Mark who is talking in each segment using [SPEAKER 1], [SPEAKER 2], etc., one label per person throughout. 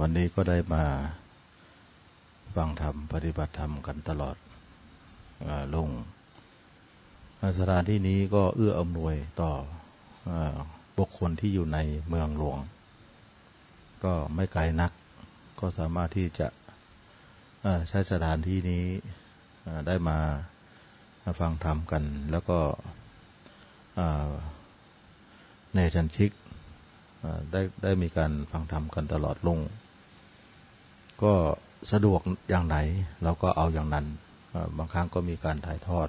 [SPEAKER 1] วันนี้ก็ได้มาฟังธรรม ปฏิบัติธรรมกันตลอดอลงสถานที่นี้ก็เอื้ออำนวยต่ออบุคคลที่อยู่ในเมืองหลวง ก็ไม่ไกลนัก ก็สามารถที่จะใช้สถานที่นี้ได้มาฟังธรรมกัน แล้วก็เนจันชิก ได้ได้มีการฟังธรรมกันตลอดลุงก็สะดวกอย่างไหนเราก็เอาอย่างนั้น บางครั้งก็มีการถ่ายทอด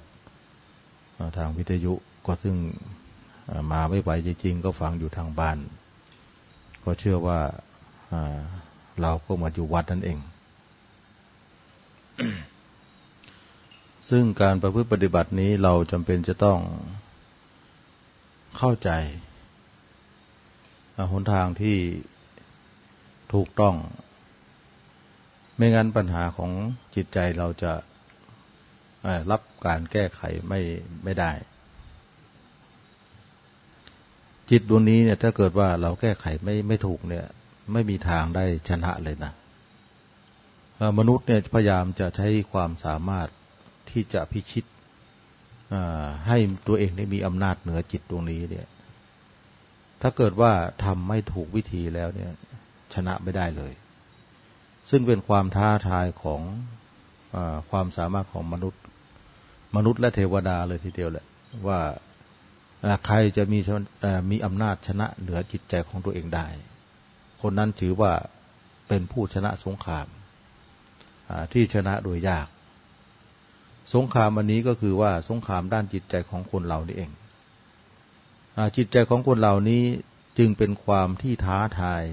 [SPEAKER 1] ทางวิทยุก็ซึ่งมาไม่ไหวจริงๆ ก็ฟังอยู่ทางบ้าน ก็เชื่อว่าเราก็มาอยู่วัดนั่นเอง ซึ่งการประพฤติปฏิบัตินี้เราจำเป็นจะต้องเข้าใจ หนทางที่ถูกต้อง ไม่งั้นปัญหาของจิตใจเราจะรับการแก้ไขไม่ไม่ได้ จิตดวงนี้เนี่ย ถ้าเกิดว่าเราแก้ไขไม่ไม่ถูกเนี่ย ไม่มีทางได้ชนะเลยนะมนุษย์เนี่ยพยายามจะใช้ความสามารถที่จะพิชิตให้ตัวเองได้มีอำนาจเหนือจิตดวงนี้เนี่ย ถ้าเกิดว่าทำไม่ถูกวิธีแล้วเนี่ย ชนะไม่ได้เลย ซึ่งเป็นความท้าทายของอความสามารถของมนุษย์ มนุษย์และเทวดาเลยทีเดียวแหละ ว่าใครจะมีมีอำนาจชนะเหนือจิตใจของตัวเองได้ คนนั้นถือว่าเป็นผู้ชนะสงครามที่ชนะโดยยาก สงครามอันนี้ก็คือว่าสงครามด้านจิตใจของคนเรานี่เอง จิตใจของคนเหล่านี้จึงเป็นความที่ท้าทาย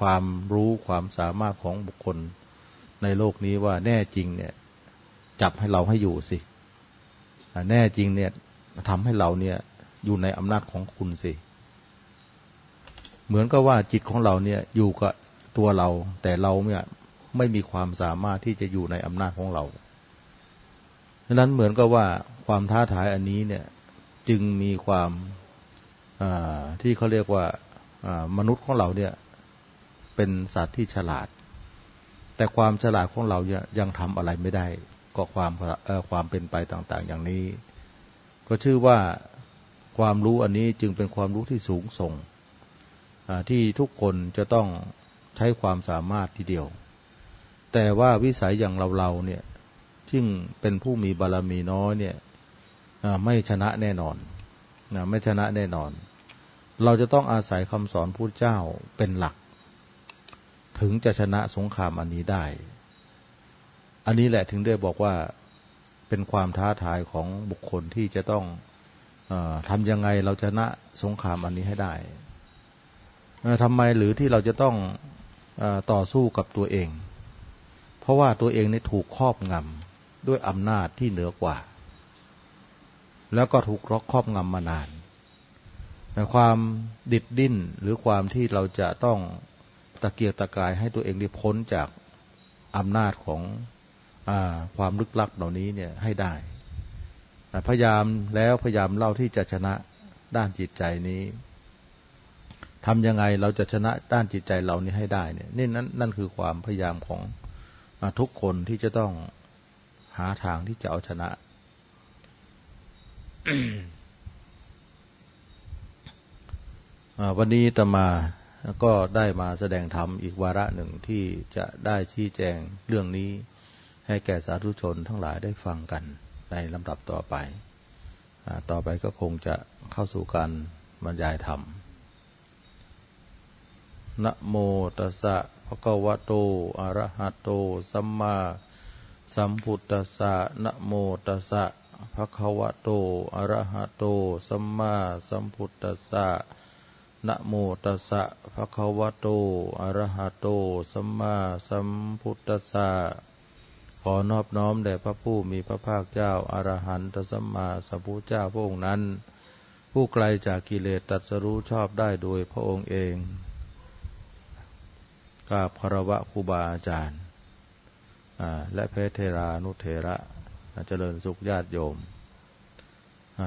[SPEAKER 1] ความรู้ความสามารถของบุคคลในโลกนี้ว่าแน่จริงเนี่ย จับให้เราให้อยู่สิแน่จริงเนี่ยทำให้เราเนี่ยอยู่ในอำนาจของคุณสิ เหมือนกับว่าจิตของเราเนี่ยอยู่กับตัวเรา แต่เราเนี่ยไม่มีความสามารถที่จะอยู่ในอำนาจของเราดังนั้นเหมือนกับว่าความท้าทายอันนี้เนี่ย จึงมีความที่เขาเรียกว่ามนุษย์ของเราเนี่ยเป็นสัตว์ที่ฉลาด แต่ความฉลาดของเรายังทำอะไรไม่ได้ ก็ความความเป็นไปต่างๆ อย่างนี้ ก็ชื่อว่าความรู้อันนี้จึงเป็นความรู้ที่สูงส่งที่ทุกคนจะต้องใช้ความสามารถทีเดียว แต่ว่าวิสัยอย่างเราๆเนี่ยซึ่งเป็นผู้มีบารรมีน้อยเนี่ย ไม่ชนะแน่นอนนะไม่ชนะแน่นอน เราจะต้องอาศัยคำสอนพุทธเจ้าเป็นหลัก ถึงจะชนะสงครามอันนี้ได้ อันนี้แหละถึงได้บอกว่าเป็นความท้าทายของบุคคลที่จะต้องอทำยังไงเราชนะสงครามอันนี้ให้ได้ทำไมหรือที่เราจะต้องอต่อสู้กับตัวเอง เพราะว่าตัวเองนี่ถูกครอบงำด้วยอำนาจที่เหนือกว่า แล้วก็ถูกรอกครอบงำมานานแต่ความดิดดิ้นหรือความที่เราจะต้องตะเกียกตะกายให้ตัวเองได้พ้นจากอำนาจของอความลึกลับเหล่านี้เนี่ยให้ได้ พยายามแล้วพยายามเล่าที่จะชนะด้านจิตใจนี้ทำยังไงเราจะชนะด้านจิตใจเรานี้ให้ได้เนี่ยนี่นั่นนั่นคือความพยายามของทุกคนที่จะต้องหาทางที่จะเอาชนะ วันนี้ตมาก็ได้มาแสดงธรรมอีกวาระหนึ่งที่จะได้ชี้แจงเรื่องนี้ ให้แก่สาธุชนทั้งหลายได้ฟังกันในลำดับต่อไป ต่อไปก็คงจะเข้าสู่การบรรยายธรรมนะโมตัสสะภะคะวะโต อะระหะโต สัมมาสัมพุทธัสสะนะโมตัสสะ ภะคะวะโต อะระหะโต สัมมาสัมพุทธัสสะ นะโมตัสสะภะคะวะโต อะระหะโต สัมมาสัมพุทธัสสะ ขอนอบน้อมแด่พระผู้มีพระภาคเจ้าอารหันตสัมมาสัมพุทธเจ้าพระองค์นั้น ผู้ไกลจากกิเลสตัดสรู้ชอบได้โดยพระองค์เองกาบคารวะครูบาอาจารย์และเพเทรานุเทระ เจริญสุขญาติโยม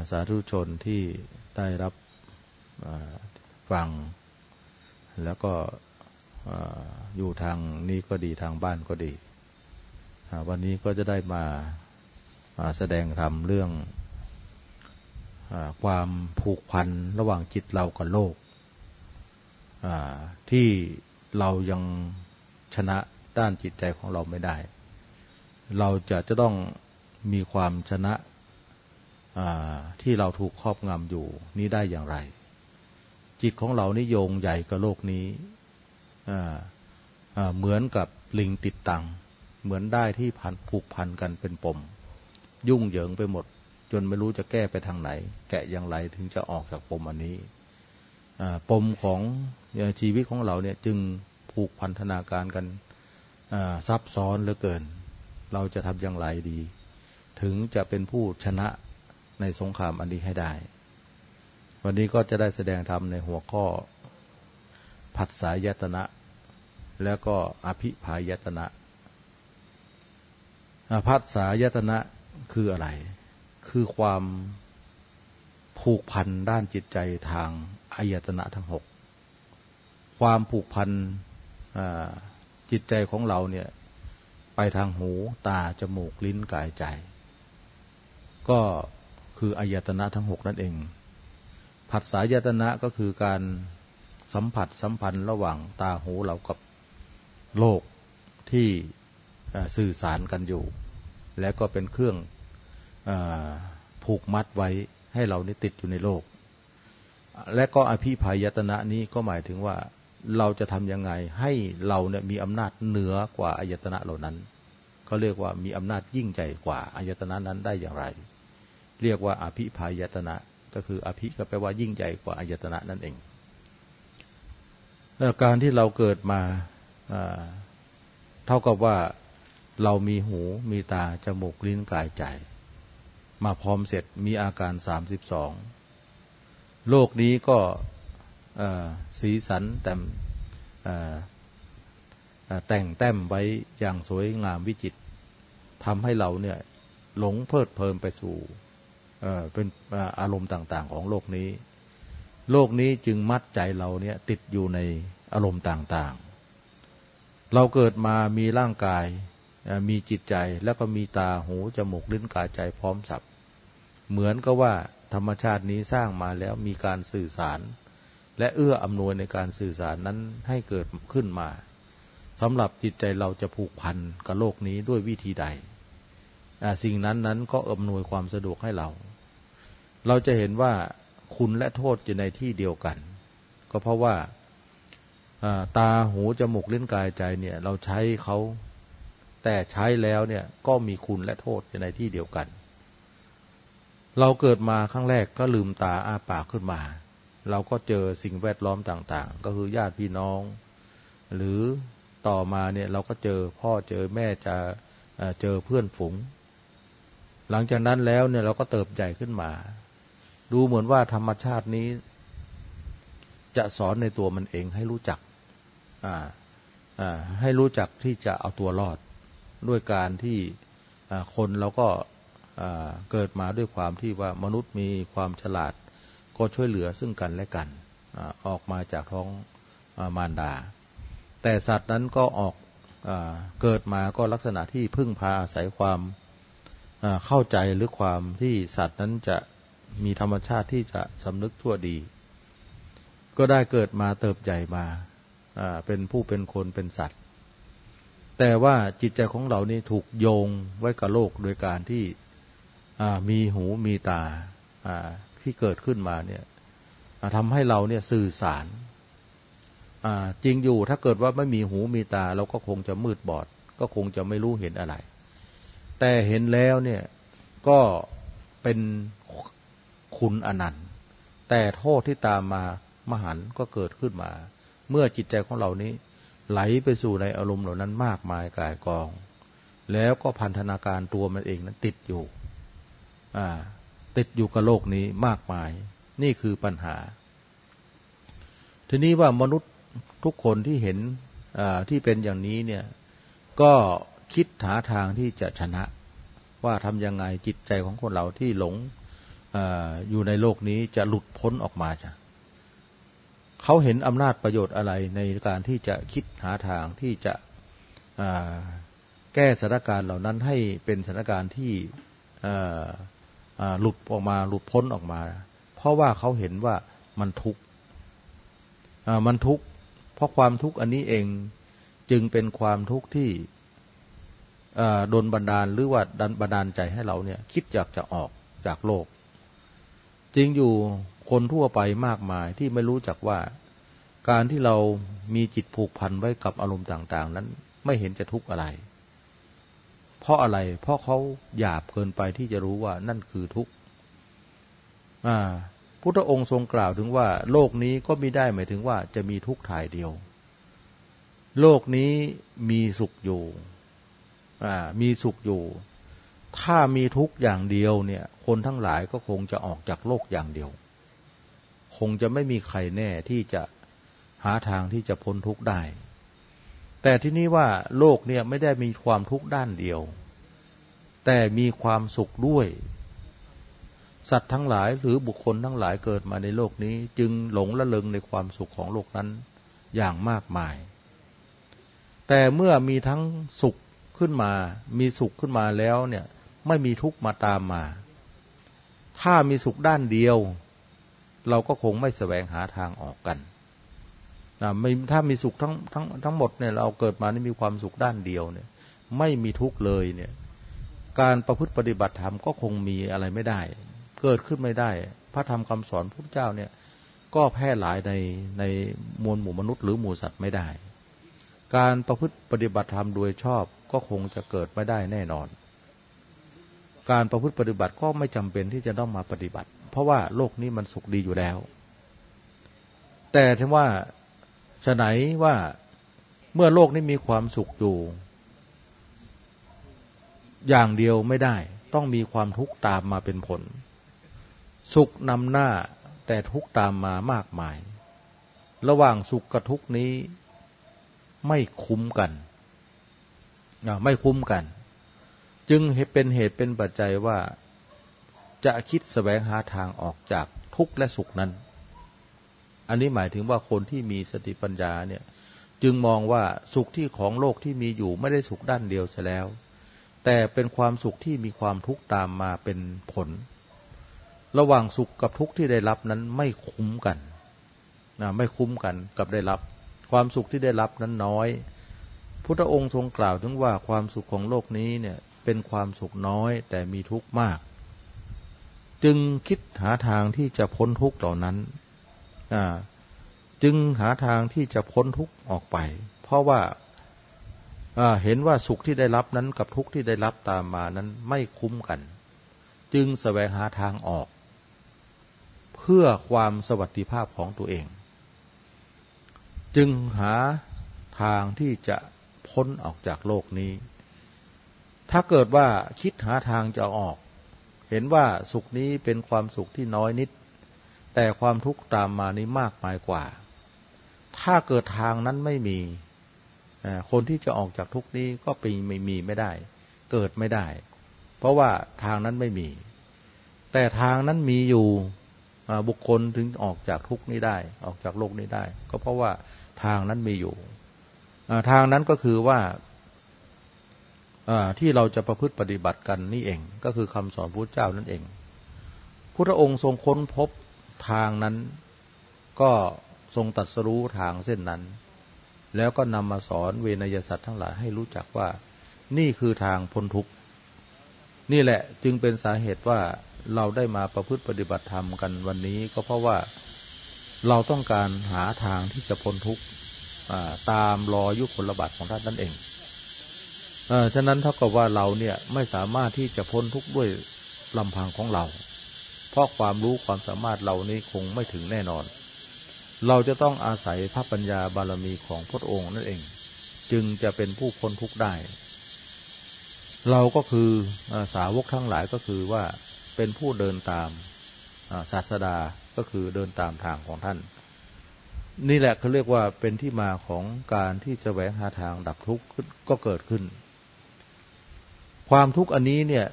[SPEAKER 1] สาธุชนที่ได้รับฟัง แล้วก็อยู่ทางนี้ก็ดีทางบ้านก็ดี วันนี้ก็จะได้มาแสดงธรรมเรื่องอความผูกพันระหว่างจิตเรากับโลก ที่เรายังชนะด้านจิตใจของเราไม่ได้ เราจะจะต้อง มีความชนะที่เราถูกครอบงำอยู่นี้ได้อย่างไร จิตของเรานี่โยงใหญ่กับโลกนี้เหมือนกับลิงติดตัง เหมือนได้ที่พันผูกพันกันเป็นปม ยุ่งเหยิงไปหมด จนไม่รู้จะแก้ไปทางไหน แกะอย่างไรถึงจะออกจากปมอันนี้ปมของชีวิตของเราเนี่ยจึงผูกพันธนาการกันซับซ้อนเหลือเกิน เราจะทำอย่างไรดี ถึงจะเป็นผู้ชนะในสงครามอันนี้ให้ได้ วันนี้ก็จะได้แสดงธรรมในหัวข้อ ผัสสายตนะ แล้วก็อภิพายตนะผัสสายตนะคืออะไร คือความผูกพันด้านจิตใจทางอายตนะทั้งหก ความผูกพันจิตใจของเราเนี่ย ไปทางหู ตา จมูก ลิ้น กายใจ ก็คืออายตนะทั้งหกนั่นเอง ผัสสายตนะก็คือการสัมผัสสัมพันธ์ระหว่างตาหูเรากับโลกที่สื่อสารกันอยู่ และก็เป็นเครื่องอผูกมัดไว้ให้เรานี่ติดอยู่ในโลก และก็อภิพายตนะนี้ก็หมายถึงว่าเราจะทำยังไงให้เราเนี่ยมีอำนาจเหนือกว่าอายตนะเหล่านั้นเขาเรียกว่ามีอำนาจยิ่งใหญ่กว่าอายตนะนั้นได้อย่างไร เรียกว่าอภิพายตนะ ก็คืออภิก็แปลว่ายิ่งใหญ่กว่าอายตนะนั่นเองการที่เราเกิดมาเท่ากับว่าเรามีหูมีตา จมูก ลิ้นกายใจ มาพร้อมเสร็จมีอาการสามสิบสองโลกนี้ก็สีสันแต่แต่งแต้มไว้อย่างสวยงามวิจิตทำให้เราเนี่ยหลงเพลิดเพลินไปสู่ เป็นอารมณ์ต่างๆ ของโลกนี้ โลกนี้จึงมัดใจเราเนี่ยติดอยู่ในอารมณ์ต่างๆ เราเกิดมามีร่างกายมีจิตใจแล้วก็มีตาหูจมูกลิ้นกายใจพร้อมสับเหมือนกับว่าธรรมชาตินี้สร้างมาแล้วมีการสื่อสาร และเอื้ออำนวยในการสื่อสารนั้นให้เกิดขึ้นมาสำหรับจิตใจเราจะผูกพันกับโลกนี้ด้วยวิธีใด สิ่งนั้นนั้นก็อำนวยความสะดวกให้เรา เราจะเห็นว่าคุณและโทษอยู่ในที่เดียวกัน ก็เพราะว่าตาหูจมูกลิ้นกายใจเนี่ยเราใช้เขาแต่ใช้แล้วเนี่ยก็มีคุณและโทษอยู่ในที่เดียวกัน เราเกิดมาครั้งแรกก็ลืมตาอาปากขึ้นมา เราก็เจอสิ่งแวดล้อมต่างๆ ก็คือญาติพี่น้อง หรือต่อมาเนี่ยเราก็เจอพ่อเจอแม่จะเจอเพื่อนฝูง หลังจากนั้นแล้วเนี่ยเราก็เติบใหญ่ขึ้นมา ดูเหมือนว่าธรรมชาตินี้ จะสอนในตัวมันเองให้รู้จักอ่าอ่าให้รู้จักที่จะเอาตัวรอด ด้วยการที่คนเราก็เกิดมาด้วยความที่ว่ามนุษย์มีความฉลาด ก็ช่วยเหลือซึ่งกันและกันอออกมาจากท้องมารดา แต่สัตว์นั้นก็ออกอเกิดมาก็ลักษณะที่พึ่งพาอาศัยความ เข้าใจหรือความที่สัตว์นั้นจะมีธรรมชาติที่จะสำนึกทั่วดี ก็ได้เกิดมาเติบใหญ่มาเป็นผู้เป็นคนเป็นสัตว์ แต่ว่าจิตใจของเรานี่ถูกโยงไว้กับโลกโดยการที่มีหูมีตาที่เกิดขึ้นมาเนี่ยทำให้เราเนี่ยสื่อสารจริงอยู่ถ้าเกิดว่าไม่มีหูมีตา เราก็คงจะมืดบอด ก็คงจะไม่รู้เห็นอะไร แต่เห็นแล้วเนี่ยก็เป็นคุณอนันต์ แต่โทษที่ตามมามหันก็เกิดขึ้นมา เมื่อจิตใจของเรานี้ ไหลไปสู่ในอารมณ์เหล่านั้นมากมายกายกอง แล้วก็พันธนาการตัวมันเองนั้นติดอยู่ติดอยู่กับโลกนี้มากมาย นี่คือปัญหา ทีนี้ว่ามนุษย์ทุกคนที่เห็นที่เป็นอย่างนี้เนี่ยก็ คิดหาทางที่จะชนะ ว่าทำยังไงจิตใจของคนเราที่หลงอยู่ในโลกนี้จะหลุดพ้นออกมาจ้ะเขาเห็นอำนาจประโยชน์อะไรในการที่จะคิดหาทางที่จะแก้สถานการณ์เหล่านั้นให้เป็นสถานการณ์ที่หลุดออกมาหลุดพ้นออกมา เพราะว่าเขาเห็นว่ามันทุกข์มันทุกข์เพราะความทุกข์อันนี้เองจึงเป็นความทุกข์ที่ โดนบันดาลหรือว่าดันบันดาลใจให้เราเนี่ย คิดอยากจะออกจากโลก จริงอยู่คนทั่วไปมากมายที่ไม่รู้จักว่า การที่เรามีจิตผูกพันไว้กับอารมณ์ต่างๆ นั้นไม่เห็นจะทุกข์อะไร เพราะอะไร เพราะเขาหยาบเกินไปที่จะรู้ว่านั่นคือทุกข์พุทธองค์ทรงกล่าวถึงว่า โลกนี้ก็ม่ได้หมายถึงว่าจะมีทุกข์ถ่ายเดียว โลกนี้มีสุขอยู่ มีสุขอยู่ ถ้ามีทุกข์อย่างเดียวเนี่ย คนทั้งหลายก็คงจะออกจากโลกอย่างเดียว คงจะไม่มีใครแน่ที่จะหาทางที่จะพ้นทุกข์ได้ แต่ที่นี้ว่าโลกเนี่ยไม่ได้มีความทุกข์ด้านเดียว แต่มีความสุขด้วย สัตว์ทั้งหลายหรือบุคคลทั้งหลายเกิดมาในโลกนี้ จึงหลงละเลงในความสุขของโลกนั้นอย่างมากมาย แต่เมื่อมีทั้งสุข ขึ้นมา มีสุขขึ้นมาแล้วเนี่ย ไม่มีทุกข์มาตามมา ถ้ามีสุขด้านเดียว เราก็คงไม่แสวงหาทางออกกันนะไม่ถ้ามีสุขทั้งทั้งทั้งหมดเนี่ยเราเกิดมานี่มีความสุขด้านเดียวเนี่ย ไม่มีทุกข์เลยเนี่ย การประพฤติปฏิบัติธรรมก็คงมีอะไรไม่ได้ เกิดขึ้นไม่ได้ พระธรรมคำสอนพระเจ้าเนี่ย ก็แพร่หลายในในมวลหมู่มนุษย์หรือหมู่สัตว์ไม่ได้ การประพฤติปฏิบัติธรรมโดยชอบ ก็คงจะเกิดไม่ได้แน่นอน การประพฤติปฏิบัติก็ไม่จำเป็นที่จะต้องมาปฏิบัติ เพราะว่าโลกนี้มันสุขดีอยู่แล้ว แต่ถ้าว่าฉะไหนว่าเมื่อโลกนี้มีความสุขอยู่ อย่างเดียวไม่ได้ ต้องมีความทุกข์ตามมาเป็นผล สุขนำหน้าแต่ทุกข์ตามมามากมาย ระหว่างสุขกับทุกข์นี้ไม่คุ้มกัน ไม่คุ้มกัน จึงเป็นเหตุเป็นปัจจัยว่าจะคิดแสวงหาทางออกจากทุกข์และสุขนั้น อันนี้หมายถึงว่าคนที่มีสติปัญญาเนี่ย จึงมองว่าสุขที่ของโลกที่มีอยู่ไม่ได้สุขด้านเดียวเสียแล้ว แต่เป็นความสุขที่มีความทุกข์ตามมาเป็นผล ระหว่างสุขกับทุกข์ที่ได้รับนั้นไม่คุ้มกันนะไม่คุ้มกันกับได้รับ ความสุขที่ได้รับนั้นน้อย พุทธองค์ทรงกล่าวถึงว่าความสุขของโลกนี้เนี่ยเป็นความสุขน้อยแต่มีทุกข์มาก จึงคิดหาทางที่จะพ้นทุกข์เหล่านั้นจึงหาทางที่จะพ้นทุกข์ออกไป เพราะว่าเห็นว่าสุขที่ได้รับนั้นกับทุกข์ที่ได้รับตามมานั้นไม่คุ้มกัน จึงแสวงหาทางออก เพื่อความสวัสดิภาพของตัวเอง จึงหาทางที่จะ พ้นออกจากโลกนี้ ถ้าเกิดว่าคิดหาทางจะออก เห็นว่าสุขนี้เป็นความสุขที่น้อยนิด แต่ความทุกข์ตามมานี้มากมายกว่า ถ้าเกิดทางนั้นไม่มี คนที่จะออกจากทุกนี้ก็เป็นไม่มีไม่ได้ เกิดไม่ได้ เพราะว่าทางนั้นไม่มี แต่ทางนั้นมีอยู่บุคคลถึงออกจากทุกนี้ได้ ออกจากโลกนี้ได้ ก็เพราะว่าทางนั้นมีอยู่ ทางนั้นก็คือว่าที่เราจะประพฤติปฏิบัติกันนี่เอง ก็คือคำสอนพระเจ้านั่นเองพุทธองค์ทรงค้นพบทางนั้น ก็ทรงตัดสรู้ทางเส้นนั้น แล้วก็นำมาสอนเวนยสัตว์ทั้งหลายให้รู้จักว่า นี่คือทางพ้นทุกข์นี่แหละจึงเป็นสาเหตุว่าเราได้มาประพฤติปฏิบัติธรรมกันวันนี้ ก็เพราะว่าเราต้องการหาทางที่จะพ้นทุกข์ ตามรอยุคผลบัตของท่านนั่นเองเออฉะนั้นเท่ากับว่าเราเนี่ยไม่สามารถที่จะพ้นทุกข์ด้วยลำพังของเรา เพราะความรู้ความสามารถเรานี้คงไม่ถึงแน่นอน เราจะต้องอาศัยพระปัญญาบารมีของพระองค์นั่นเอง จึงจะเป็นผู้พ้นทุกข์ได้ เราก็คือสาวกทั้งหลายก็คือว่าเป็นผู้เดินตามศาสดาก็คือเดินตามทางของท่าน นี่แหละเขาเรียกว่าเป็นที่มาของการที่แสวงหาทางดับทุกข์ก็เกิดขึ้น ความทุกข์อันนี้เนี่ย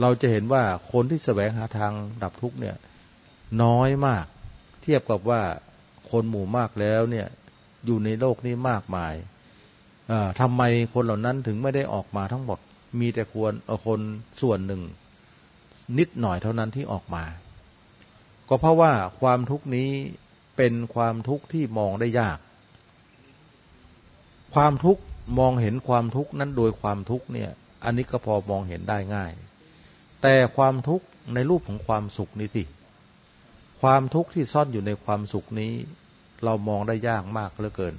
[SPEAKER 1] เราจะเห็นว่าคนที่แสวงหาทางดับทุกข์เนี่ยน้อยมาก เทียบกับว่าคนหมู่มากแล้วเนี่ยอยู่ในโลกนี้มากมายทำไมคนเหล่านั้นถึงไม่ได้ออกมาทั้งหมด มีแต่ควรคนส่วนหนึ่ง นิดหน่อยเท่านั้นที่ออกมา ก็เพราะว่าความทุกข์นี้ เป็นความทุกข์ที่มองได้ยาก ความทุกข์มองเห็นความทุกข์นั้นโดยความทุกข์เนี่ย อันนี้ก็พอมองเห็นได้ง่าย แต่ความทุกข์ในรูปของความสุขนี่สิ ความทุกข์ที่ซ่อนอยู่ในความสุขนี้ เรามองได้ยากมากเหลือเกิน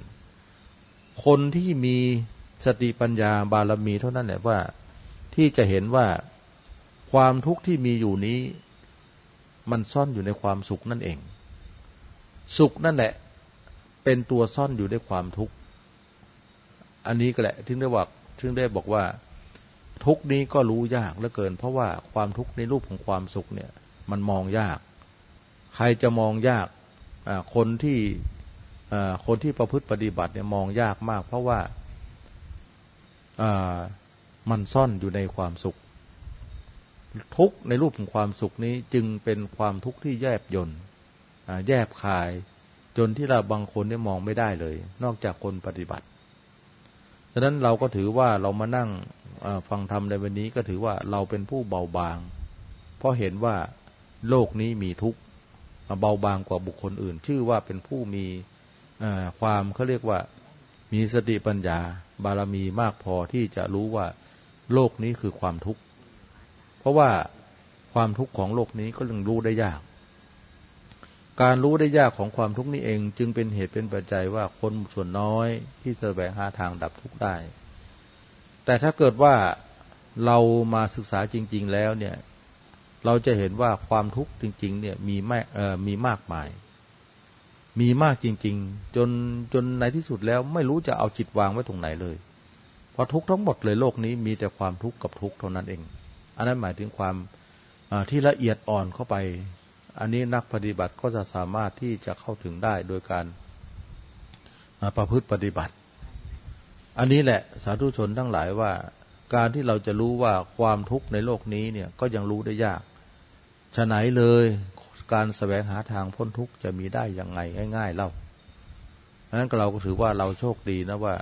[SPEAKER 1] คนที่มีสติปัญญาบารมีเท่านั้นแหละว่าที่จะเห็นว่าความทุกข์ที่มีอยู่นี้ มันซ่อนอยู่ในความสุขนั่นเอง สุขนั่นแหละ เป็นตัวซ่อนอยู่ในความทุกข์ อันนี้ก็แหละถึงได้ว่าถึงได้บอกว่า ทุกนี้ก็รู้ยากเหลือเกิน เพราะว่าความทุกข์ในรูปของความสุขเนี่ย มันมองยาก ใครจะมองยากคนที่คนที่ประพฤติปฏิบัติเนี่ยมองยากมาก เพราะว่ามันซ่อนอยู่ในความสุข ทุกในรูปของความสุขนี้จึงเป็นความทุกข์ที่แยบยน แยบคาย จนที่เราบางคนเนี่ยมองไม่ได้เลย นอกจากคนปฏิบัติฉะนั้นเราก็ถือว่าเรามานั่งฟังธรรมในวันนี้ก็ถือว่าเราเป็นผู้เบาบาง เพราะเห็นว่าโลกนี้มีทุกข์เบาบางกว่าบุคคลอื่น ชื่อว่าเป็นผู้มีความเขาเรียกว่ามีสติปัญญา บารมีมากพอที่จะรู้ว่าโลกนี้คือความทุกข์ เพราะว่าความทุกข์ของโลกนี้ก็ยังรู้ได้ยาก การรู้ได้ยากของความทุกข์นี้เอง จึงเป็นเหตุเป็นปัจจัยว่าคนส่วนน้อยที่แสวงหาทางดับทุกข์ได้ แต่ถ้าเกิดว่าเรามาศึกษาจริง ๆ แล้วเนี่ยเราจะเห็นว่าความทุกข์จริง ๆ เนี่ยมีไม่เอ่อมีมากมาย มีมากจริง ๆ จนจนในที่สุดแล้วไม่รู้จะเอาจิตวางไว้ตรงไหนเลยเพราะทุกทั้งหมดเลยโลกนี้มีแต่ความทุกข์กับทุกข์เท่านั้นเอง อันนั้นหมายถึงความที่ละเอียดอ่อนเข้าไป อันนี้นักปฏิบัติก็จะสามารถที่จะเข้าถึงได้โดยการประพฤติปฏิบัติ อันนี้แหละสาธุชนทั้งหลายว่า การที่เราจะรู้ว่าความทุกข์ในโลกนี้เนี่ยก็ยังรู้ได้ยากฉะไหนเลยการสแสวงหาทางพ้นทุกข์จะมีได้ยังไงง่าย ๆเล่าดังนั้นเราก็ถือว่าเราโชคดีนะว่า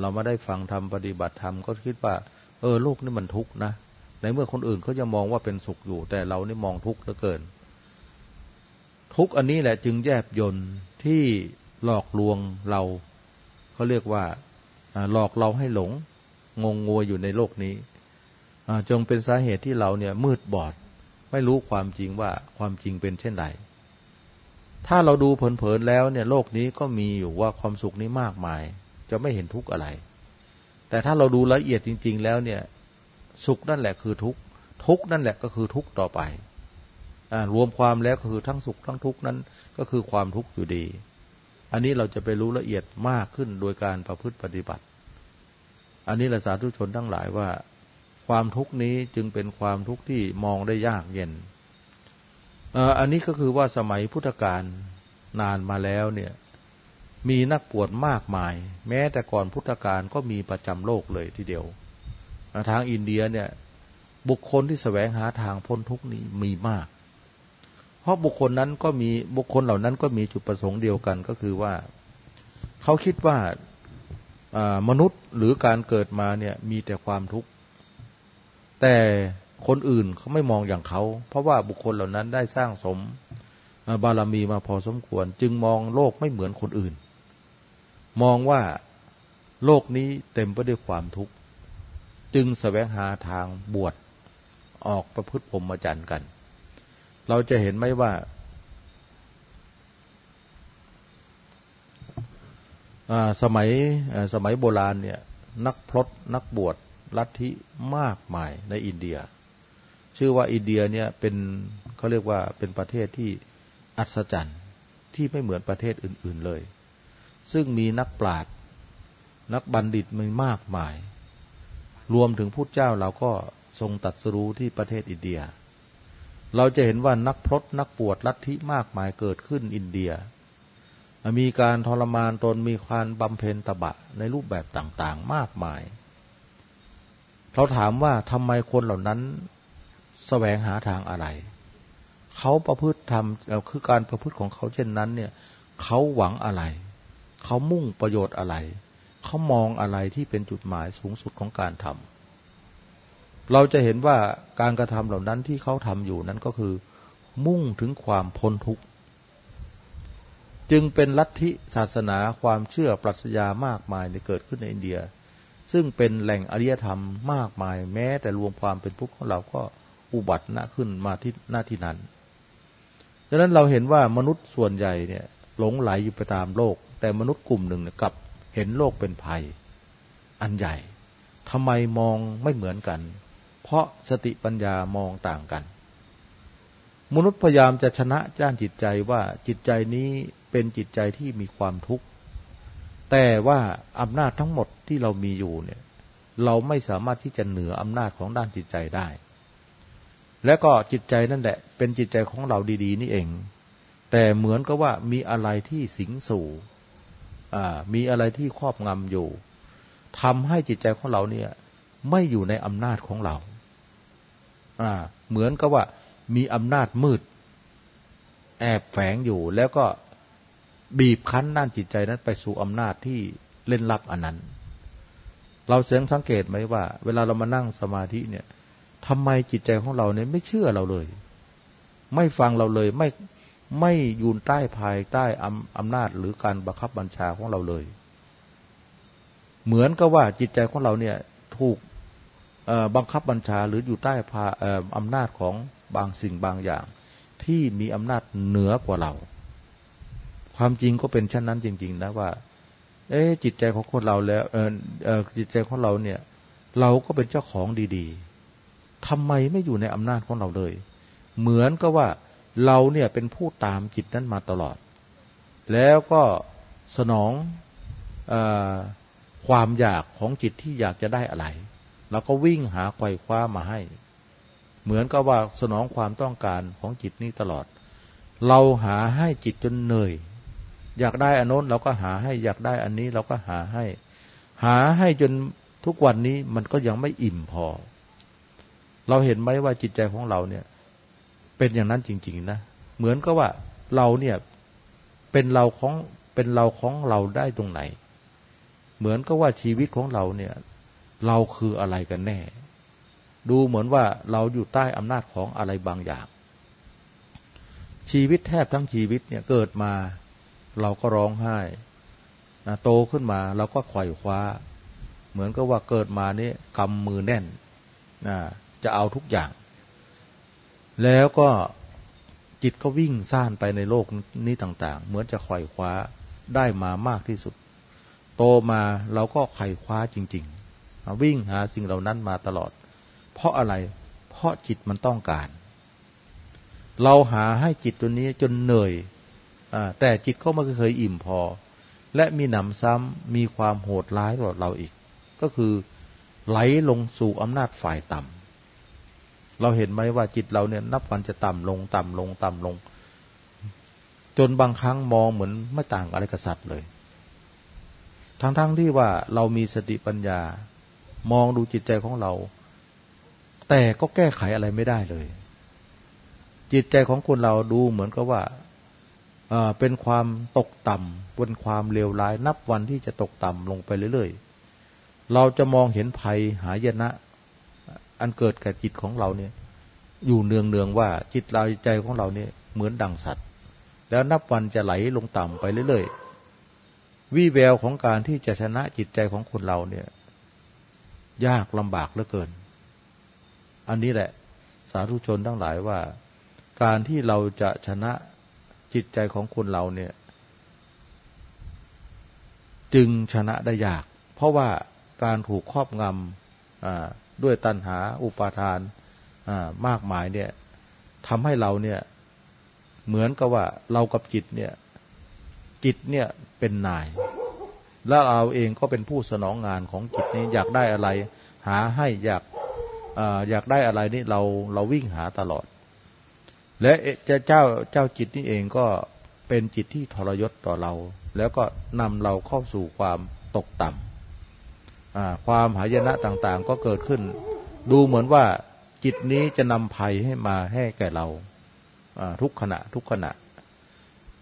[SPEAKER 1] เราไม่ได้ฟังทำปฏิบัติธรรมก็คิดว่า เออโลกนี้มันทุกข์นะในเมื่อคนอื่นเขาจะมองว่าเป็นสุขอยู่ แต่เรานี่มองทุกข์เหลือเกิน ทุกอันนี้แหละจึงแยบยนที่หลอกลวงเราเขาเรียกว่าหลอกเราให้หลง งงงวยอยู่ในโลกนี้จงเป็นสาเหตุที่เราเนี่ยมืดบอด ไม่รู้ความจริงว่าความจริงเป็นเช่นไรถ้าเราดูเผลอๆแล้วเนี่ยโลกนี้ก็มีอยู่ว่าความสุขนี้มากมาย จะไม่เห็นทุกข์อะไร แต่ถ้าเราดูละเอียดจริง ๆ แล้วเนี่ย สุขนั่นแหละคือทุกข์ทุกข์นั่นแหละก็คือทุกข์ต่อไป รวมความแล้วก็คือทั้งสุขทั้งทุกข์นั้นก็คือความทุกข์อยู่ดี อันนี้เราจะไปรู้ละเอียดมากขึ้นโดยการประพฤติปฏิบัติ อันนี้ละสาธุชนทั้งหลายว่า ความทุกข์นี้จึงเป็นความทุกข์ที่มองได้ยากเย็นอันนี้ก็คือว่าสมัยพุทธกาลนานมาแล้วเนี่ยมีนักปวดมากมาย แม้แต่ก่อนพุทธกาลก็มีประจำโลกเลยทีเดียว ทางอินเดียเนี่ยบุคคลที่แสวงหาทางพ้นทุกข์นี้มีมาก เพราะบุคคลนั้นก็มีบุคคลเหล่านั้นก็มีจุดประสงค์เดียวกันก็คือว่า เขาคิดว่ามนุษย์หรือการเกิดมาเนี่ยมีแต่ความทุกข์แต่คนอื่นเขาไม่มองอย่างเขา เพราะว่าบุคคลเหล่านั้นได้สร้างสมบารมีมาพอสมควร จึงมองโลกไม่เหมือนคนอื่น มองว่าโลกนี้เต็มไปด้วยความทุกข์ จึงสแสวงหาทางบวชออกประพฤติพรหมจรรย์กัน เราจะเห็นไหมว่าสมัยสมัยโบราณเนี่ยนักพรตนักบวชลัทธิมากมายในอินเดีย ชื่อว่าอินเดียเนี่ยเป็นเขาเรียกว่าเป็นประเทศที่อัศจรรย์ที่ไม่เหมือนประเทศอื่น ๆเลย ซึ่งมีนักปราชญ์นักบัณฑิตมีมากมาย รวมถึงพุทธเจ้าเราก็ทรงตัดสรู้ที่ประเทศอินเดีย เราจะเห็นว่านักพรตนักปวดลัทธิมากมายเกิดขึ้นอินเดีย มีการทรมานตนมีความบำเพ็ญตบะในรูปแบบต่างๆ มากมาย เราถามว่าทำไมคนเหล่านั้นสแสวงหาทางอะไร เขาประพฤติทำคือการประพฤติของเขาเช่นนั้นเนี่ยเขาหวังอะไร เขามุ่งประโยชน์อะไร เขามองอะไรที่เป็นจุดหมายสูงสุดของการทำ เราจะเห็นว่าการกระทำเหล่านั้นที่เขาทำอยู่นั้นก็คือ มุ่งถึงความพ้นทุกข์ จึงเป็นลัทธิศาสนาความเชื่อปรัชญามากมายในเกิดขึ้นในอินเดีย ซึ่งเป็นแหล่งอริยธรรมมากมาย แม้แต่รวมความเป็นพุทธของเราก็อุบัติณขึ้นมาที่หน้าที่นั้นดังนั้นเราเห็นว่ามนุษย์ส่วนใหญ่เนี่ยหลงไหลอยู่ไปตามโลก แต่มนุษย์กลุ่มหนึ่งกับเห็นโลกเป็นภัย อันใหญ่ทำไมมองไม่เหมือนกัน เพราะสติปัญญามองต่างกัน มนุษย์พยายามจะชนะจ้านจิตใจว่าจิตใจนี้เป็นจิตใจที่มีความทุกข์ แต่ว่าอำนาจทั้งหมดที่เรามีอยู่เนี่ย เราไม่สามารถที่จะเหนืออำนาจของด้านจิตใจได้ และก็จิตใจนั่นแหละ เป็นจิตใจของเราดี ๆ นี่เอง แต่เหมือนกับว่ามีอะไรที่สิงสู่มีอะไรที่ครอบงำอยู่ทำให้จิตใจของเราเนี่ย ไม่อยู่ในอำนาจของเรา เหมือนกับว่ามีอำนาจมืด แอบแฝงอยู่ แล้วก็บีบคั้นด้านจิตใจนั้นไปสู่อำนาจที่เล่นลับอันนั้น เราเสียงสังเกตไหมว่า เวลาเรามานั่งสมาธิเนี่ยทำไมจิตใจของเราเนี่ยไม่เชื่อเราเลย ไม่ฟังเราเลยไม่ไม่ยูนใต้ภายใต้อำอำนาจหรือการบังคับบัญชาของเราเลย เหมือนกับว่าจิตใจของเราเนี่ย ถูก บังคับบัญชาหรืออยู่ใต้ภาอำนาจของบางสิ่งบางอย่าง ที่มีอำนาจเหนือกว่าเรา ความจริงก็เป็นเช่นนั้นจริง ๆ นะว่า เอ๊จิตใจของคนเราแล้วเออเออจิตใจของเราเนี่ย เราก็เป็นเจ้าของดีๆทำไมไม่อยู่ในอำนาจของเราเลย เหมือนกับว่าเราเนี่ยเป็นผู้ตามจิตนั้นมาตลอด แล้วก็สนองอความอยากของจิตที่อยากจะได้อะไร เราก็วิ่งหาไขว่คว้ามาให้ เหมือนกับว่าสนองความต้องการของจิตนี้ตลอด เราหาให้จิตจนเหนื่อย อยากได้อันโน้นเราก็หาให้ อยากได้อันนี้เราก็หาให้ หาให้จนทุกวันนี้มันก็ยังไม่อิ่มพอ เราเห็นไหมว่าจิตใจของเราเนี่ย เป็นอย่างนั้นจริง ๆ นะ เหมือนกับว่าเราเนี่ยเป็นเราของเป็นเราของเราได้ตรงไหน เหมือนกับว่าชีวิตของเราเนี่ย เราคืออะไรกันแน่ ดูเหมือนว่าเราอยู่ใต้อำนาจของอะไรบางอย่าง ชีวิตแทบทั้งชีวิตเนี่ยเกิดมา เราก็ร้องไห้นะโตขึ้นมาเราก็ขว่คว้า เหมือนกับว่าเกิดมานี่กำมือแน่นนะจะเอาทุกอย่าง แล้วก็จิตก็วิ่งซ่านไปในโลกนี้ต่างๆ เหมือนจะไขว่คว้าได้มามากที่สุด โตมาเราก็ไขว่คว้าจริงๆ วิ่งหาสิ่งเหล่านั้นมาตลอด เพราะอะไร เพราะจิตมันต้องการ เราหาให้จิตตัวนี้จนเหนื่อยแต่จิตก็ไม่เคยอิ่มพอ และมีหนำซ้ำมีความโหดร้ายกว่าเราอีก ก็คือไหลลงสู่อำนาจฝ่ายต่ำเราเห็นไหมว่าจิตเราเนี่ยนับวันจะต่ำลงต่ำลงต่ำลง จนบางครั้งมองเหมือนไม่ต่างอะไรกับสัตว์เลย ทั้งๆทที่ว่าเรามีสติปัญญา มองดูจิตใจของเรา แต่ก็แก้ไขอะไรไม่ได้เลย จิตใจของคนเราดูเหมือนกับว่าเป็นความตกต่ำบนความเลวร้าย นับวันที่จะตกต่ำลงไปเรื่อยๆ เราจะมองเห็นภัยหายนะ อันเกิดกับจิตของเราเนี่ย อยู่เนืองๆว่าจิตเราใจของเราเนี่ยเหมือนดังสัตว์ แล้วนับวันจะไหลลงต่ำไปเรื่อยๆ วิแววของการที่จะชนะจิตใจของคนเราเนี่ย ยากลำบากเหลือเกิน อันนี้แหละ สาธุชนทั้งหลายว่า การที่เราจะชนะจิตใจของคนเราเนี่ย จึงชนะได้ยาก เพราะว่าการถูกครอบงำด้วยตัณหาอุปาทานมากมายเนี่ยทำให้เราเนี่ยเหมือนกับว่าเรากับจิตเนี่ย จิตเนี่ยเป็นนาย แล้วเราเองก็เป็นผู้สนองงานของจิตนี้อยากได้อะไร หาให้อยากออยากได้อะไรนี่เราเราวิ่งหาตลอด และเจ้าเจ้าเจ้าจิตนี่เองก็เป็นจิตที่ทรยศต่อเรา แล้วก็นำเราเข้าสู่ความตกต่ำความหายนะต่างๆ ก็เกิดขึ้น ดูเหมือนว่าจิตนี้จะนำภัยให้มาให้แก่เราทุกขณะทุกขณะ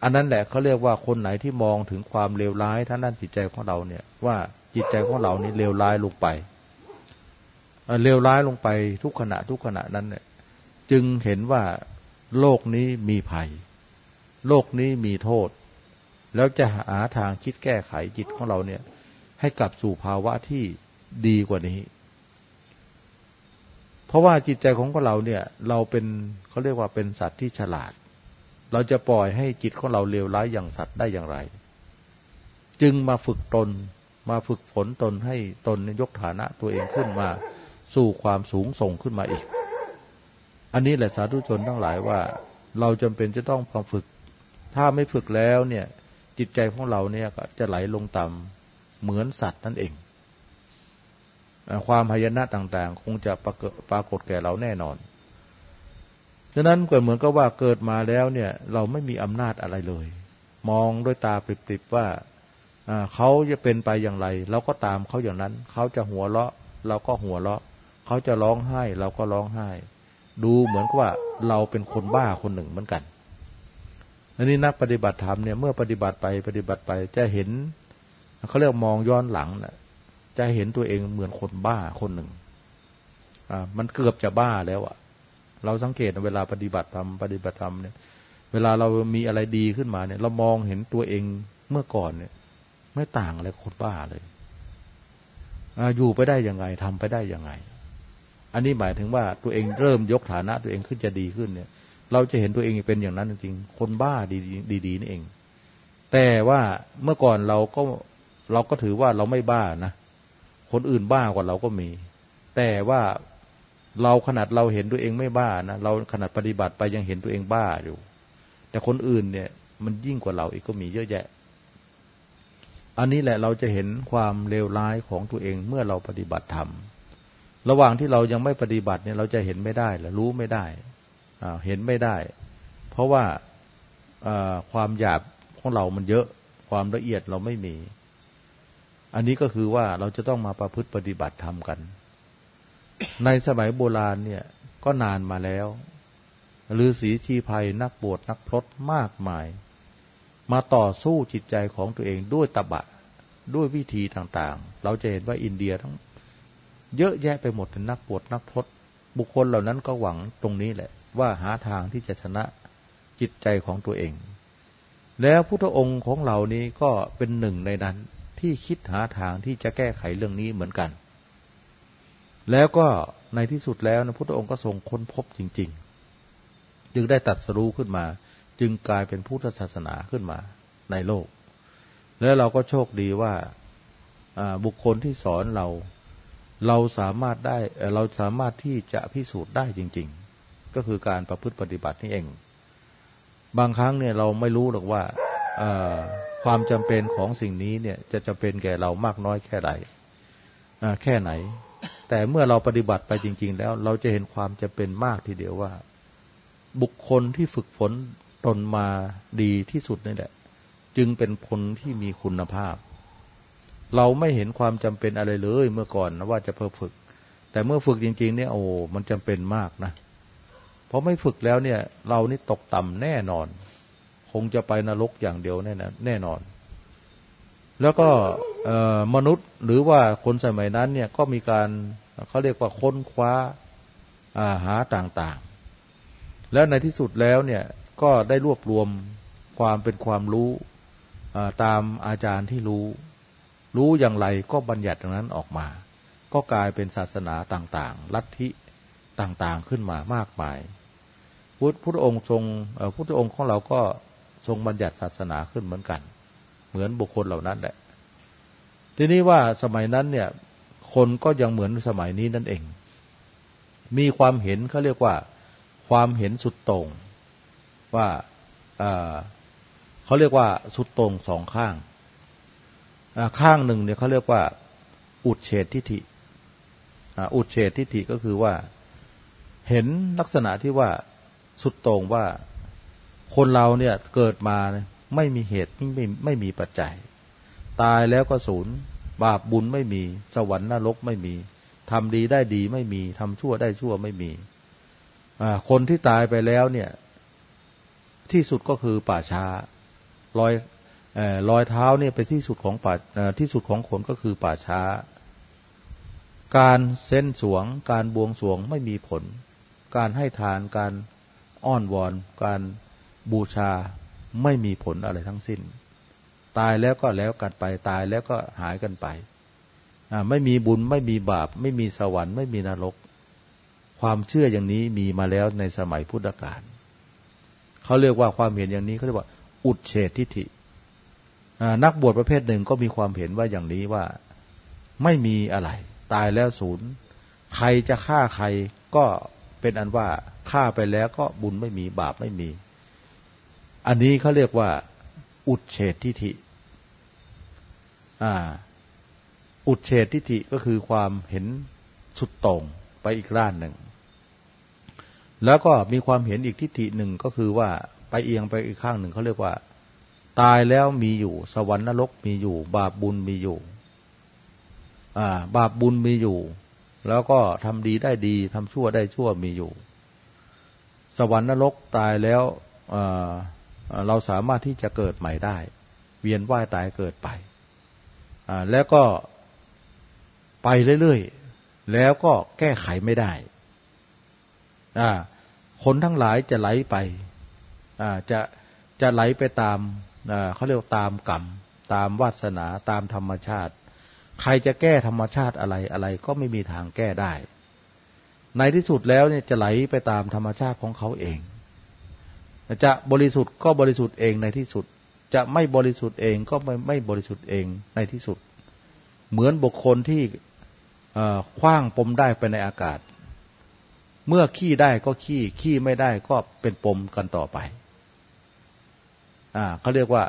[SPEAKER 1] อันนั้นแหละเขาเรียกว่าคนไหนที่มองถึงความเลวร้ายท่านด้านจิตใจของเราเนี่ย ว่าจิตใจของเรานี่เลวร้ายลงไปเลวร้ายลงไปทุกขณะทุกขณะนั้นเนี่ยจึงเห็นว่าโลกนี้มีภัย โลกนี้มีโทษ แล้วจะหาทางคิดแก้ไขจิตของเราเนี่ย ให้กลับสู่ภาวะที่ดีกว่านี้ เพราะว่าจิตใจของเราเนี่ย เราเป็นเขาเรียกว่าเป็นสัตว์ที่ฉลาด เราจะปล่อยให้จิตของเราเลวร้ายอย่างสัตว์ได้อย่างไร จึงมาฝึกตน มาฝึกฝนตนให้ตนยกฐานะตัวเองขึ้นมาสู่ความสูงส่งขึ้นมาอีก อันนี้แหละสาธุชนทั้งหลายว่า เราจำเป็นจะต้องมามฝึก ถ้าไม่ฝึกแล้วเนี่ยจิตใจของเราเนี่ยก็จะไหลลงต่ำเหมือนสัตว์นั่นเอง ความพยานะต่างๆ คงจะปรากปรากฏแก่เราแน่นอน ฉะนั้นก็เหมือนกับว่าเกิดมาแล้วเนี่ย เราไม่มีอำนาจอะไรเลย มองด้วยตาปริบๆว่าเขาจะเป็นไปอย่างไร เราก็ตามเขาอย่างนั้น เขาจะหัวเราะ เราก็หัวเราะ เขาจะร้องไห้ เราก็ร้องไห้ ดูเหมือนกับว่าเราเป็นคนบ้าคนหนึ่งเหมือนกันอันนี้นักปฏิบัติธรรมเนี่ยเมื่อปฏิบัติไปปฏิบัติไปจะเห็นเขาเรียกมองย้อนหลังนะจะเห็นตัวเองเหมือนคนบ้าคนหนึ่งอ่ามันเกือบจะบ้าแล้วอะ เราสังเกตเวลาปฏิบัติธรรมปฏิบัติธรรมเนี่ยเวลาเรามีอะไรดีขึ้นมาเนี่ย เรามองเห็นตัวเองเมื่อก่อนเนี่ย ไม่ต่างอะไรคนบ้าเลยออยู่ไปได้ยังไงทำไปได้ยังไง อันนี้หมายถึงว่าตัวเองเริ่มยกฐานะ ตัวเองขึ้นจะดีขึ้นเนี่ย เราจะเห็นตัวเองเป็นอย่างนั้นจริงๆคนบ้าดีๆนี่เอง แต่ว่าเมื่อก่อนเราก็เราก็ถือว่าเราไม่บ้านะคนอื่นบ้ากว่าเราก็มี แต่ว่า เราขนาดเราเห็นตัวเองไม่บ้านะเราขนาดปฏิบัติไปยังเห็นตัวเองบ้าอยู่ แต่คนอื่นเนี่ย มันยิ่งกว่าเราอีกก็มีเยอะแยะ อันนี้แหละเราจะเห็นความเลวร้ายของตัวเองเมื่อเราปฏิบัติธรรมระหว่างที่เรายังไม่ปฏิบัติเนี่ย เราจะเห็นไม่ได้หรือรู้ไม่ได้เห็นไม่ได้ เพราะว่าความหยาบของเรามันเยอะ ความละเอียดเราไม่มี อันนี้ก็คือว่าเราจะต้องมาประพฤติปฏิบัติธรรมกัน ในสมัยโบราณเนี่ยก็นานมาแล้วฤาษีชีภัยนักบวชนักพรตมากมาย มาต่อสู้จิตใจของตัวเองด้วยตบะ ด้วยวิธีต่างๆ เราจะเห็นว่าอินเดียทั้งเยอะแยะไปหมดนักปวดนักพจบุคคลเหล่านั้นก็หวังตรงนี้แหละ ว่าหาทางที่จะชนะจิตใจของตัวเอง แล้วพุทธองค์ของเรานี้ก็เป็นหนึ่งในนั้นที่คิดหาทางที่จะแก้ไขเรื่องนี้เหมือนกัน แล้วก็ในที่สุดแล้วนะพุทธองค์ก็ทรงค้นพบจริง ๆ จึงได้ตัดสรู้ขึ้นมา จึงกลายเป็นพุทธศาสนาขึ้นมาในโลก แล้วเราก็โชคดีว่าบุคคลที่สอนเราเราสามารถได้เราสามารถที่จะพิสูจน์ได้จริง ๆ ก็คือการประพฤติปฏิบัตินี่เอง บางครั้งเนี่ยเราไม่รู้หรอกว่าความจำเป็นของสิ่งนี้เนี่ยจะจำเป็นแก่เรามากน้อยแค่ไหนแค่ไหน แต่เมื่อเราปฏิบัติไปจริง ๆ แล้ว เราจะเห็นความจำเป็นมากทีเดียวว่า บุคคลที่ฝึกฝนตนมาดีที่สุดนี่แหละ จึงเป็นคนที่มีคุณภาพ เราไม่เห็นความจำเป็นอะไรเลยเมื่อก่อนนะว่าจะเพิ่มฝึก แต่เมื่อฝึกจริง ๆ เนี่ยโอ้มันจำเป็นมากนะเพราะไม่ฝึกแล้วเนี่ย เรานี่ตกต่ำแน่นอน คงจะไปนรกอย่างเดียวแน่นแน่นอน แล้วก็มนุษย์หรือว่าคนสมัยนั้นเนี่ยก็มีการเขาเรียกว่าค้นคว้าาหาต่างๆ แล้วในที่สุดแล้วเนี่ยก็ได้รวบรวมความเป็นความรู้ตามอาจารย์ที่รู้ รู้อย่างไรก็บัญญัติตรงนั้นออกมา ก็กลายเป็นศาสนาต่างๆ ลัทธิต่างๆขึ้นมามากมาย พุทธพุทธองค์ทรงพุทธองค์ของเราก็ทรงบัญญัติศาสนาขึ้นเหมือนกัน เหมือนบุคคลเหล่านั้นแหละ ทีนี้ว่าสมัยนั้นเนี่ย คนก็ยังเหมือนสมัยนี้นั่นเอง มีความเห็นเขาเรียกว่า ความเห็นสุดตรง ว่าเขาเรียกว่าสุดตรงสองข้างข้างหนึ่งเนี่ยเขาเรียกว่า อุดเฉดทิฏฐิอุดเฉดทิฏฐิก็คือว่า เห็นลักษณะที่ว่าสุดตรงว่าคนเราเนี่ยเกิดมา ไม่มีเหตุไม่ไม่ไม่มีปัจจัย ตายแล้วก็ศูนย์บาปบุญไม่มี สวรรค์นรกไม่มีทำดีได้ดีไม่มีทำชั่วได้ชั่วไม่มีคนที่ตายไปแล้วเนี่ย ที่สุดก็คือป่าช้ารอยรอยเท้าเนี่ยเป็นที่สุดของป่าที่สุดของขนก็คือป่าช้า การเส้นสวง การบวงสวงไม่มีผล การให้ทานการอ้อนวอน การบูชา ไม่มีผลอะไรทั้งสิ้น ตายแล้วก็แล้วกันไปตายแล้วก็หายกันไปไม่มีบุญไม่มีบาป ไม่มีสวรรค์ไม่มีนรก ความเชื่ออย่างนี้มีมาแล้วในสมัยพุทธกาลเขาเรียกว่าความเห็นอย่างนี้เขาเรียกว่า อุดเฉดทิฐินักบวชประเภทหนึ่งก็มีความเห็นว่าอย่างนี้ว่าไม่มีอะไร ตายแล้วศูนย์ ใครจะฆ่าใครก็เป็นอันว่าฆ่าไปแล้วก็บุญไม่มีบาปไม่มี อันนี้เขาเรียกว่า อุดเฉดทิฐิอ่า อุดเฉดทิฏฐิก็คือความเห็นสุดตรงไปอีกด้านหนึ่ง แล้วก็มีความเห็นอีกทิฏฐิหนึ่งก็คือว่าไปเอียงไปอีกข้างหนึ่งเขาเรียกว่า ตายแล้วมีอยู่ สวรรค์นรกมีอยู่ บาปบุญมีอยู่ อ่า บาปบุญมีอยู่ แล้วก็ทำดีได้ดีทำชั่วได้ชั่วมีอยู่ สวรรค์นรกตายแล้วอ เราสามารถที่จะเกิดใหม่ได้ เวียนว่ายตายเกิดไป แล้วก็ไปเรื่อยๆ แล้วก็แก้ไขไม่ได้ คนทั้งหลายจะไหลไป จะจะไหลไปตามเขาเรียกตามกรรม ตามวาสนาตามธรรมชาติ ใครจะแก้ธรรมชาติอะไรอะไรก็ไม่มีทางแก้ได้ ในที่สุดแล้วเนี่ยจะไหลไปตามธรรมชาติของเขาเอง จะบริสุทธิ์ก็บริสุทธิ์เองในที่สุด จะไม่บริสุทธิ์เองก็ไม่ไม่บริสุทธิ์เองในที่สุด เหมือนบุคคลที่คว้างปมได้ไปในอากาศ เมื่อขี้ได้ก็ขี้ขี้ไม่ได้ก็เป็นปมกันต่อไปอ่าเขาเรียกว่า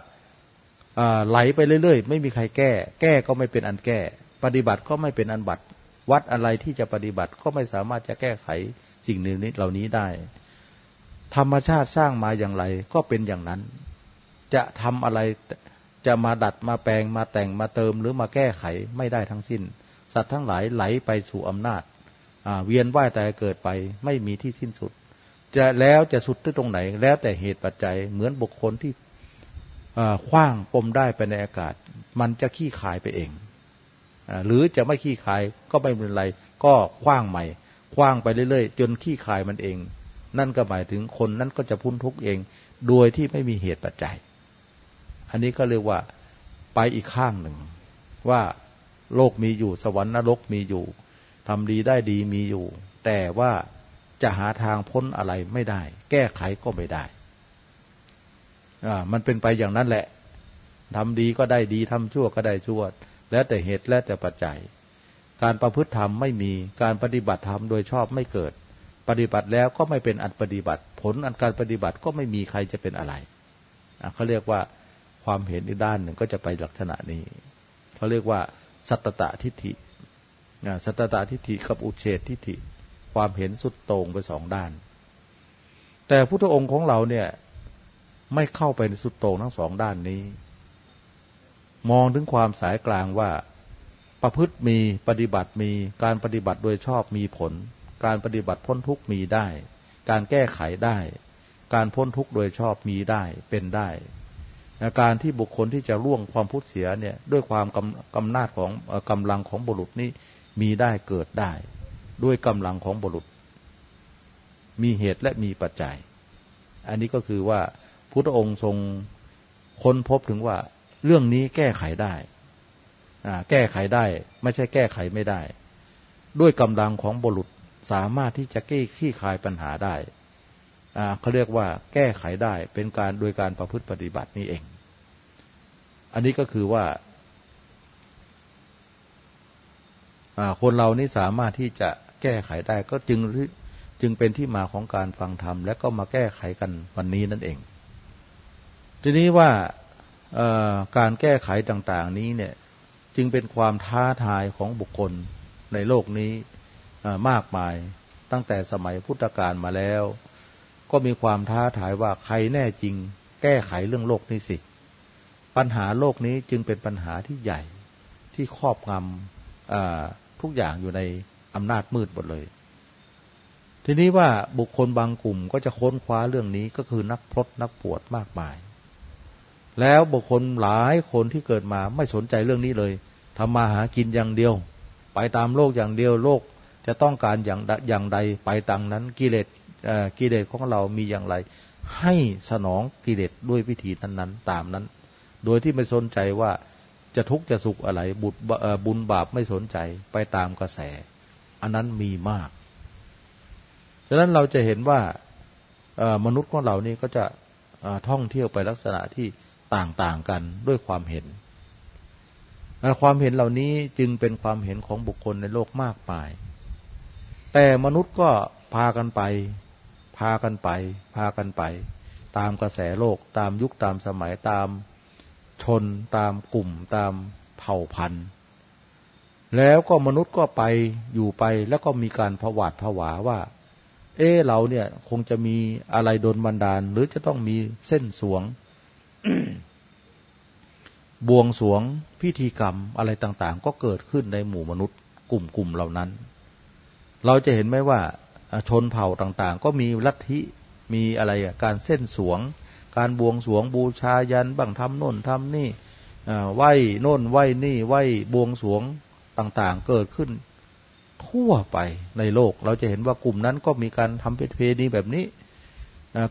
[SPEAKER 1] ไหลไปเรื่อยๆ ไม่มีใครแก้ แก้ก็ไม่เป็นอันแก้ ปฏิบัติก็ไม่เป็นอันบัตวัดอะไรที่จะปฏิบัติก็ไม่สามารถจะแก้ไขสิ่งนี้เหล่านี้ได้ ธรรมชาติสร้างมาอย่างไร ก็เป็นอย่างนั้น จะทำอะไรจะมาดัดมาแปลงมาแต่งมาเติมหรือมาแก้ไขไม่ได้ทั้งสิ้น สัตว์ทั้งหลายไหลไปสู่อำนาจเวียนว่ายแต่เกิดไปไม่มีที่สิ้นสุด จะแล้วจะสุดที่ตรงไหน แล้วแต่เหตุปัจจัยเหมือนบุคคลที่คว้างปมได้ไปในอากาศ มันจะขี้ขายไปเองอหรือจะไม่ขี้ขายก็ไม่เป็นไร ก็คว้างใหม่คว้างไปเรื่อยๆ จนขี้ขายมันเอง นั่นก็หมายถึงคนนั้นก็จะพ้นทุกข์เอง โดยที่ไม่มีเหตุปัจจัย อันนี้ก็เรียกว่าไปอีกข้างหนึ่ง ว่าโลกมีอยู่สวรรค์นรกมีอยู่ทำดีได้ดีมีอยู่ แต่ว่าจะหาทางพ้นอะไรไม่ได้ แก้ไขก็ไม่ได้อ่ามันเป็นไปอย่างนั้นแหละทำดีก็ได้ดีทำชั่วก็ได้ชั่ว แล้วแต่เหตุและแต่ปัจจัย การประพฤติธรรมไม่มีการปฏิบัติธรรมโดยชอบไม่เกิด ปฏิบัติแล้วก็ไม่เป็นอันปฏิบัติ ผลอันการปฏิบัติก็ไม่มีใครจะเป็นอะไรเขาเรียกว่าความเห็นอีกด้านหนึ่งก็จะไปลักษณะนี้เขาเรียกว่า สัตตะทิฏฐิสัตตะทิฏฐิกับอุเฉดทิฏฐิ ความเห็นสุดโต่งไปสองด้าน แต่พุทธองค์ของเราเนี่ยไม่เข้าไปในสุดโต่งทั้งสองด้านนี้ มองถึงความสายกลางว่า ประพฤติมีปฏิบัติมีการปฏิบัติโดยชอบมีผล การปฏิบัติพ้นทุกมีได้ การแก้ไขได้ การพ้นทุกโดยชอบมีได้เป็นได้การที่บุคคลที่จะล่วงความพุทธเสียเนี่ยด้วยความกำกำนาจของกำลังของบุรุษนี้มีได้เกิดได้ ด้วยกำลังของบุรุษ มีเหตุและมีปัจจัย อันนี้ก็คือว่าพุทธองค์ทรงค้นพบถึงว่าเรื่องนี้แก้ไขได้แก้ไขได้ ไม่ใช่แก้ไขไม่ได้ ด้วยกำลังของบุรุษ สามารถที่จะแก้ขี้คายปัญหาได้เขาเรียกว่าแก้ไขได้เป็นการโดยการประพฤติปฏิบัตินี่เอง อันนี้ก็คือว่า คนเรานี่สามารถที่จะแก้ไขได้ก็จึงจึงเป็นที่มาของการฟังธรรม และก็มาแก้ไขกันวันนี้นั่นเอง ทีนี้ว่าการแก้ไขต่าง ๆ นี้เนี่ย จึงเป็นความท้าทายของบุคคลในโลกนี้ มากมาย ตั้งแต่สมัยพุทธกาลมาแล้ว ก็มีความท้าทายว่าใครแน่จริง แก้ไขเรื่องโลกนี้สิ ปัญหาโลกนี้จึงเป็นปัญหาที่ใหญ่ที่ครอบงำทุกอย่างอยู่ในอำนาจมืดหมดเลย ทีนี้ว่าบุคคลบางกลุ่มก็จะค้นคว้าเรื่องนี้ก็คือนักพรตนักปวดมากมาย แล้วบุคคลหลายคนที่เกิดมาไม่สนใจเรื่องนี้เลยทำมาหากินอย่างเดียว ไปตามโลกอย่างเดียวโลก จะต้องการอย่างอย่างใดไปตามนั้นกิเลสกิเลสของเรามีอย่างไร ให้สนองกิเลสด้วยวิธีนั้นๆตามนั้น โดยที่ไม่สนใจว่าจะทุกข์จะสุขอะไรบุญบุญบาปไม่สนใจไปตามกระแส อันนั้นมีมากฉะนั้นเราจะเห็นว่ามนุษย์ของเรานี่ก็จะท่องเที่ยวไปลักษณะที่ต่างๆกันด้วยความเห็น ความเห็นเหล่านี้จึงเป็นความเห็นของบุคคลในโลกมากมาย แต่มนุษย์ก็พากันไป พากันไป พากันไป ตามกระแสโลกตามยุคตามสมัยตามชนตามกลุ่มตามเผ่าพันธุ์ แล้วก็มนุษย์ก็ไปอยู่ไปแล้วก็มีการผวาดผวาว่า เออเราเนี่ยคงจะมีอะไรโดนบันดาล หรือจะต้องมีเส้นสวง บวงสวงพิธีกรรมอะไรต่างๆ ก็เกิดขึ้นในหมู่มนุษย์กลุ่มๆเหล่านั้น เราจะเห็นไหมว่าชนเผ่าต่างๆ ก็มีลัทธิมีอะไรการเส้นสวง การบวงสวงบูชายันบังทำโน่นทำนี่ไหว้โน่นไหว้นี่ไหว้บวงสวงต่างๆ เกิดขึ้น ทั่วไปในโลก เราจะเห็นว่ากลุ่มนั้นก็มีการทำเพณีแบบนี้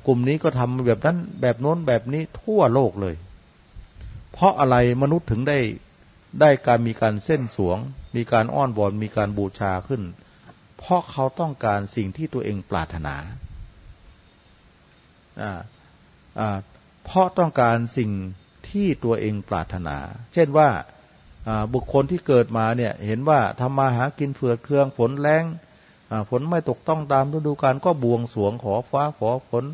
[SPEAKER 1] กลุ่มนี้ก็ทำแบบนั้นแบบโน้นแบบนี้ทั่วโลกเลย เพราะอะไรมนุษย์ถึงได้ได้การมีการเส้นสวง มีการอ้อนวอนมีการบูชาขึ้น เพราะเขาต้องการสิ่งที่ตัวเองปรารถนาเพราะต้องการสิ่งที่ตัวเองปรารถนา เช่นว่าบุคคลที่เกิดมาเนี่ยเห็นว่าทำมาหากินเฟือเครื่องฝนแรงฝนไม่ตกต้องตามฤดูกาลก็บวงสวงขอฟ้าขอฝน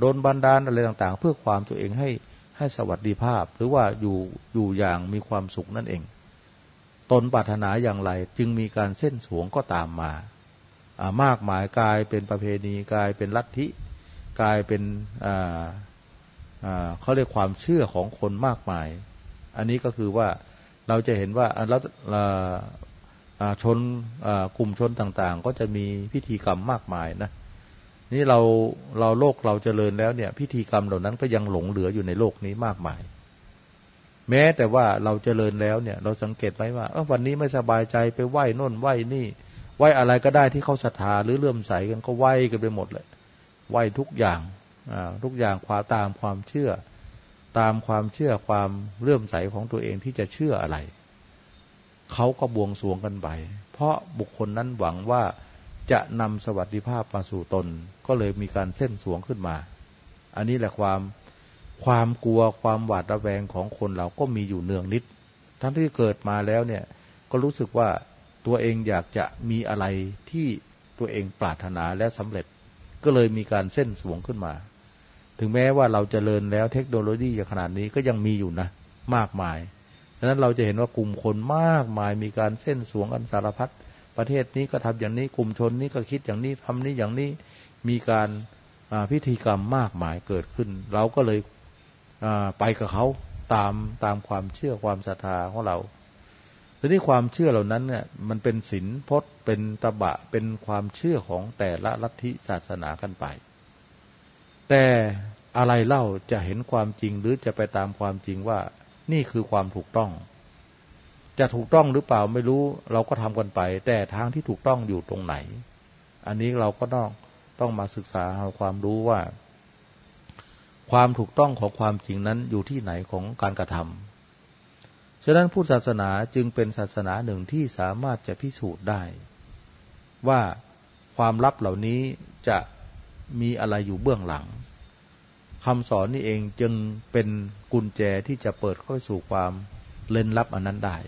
[SPEAKER 1] โดนบันดาลอะไรต่างๆ เพื่อความตัวเองให้ให้สวัสดิภาพ หรือว่าอยู่อยู่อย่างมีความสุขนั่นเอง ตนปรารถนาอย่างไรจึงมีการเส้นสวงก็ตามมา มากมายกลายเป็นประเพณีกลายเป็นลัทธิกลายเป็นเขาเรียกความเชื่อของคนมากมาย อันนี้ก็คือว่าเราจะเห็นว่าแล้วชนกลุ่มชนต่างๆ ก็จะมีพิธีกรรมมากมายนะนี่เราเราโลกเราเจริญแล้วเนี่ย พิธีกรรมเหล่านั้นก็ยังหลงเหลืออยู่ในโลกนี้มากมาย แม้แต่ว่าเราเจริญแล้วเนี่ย เราสังเกตไหมว่าวันนี้ไม่สบายใจไปไหว้น่นไหว้นี่ ไหว้อะไรก็ได้ที่เขาศรัทธาหรือเลื่อมใสกันก็ไหว้กันไปหมดเลยไหว้ทุกอย่างทุกอย่างความตามความเชื่อ ตามความเชื่อความเลื่อมใสของตัวเองที่จะเชื่ออะไรเขาก็บวงสวงกันไป เพราะบุคคลนั้นหวังว่าจะนำสวัสดิภาพมาสู่ตน ก็เลยมีการเส้นสวงขึ้นมา อันนี้แหละความความกลัวความหวาดระแวงของคนเราก็มีอยู่เนืองนิด ทั้งที่เกิดมาแล้วเนี่ยก็รู้สึกว่า ตัวเองอยากจะมีอะไรที่ตัวเองปรารถนาและสำเร็จ ก็เลยมีการเส้นสวงขึ้นมา ถึงแม้ว่าเราจเจริญแล้วเทคโนโลยีอย่างขนาดนี้ก็ยังมีอยู่นะ มากมายฉะนั้นเราจะเห็นว่ากลุ่มคนมากมายมีการเส้นสวงกันสารพัดประเทศนี้ก็ทำอย่างนี้กลุ่มชนนี้ก็คิดอย่างนี้ทำนี้อย่างนี้มีการพิธีกรรมมากมายเกิดขึ้น เราก็เลยไปกับเขาตามตามความเชื่อความศรัทธาของเรา ทีนี้ความเชื่อเหล่านั้นเนี่ยมันเป็นศีลพจน์เป็นตบะเป็นความเชื่อของแต่ละลัทธิศาสนากันไป แต่อะไรเล่าจะเห็นความจริงหรือจะไปตามความจริงว่า นี่คือความถูกต้อง จะถูกต้องหรือเปล่าไม่รู้เราก็ทำกันไป แต่ทางที่ถูกต้องอยู่ตรงไหน อันนี้เราก็ต้องต้องมาศึกษาหาความรู้ว่า ความถูกต้องของความจริงนั้นอยู่ที่ไหนของการกระทำ ฉะนั้นพุทธศาสนาจึงเป็นศาสนาหนึ่งที่สามารถจะพิสูจน์ได้ ว่าความลับเหล่านี้จะมีอะไรอยู่เบื้องหลังคำสอนนี่เองจึงเป็นกุญแจที่จะเปิดเข้าสู่ความเล่นลับอันนั้นได้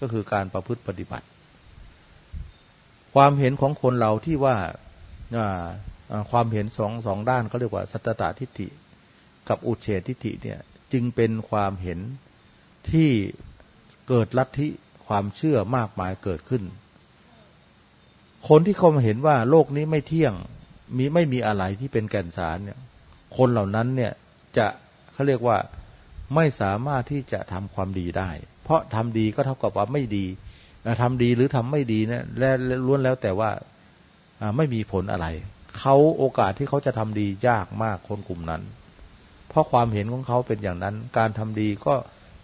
[SPEAKER 1] ก็คือการประพฤติปฏิบัติ ความเห็นของคนเราที่ว่าความเห็นสองสองด้านเขาเรียกว่า สัตตตทิฏฐิ กับอุเฉทิฏฐิเนี่ยจึงเป็นความเห็นที่ เกิดลัทธิความเชื่อมากมายเกิดขึ้น คนที่เขามาเห็นว่าโลกนี้ไม่เที่ยงมีไม่มีอะไรที่เป็นแก่นสารเนี่ย คนเหล่านั้นเนี่ยจะเขาเรียกว่าไม่สามารถที่จะทำความดีได้ เพราะทำดีก็เท่ากับว่าไม่ดีทำดีหรือทำไม่ดีเนี่ยและล้วนแล้วแต่ว่าไม่มีผลอะไรเขาโอกาสที่เขาจะทำดียากมากคนกลุ่มนั้น เพราะความเห็นของเขาเป็นอย่างนั้น การทำดีก็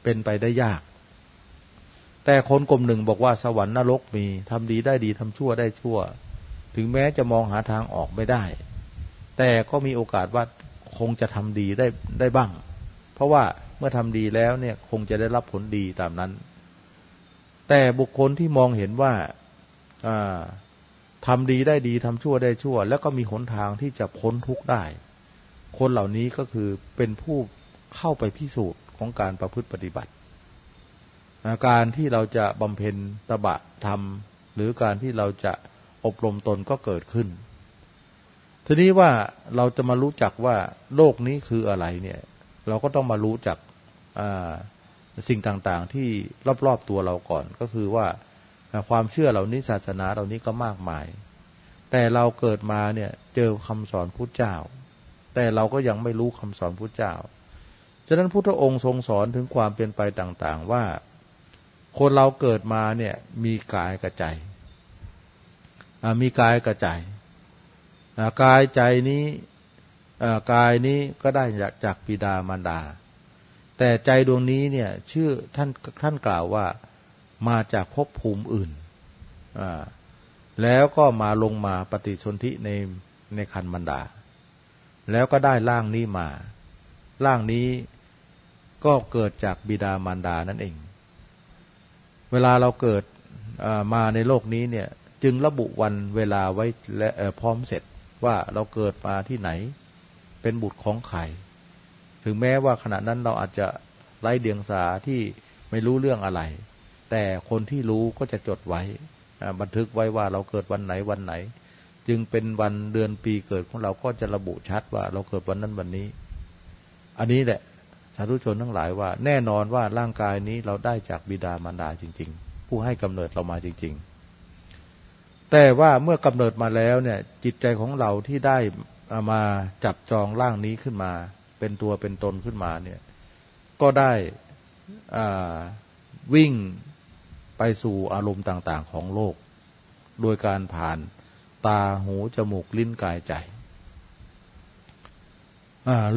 [SPEAKER 1] เป็นไปได้ยาก แต่คนกลุ่มหนึ่งบอกว่าสวรรค์นรกมีทำดีได้ดีทำชั่วได้ชั่ว ถึงแม้จะมองหาทางออกไม่ได้ แต่ก็มีโอกาสว่าคงจะทำดีได้ได้บ้าง เพราะว่าเมื่อทำดีแล้วเนี่ยคงจะได้รับผลดีตามนั้น แต่บุคคลที่มองเห็นว่าทำดีได้ดีทำชั่วได้ชั่ว แล้วก็มีหนทางที่จะพ้นทุกข์ได้ คนเหล่านี้ก็คือเป็นผู้เข้าไปพิสูจน์ของการประพฤติปฏิบัติ การที่เราจะบำเพ็ญตบะธรรม หรือการที่เราจะอบรมตนก็เกิดขึ้น ทีนี้ว่าเราจะมารู้จักว่าโลกนี้คืออะไรเนี่ย เราก็ต้องมารู้จักสิ่งต่างๆ ที่รอบๆตัวเราก่อนก็คือว่าความเชื่อเหล่านี้ศาสนาเหล่านี้ก็มากมาย แต่เราเกิดมาเนี่ยเจอคำสอนพุทธเจ้า แต่เราก็ยังไม่รู้คำสอนพุทธเจ้า ฉะนั้นพุทธองค์ทรงสอนถึงความเป็นไปต่างๆ ว่า คนเราเกิดมาเนี่ยมีกายกับใจมีกายกับใจกายใจนี้กายนี้ก็ได้จากจากปิดามารดา แต่ใจดวงนี้เนี่ยชื่อท่านท่านกล่าวว่ามาจากภพภูมิอื่น แล้วก็มาลงมาปฏิสนธิในในคันมันดา แล้วก็ได้ร่างนี้มา ร่างนี้ก็เกิดจากบิดามารดานั่นเอง วลาเราเกิดมาในโลกนี้เนี่ยจึงระบุวันเวลาไว้และพร้อมเสร็จว่าเราเกิดมาที่ไหน เป็นบุตรของใครถึงแม้ว่าขณะนั้นเราอาจจะไร้เดียงสาที่ไม่รู้เรื่องอะไร แต่คนที่รู้ก็จะจดไว้ บันทึกไว้ว่าเราเกิดวันไหนวันไหน จึงเป็นวันเดือนปีเกิดของเราก็จะระบุชัดว่าเราเกิดวันนั้นวันนี้ อันนี้แหละ สาธุชนทั้งหลายว่า แน่นอนว่าร่างกายนี้เราได้จากบิดามารดาจริง ๆ ผู้ให้กำเนิดเรามาจริง ๆ แต่ว่าเมื่อกำเนิดมาแล้วเนี่ย จิตใจของเราที่ได้มาจับจองร่างนี้ขึ้นมา เป็นตัวเป็นตนขึ้นมาเนี่ย ก็ได้วิ่งไปสู่อารมณ์ต่าง ๆ ของโลก โดยการผ่านตาหูจมูกลิ้นกายใจ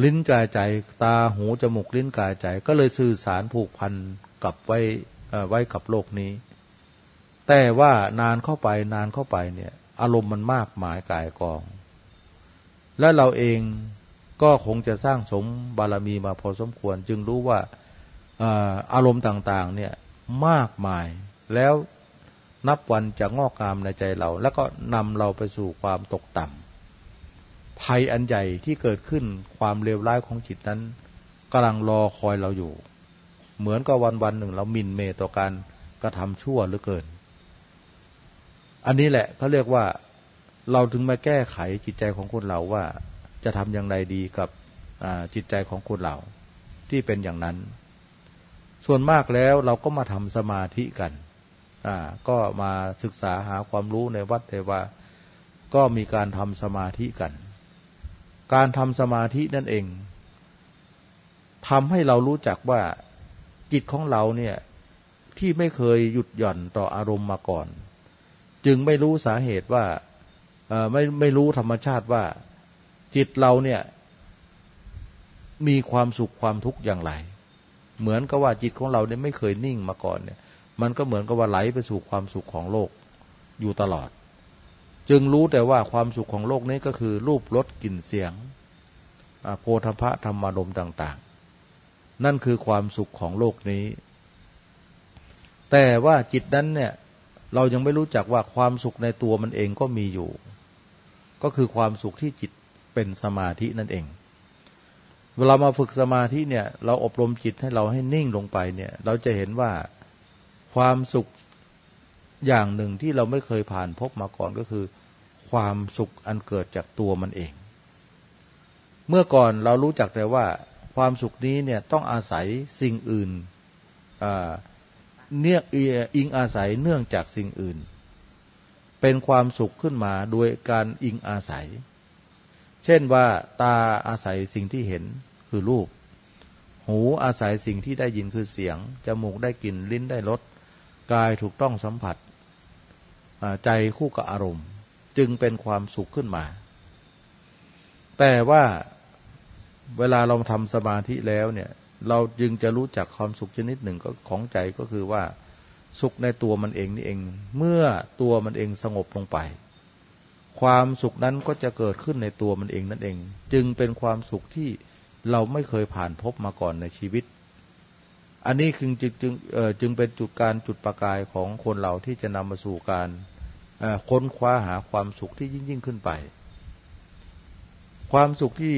[SPEAKER 1] ลิ้นกายใจ ตาหูจมูกลิ้นกายใจ ก็เลยสื่อสารผูกพันกับไว้ไว้กับโลกนี้ แต่ว่านานเข้าไปนานเข้าไปเนี่ย อารมณ์มันมากมายกายกอง และเราเองก็คงจะสร้างสมบารมีมาพอสมควร จึงรู้ว่าอารมณ์ต่าง ๆ เนี่ยมากมายแล้วนับวันจะงอกงามในใจเรา แล้วก็นำเราไปสู่ความตกต่ำ ภัยอันใหญ่ที่เกิดขึ้นความเลวร้ายของจิตนั้นกำลังรอคอยเราอยู่ เหมือนกับวันวันหนึ่งเรามินเมต่อการกระทำชั่วหรือเกิน อันนี้แหละเขาเรียกว่าเราถึงมาแก้ไขจิตใจของคนเราว่าจะทำอย่างไรดีกับจิตใจของคนเราที่เป็นอย่างนั้น ส่วนมากแล้วเราก็มาทำสมาธิกันก็มาศึกษาหาความรู้ในวัดเทวาก็มีการทำสมาธิกัน การทำสมาธินั่นเองทำให้เรารู้จักว่าจิตของเราเนี่ยที่ไม่เคยหยุดหย่อนต่ออารมณ์มาก่อน จึงไม่รู้สาเหตุว่าไม่ไม่รู้ธรรมชาติว่า จิตเราเนี่ยมีความสุขความทุกข์อย่างไร เหมือนกับว่าจิตของเราเนี่ยไม่เคยนิ่งมาก่อนเนี่ย มันก็เหมือนกับว่าไหลไปสู่ความสุขของโลกอยู่ตลอด จึงรู้แต่ว่าความสุขของโลกนี้ก็คือรูปรสกลิ่นเสียงโพธพะธรรมารมต่าง ๆ นั่นคือความสุขของโลกนี้ แต่ว่าจิตนั้นเนี่ยเรายังไม่รู้จักว่าความสุขในตัวมันเองก็มีอยู่ ก็คือความสุขที่จิตเป็นสมาธินั่นเอง เวลามาฝึกสมาธิเนี่ย เราอบรมจิตให้เราให้นิ่งลงไปเนี่ย เราจะเห็นว่าความสุขอย่างหนึ่งที่เราไม่เคยผ่านพบมาก่อนก็คือ ความสุขอันเกิดจากตัวมันเอง เมื่อก่อนเรารู้จักแต่ว่า ความสุขนี้เนี่ยต้องอาศัยสิ่งอื่นเนี่ยอิงอาศัยเนื่องจากสิ่งอื่น เป็นความสุขขึ้นมาโดยการอิงอาศัย เช่นว่าตาอาศัยสิ่งที่เห็นคือรูป หูอาศัยสิ่งที่ได้ยินคือเสียง จมูกได้กลิ่นลิ้นได้รสกายถูกต้องสัมผัสใจคู่กับอารมณ์ จึงเป็นความสุขขึ้นมา แต่ว่าเวลาเราทำสมาธิแล้วเนี่ย เราจึงจะรู้จักความสุขชนิดหนึ่งก็ของใจก็คือว่า สุขในตัวมันเองนี่เอง เมื่อตัวมันเองสงบลงไป ความสุขนั้นก็จะเกิดขึ้นในตัวมันเองนั่นเอง จึงเป็นความสุขที่เราไม่เคยผ่านพบมาก่อนในชีวิต อันนี้คือจึงจึงจึงเป็นจุดการจุดประกายของคนเราที่จะนำมาสู่การ ค้นคว้าหาความสุขที่ยิ่งยิ่งขึ้นไป ความสุขที่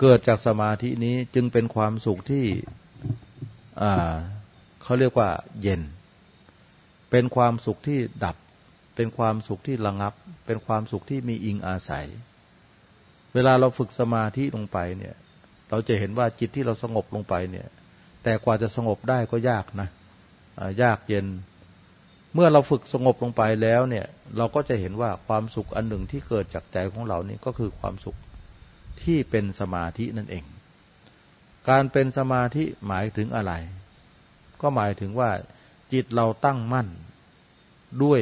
[SPEAKER 1] เกิดจากสมาธินี้จึงเป็นความสุขที่เขาเรียกว่าเย็น เป็นความสุขที่ดับ เป็นความสุขที่ระงับ เป็นความสุขที่มีอิงอาศัย เวลาเราฝึกสมาธิลงไปเนี่ย เราจะเห็นว่าจิตที่เราสงบลงไปเนี่ย แต่กว่าจะสงบได้ก็ยากนะยากเย็น เมื่อเราฝึกสงบลงไปแล้วเนี่ย เราก็จะเห็นว่าความสุขอันหนึ่งที่เกิดจากใจของเรานี่ก็คือความสุขที่เป็นสมาธินั่นเอง การเป็นสมาธิหมายถึงอะไร ก็หมายถึงว่าจิตเราตั้งมั่นด้วย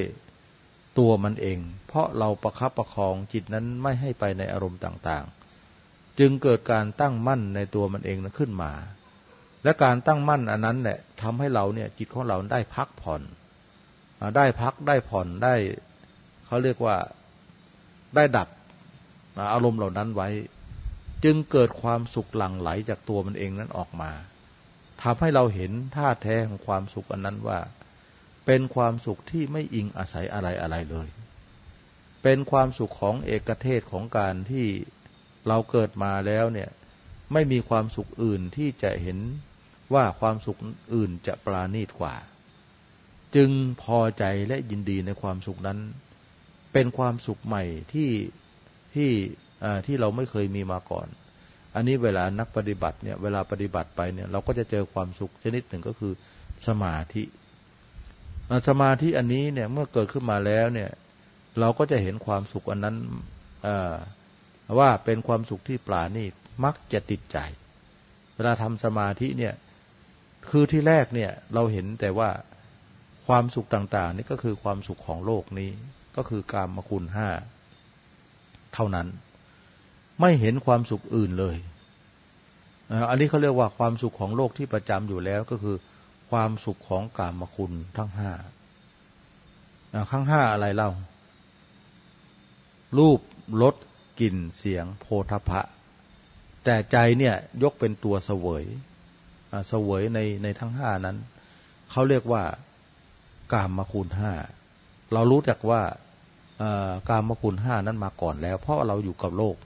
[SPEAKER 1] ตัวมันเอง เพราะเราประคับประคองจิตนั้นไม่ให้ไปในอารมณ์ต่างๆ จึงเกิดการตั้งมั่นในตัวมันเองนั้นขึ้นมา และการตั้งมั่นอันนั้นแหละทำให้เราเนี่ยจิตของเราได้พักผ่อน ได้พักได้ผ่อนได้เขาเรียกว่าได้ดับอารมณ์เหล่านั้นไว้ จึงเกิดความสุขหลั่งไหลจากตัวมันเองนั้นออกมาทำให้เราเห็นท่าแท้ของความสุขอันนั้นว่า เป็นความสุขที่ไม่อิงอาศัยอะไรอะไรเลย เป็นความสุขของเอกเทศของการที่เราเกิดมาแล้วเนี่ยไม่มีความสุขอื่นที่จะเห็นว่าความสุขอื่นจะปราณีตกว่า จึงพอใจและยินดีในความสุขนั้น เป็นความสุขใหม่ที่ที่ที่เราไม่เคยมีมาก่อน อันนี้เวลานักปฏิบัติเนี่ยเวลาปฏิบัติไปเนี่ยเราก็จะเจอความสุขชนิดหนึ่งก็คือสมาธิสมาธิอันนี้เนี่ยเมื่อเกิดขึ้นมาแล้วเนี่ยเราก็จะเห็นความสุขอันนั้นว่าเป็นความสุขที่ปราณีตมักจะติดใจ เวลาทำสมาธิเนี่ยคือที่แรกเนี่ยเราเห็นแต่ว่า ความสุขต่างๆ นี่ก็คือความสุขของโลกนี้ก็คือการมคุณห้าเท่านั้น ไม่เห็นความสุขอื่นเลยอันนี้เขาเรียกว่าความสุขของโลกที่ประจำอยู่แล้วก็คือ ความสุขของกามคุณทั้งห้าข้างห้าอะไรเล่า รูปรสกลิ่นเสียงโพธพะ แต่ใจเนี่ยยกเป็นตัวเสวยเสวยในในทั้งห้านั้น เขาเรียกว่า กามคุณห้าเรารู้จักว่ากามคุณห้านั้นมาก่อนแล้ว เพราะเราอยู่กับโลก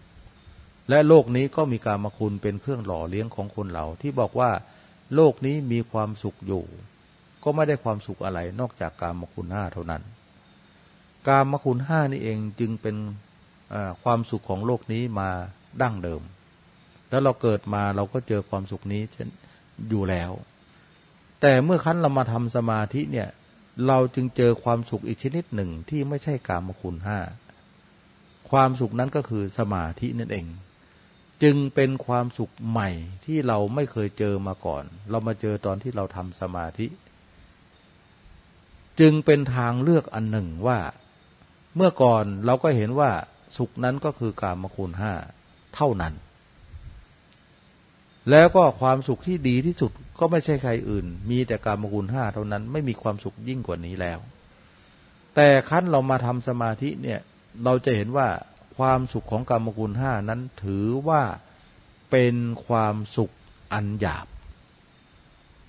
[SPEAKER 1] และโลกนี้ก็มีการมาคุณเป็นเครื่องหล่อเลี้ยงของคนเราที่บอกว่า โลกนี้มีความสุขอยู่ ก็ไม่ได้ความสุขอะไรนอกจากการมคุณห้าเท่านั้น การมคุณห้านี่เองจึงเป็นความสุขของโลกนี้มาดั้งเดิม แล้วเราเกิดมาเราก็เจอความสุขนี้อยู่แล้ว แต่เมื่อขั้นเรามาทำสมาธิเนี่ย เราจึงเจอความสุขอีกชนิดหนึ่งที่ไม่ใช่การมคุณห้าความสุขนั้นก็คือสมาธินั่นเอง จึงเป็นความสุขใหม่ที่เราไม่เคยเจอมาก่อน เรามาเจอตอนที่เราทำสมาธิ จึงเป็นทางเลือกอันหนึ่งว่า เมื่อก่อนเราก็เห็นว่าสุขนั้นก็คือการมคุณห้าเท่านั้น แล้วก็ความสุขที่ดีที่สุด ก็ไม่ใช่ใครอื่น มีแต่การมคุณห้าเท่านั้นไม่มีความสุขยิ่งกว่านี้แล้ว แต่ขั้นเรามาทำสมาธิเนี่ย เราจะเห็นว่าความสุขของกรรมกุลห้านั้นถือว่าเป็นความสุขอันหยาบ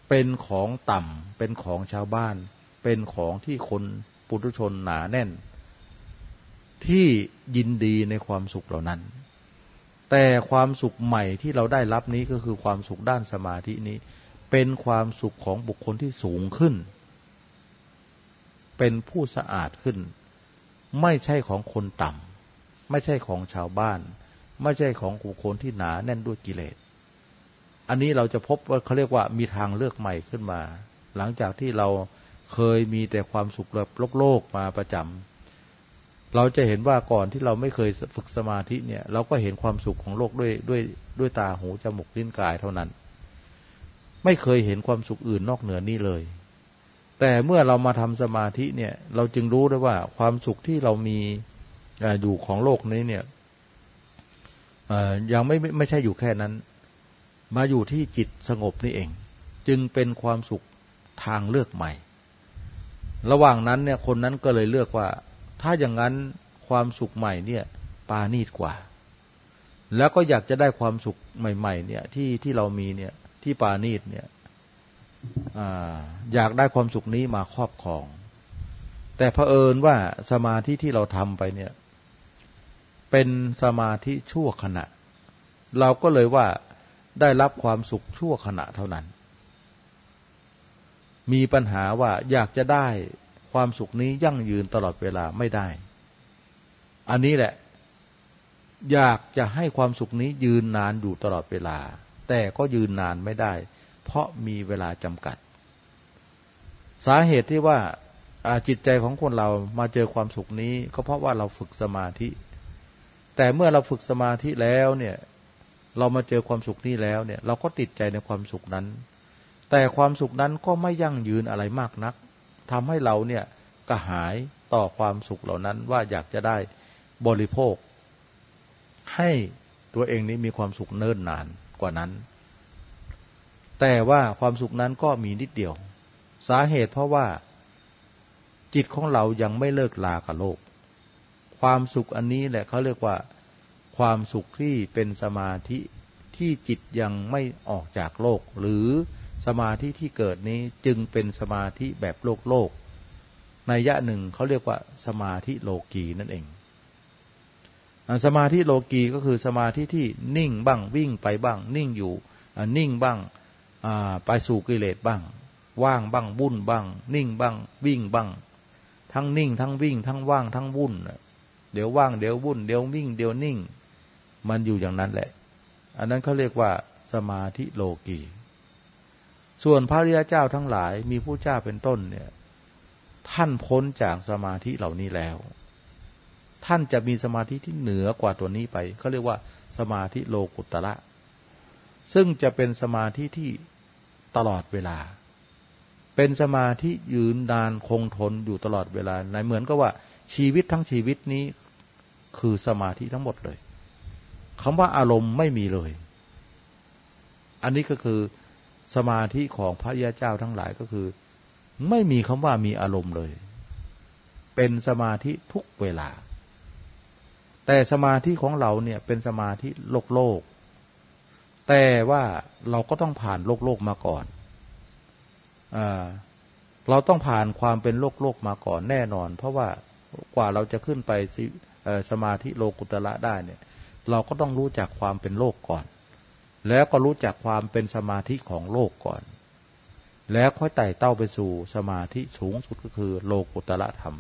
[SPEAKER 1] เป็นของต่ำเป็นของชาวบ้าน เป็นของที่คนปุถุชนหนาแน่น ที่ยินดีในความสุขเหล่านั้นแต่ความสุขใหม่ที่เราได้รับนี้ก็คือความสุขด้านสมาธินี้ เป็นความสุขของบุคคลที่สูงขึ้น เป็นผู้สะอาดขึ้น ไม่ใช่ของคนต่ำไม่ใช่ของชาวบ้าน ไม่ใช่ของบุคคลที่หนาแน่นด้วยกิเลส อันนี้เราจะพบว่าเขาเรียกว่ามีทางเลือกใหม่ขึ้นมา หลังจากที่เราเคยมีแต่ความสุขแบบโลกโลกมาประจำเราจะเห็นว่าก่อนที่เราไม่เคยฝึกสมาธิเนี่ย เราก็เห็นความสุขของโลกด้วยด้วยด้วยตาหูจมูกลิ้นกายเท่านั้น ไม่เคยเห็นความสุขอื่นนอกเหนือนี้เลย แต่เมื่อเรามาทำสมาธิเนี่ย เราจึงรู้ได้ว่าความสุขที่เรามีอยู่ของโลกนี้เนี่ยยังไม่ไม่ใช่อยู่แค่นั้น มาอยู่ที่จิตสงบนี่เอง จึงเป็นความสุขทางเลือกใหม่ ระหว่างนั้นเนี่ยคนนั้นก็เลยเลือกว่า ถ้าอย่างนั้นความสุขใหม่เนี่ยปานีดกว่า แล้วก็อยากจะได้ความสุขใหม่ ๆ เนี่ยที่ที่เรามีเนี่ย ที่ปานีดเนี่ยอยากได้ความสุขนี้มาครอบครอง แต่เผอิญว่าสมาธิที่เราทำไปเนี่ย เป็นสมาธิชั่วขณะ เราก็เลยว่าได้รับความสุขชั่วขณะเท่านั้น มีปัญหาว่าอยากจะได้ความสุขนี้ยั่งยืนตลอดเวลาไม่ได้ อันนี้แหละ อยากจะให้ความสุขนี้ยืนนานอยู่ตลอดเวลา แต่ก็ยืนนานไม่ได้ เพราะมีเวลาจำกัด สาเหตุที่ว่าจิตใจของคนเรามาเจอความสุขนี้ ก็เพราะว่าเราฝึกสมาธิ แต่เมื่อเราฝึกสมาธิแล้วเนี่ย เรามาเจอความสุขนี้แล้วเนี่ย เราก็ติดใจในความสุขนั้น แต่ความสุขนั้นก็ไม่ยั่งยืนอะไรมากนักทำให้เราเนี่ยกระหายต่อความสุขเหล่านั้นว่าอยากจะได้บริโภค ให้ตัวเองนี้มีความสุขเนิ่นนาน กว่านั้น แต่ว่าความสุขนั้นก็มีนิดเดียว สาเหตุเพราะว่า จิตของเรายังไม่เลิกลากับโลก ความสุขอันนี้แหละเขาเรียกว่า ความสุขที่เป็นสมาธิที่จิตยังไม่ออกจากโลก หรือสมาธิที่เกิดนี้จึงเป็นสมาธิแบบโลกโลกในยะหนึ่งเขาเรียกว่าสมาธิโลกีนั่นเอง สมาธิโลกีก็คือสมาธิที่นิ่งบ้างวิ่งไปบ้าง นิ่งอยู่นิ่งบ้างไปสู่กิเลสบ้าง ว่างบ้างวุ่นบ้าง นิ่งบ้างวิ่งบ้าง ทั้งนิ่ง ทั้งวิ่ง ทั้งว่างทั้งวุ่นเดี๋ยวว่างเดี๋ยววุ่นเดี๋ยววิ่งเดี๋ยวนิ่ง มันอยู่อย่างนั้นแหละ อันนั้นเขาเรียกว่าสมาธิโลกีส่วนพระริยเจ้าทั้งหลายมีผู้เจ้าเป็นต้นเนี่ย ท่านพ้นจากสมาธิเหล่านี้แล้ว ท่านจะมีสมาธิที่เหนือกว่าตัวนี้ไปเขาเรียกว่าสมาธิโลกุตระ ซึ่งจะเป็นสมาธิที่ตลอดเวลา เป็นสมาธิยืนนานคงทนอยู่ตลอดเวลาในเหมือนกับว่าชีวิตทั้งชีวิตนี้คือสมาธิทั้งหมดเลยคำว่าอารมณ์ไม่มีเลย อันนี้ก็คือสมาธิของพระยาเจ้าทั้งหลายก็คือ ไม่มีคำว่ามีอารมณ์เลย เป็นสมาธิทุกเวลา แต่สมาธิของเราเนี่ยเป็นสมาธิโลกโลก แต่ว่าเราก็ต้องผ่านโลกโลกมาก่อนอเราต้องผ่านความเป็นโลกโลกมาก่อนแน่นอน เพราะว่ากว่าเราจะขึ้นไปสมาธิโลกุตละได้เนี่ย เราก็ต้องรู้จักความเป็นโลกก่อน แล้วก็รู้จักความเป็นสมาธิของโลกก่อน แล้วค่อยไต่เต้าไปสู่สมาธิสูงสุดก็คือ โลกุตละธรรม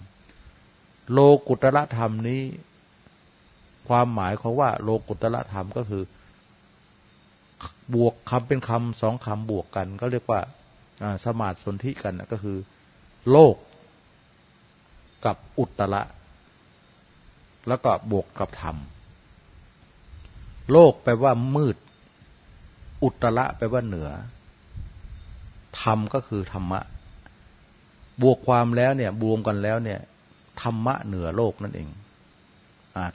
[SPEAKER 1] โลกุตละธรรมนี้ ความหมายของว่าโลกุตละธรรมก็คือ บวกคำเป็นคำสองคำบวกกันก็เรียกว่าสมาธิสนธิกันก็คือ โลกกับอุตระแล้วก็บวกกับธรรม โลกแปลว่ามืด อุตระแปลว่าเหนือ ธรรมก็คือธรรมะ บวกความแล้วเนี่ยบวมกันแล้วเนี่ย ธรรมะเหนือโลกนั่นเอง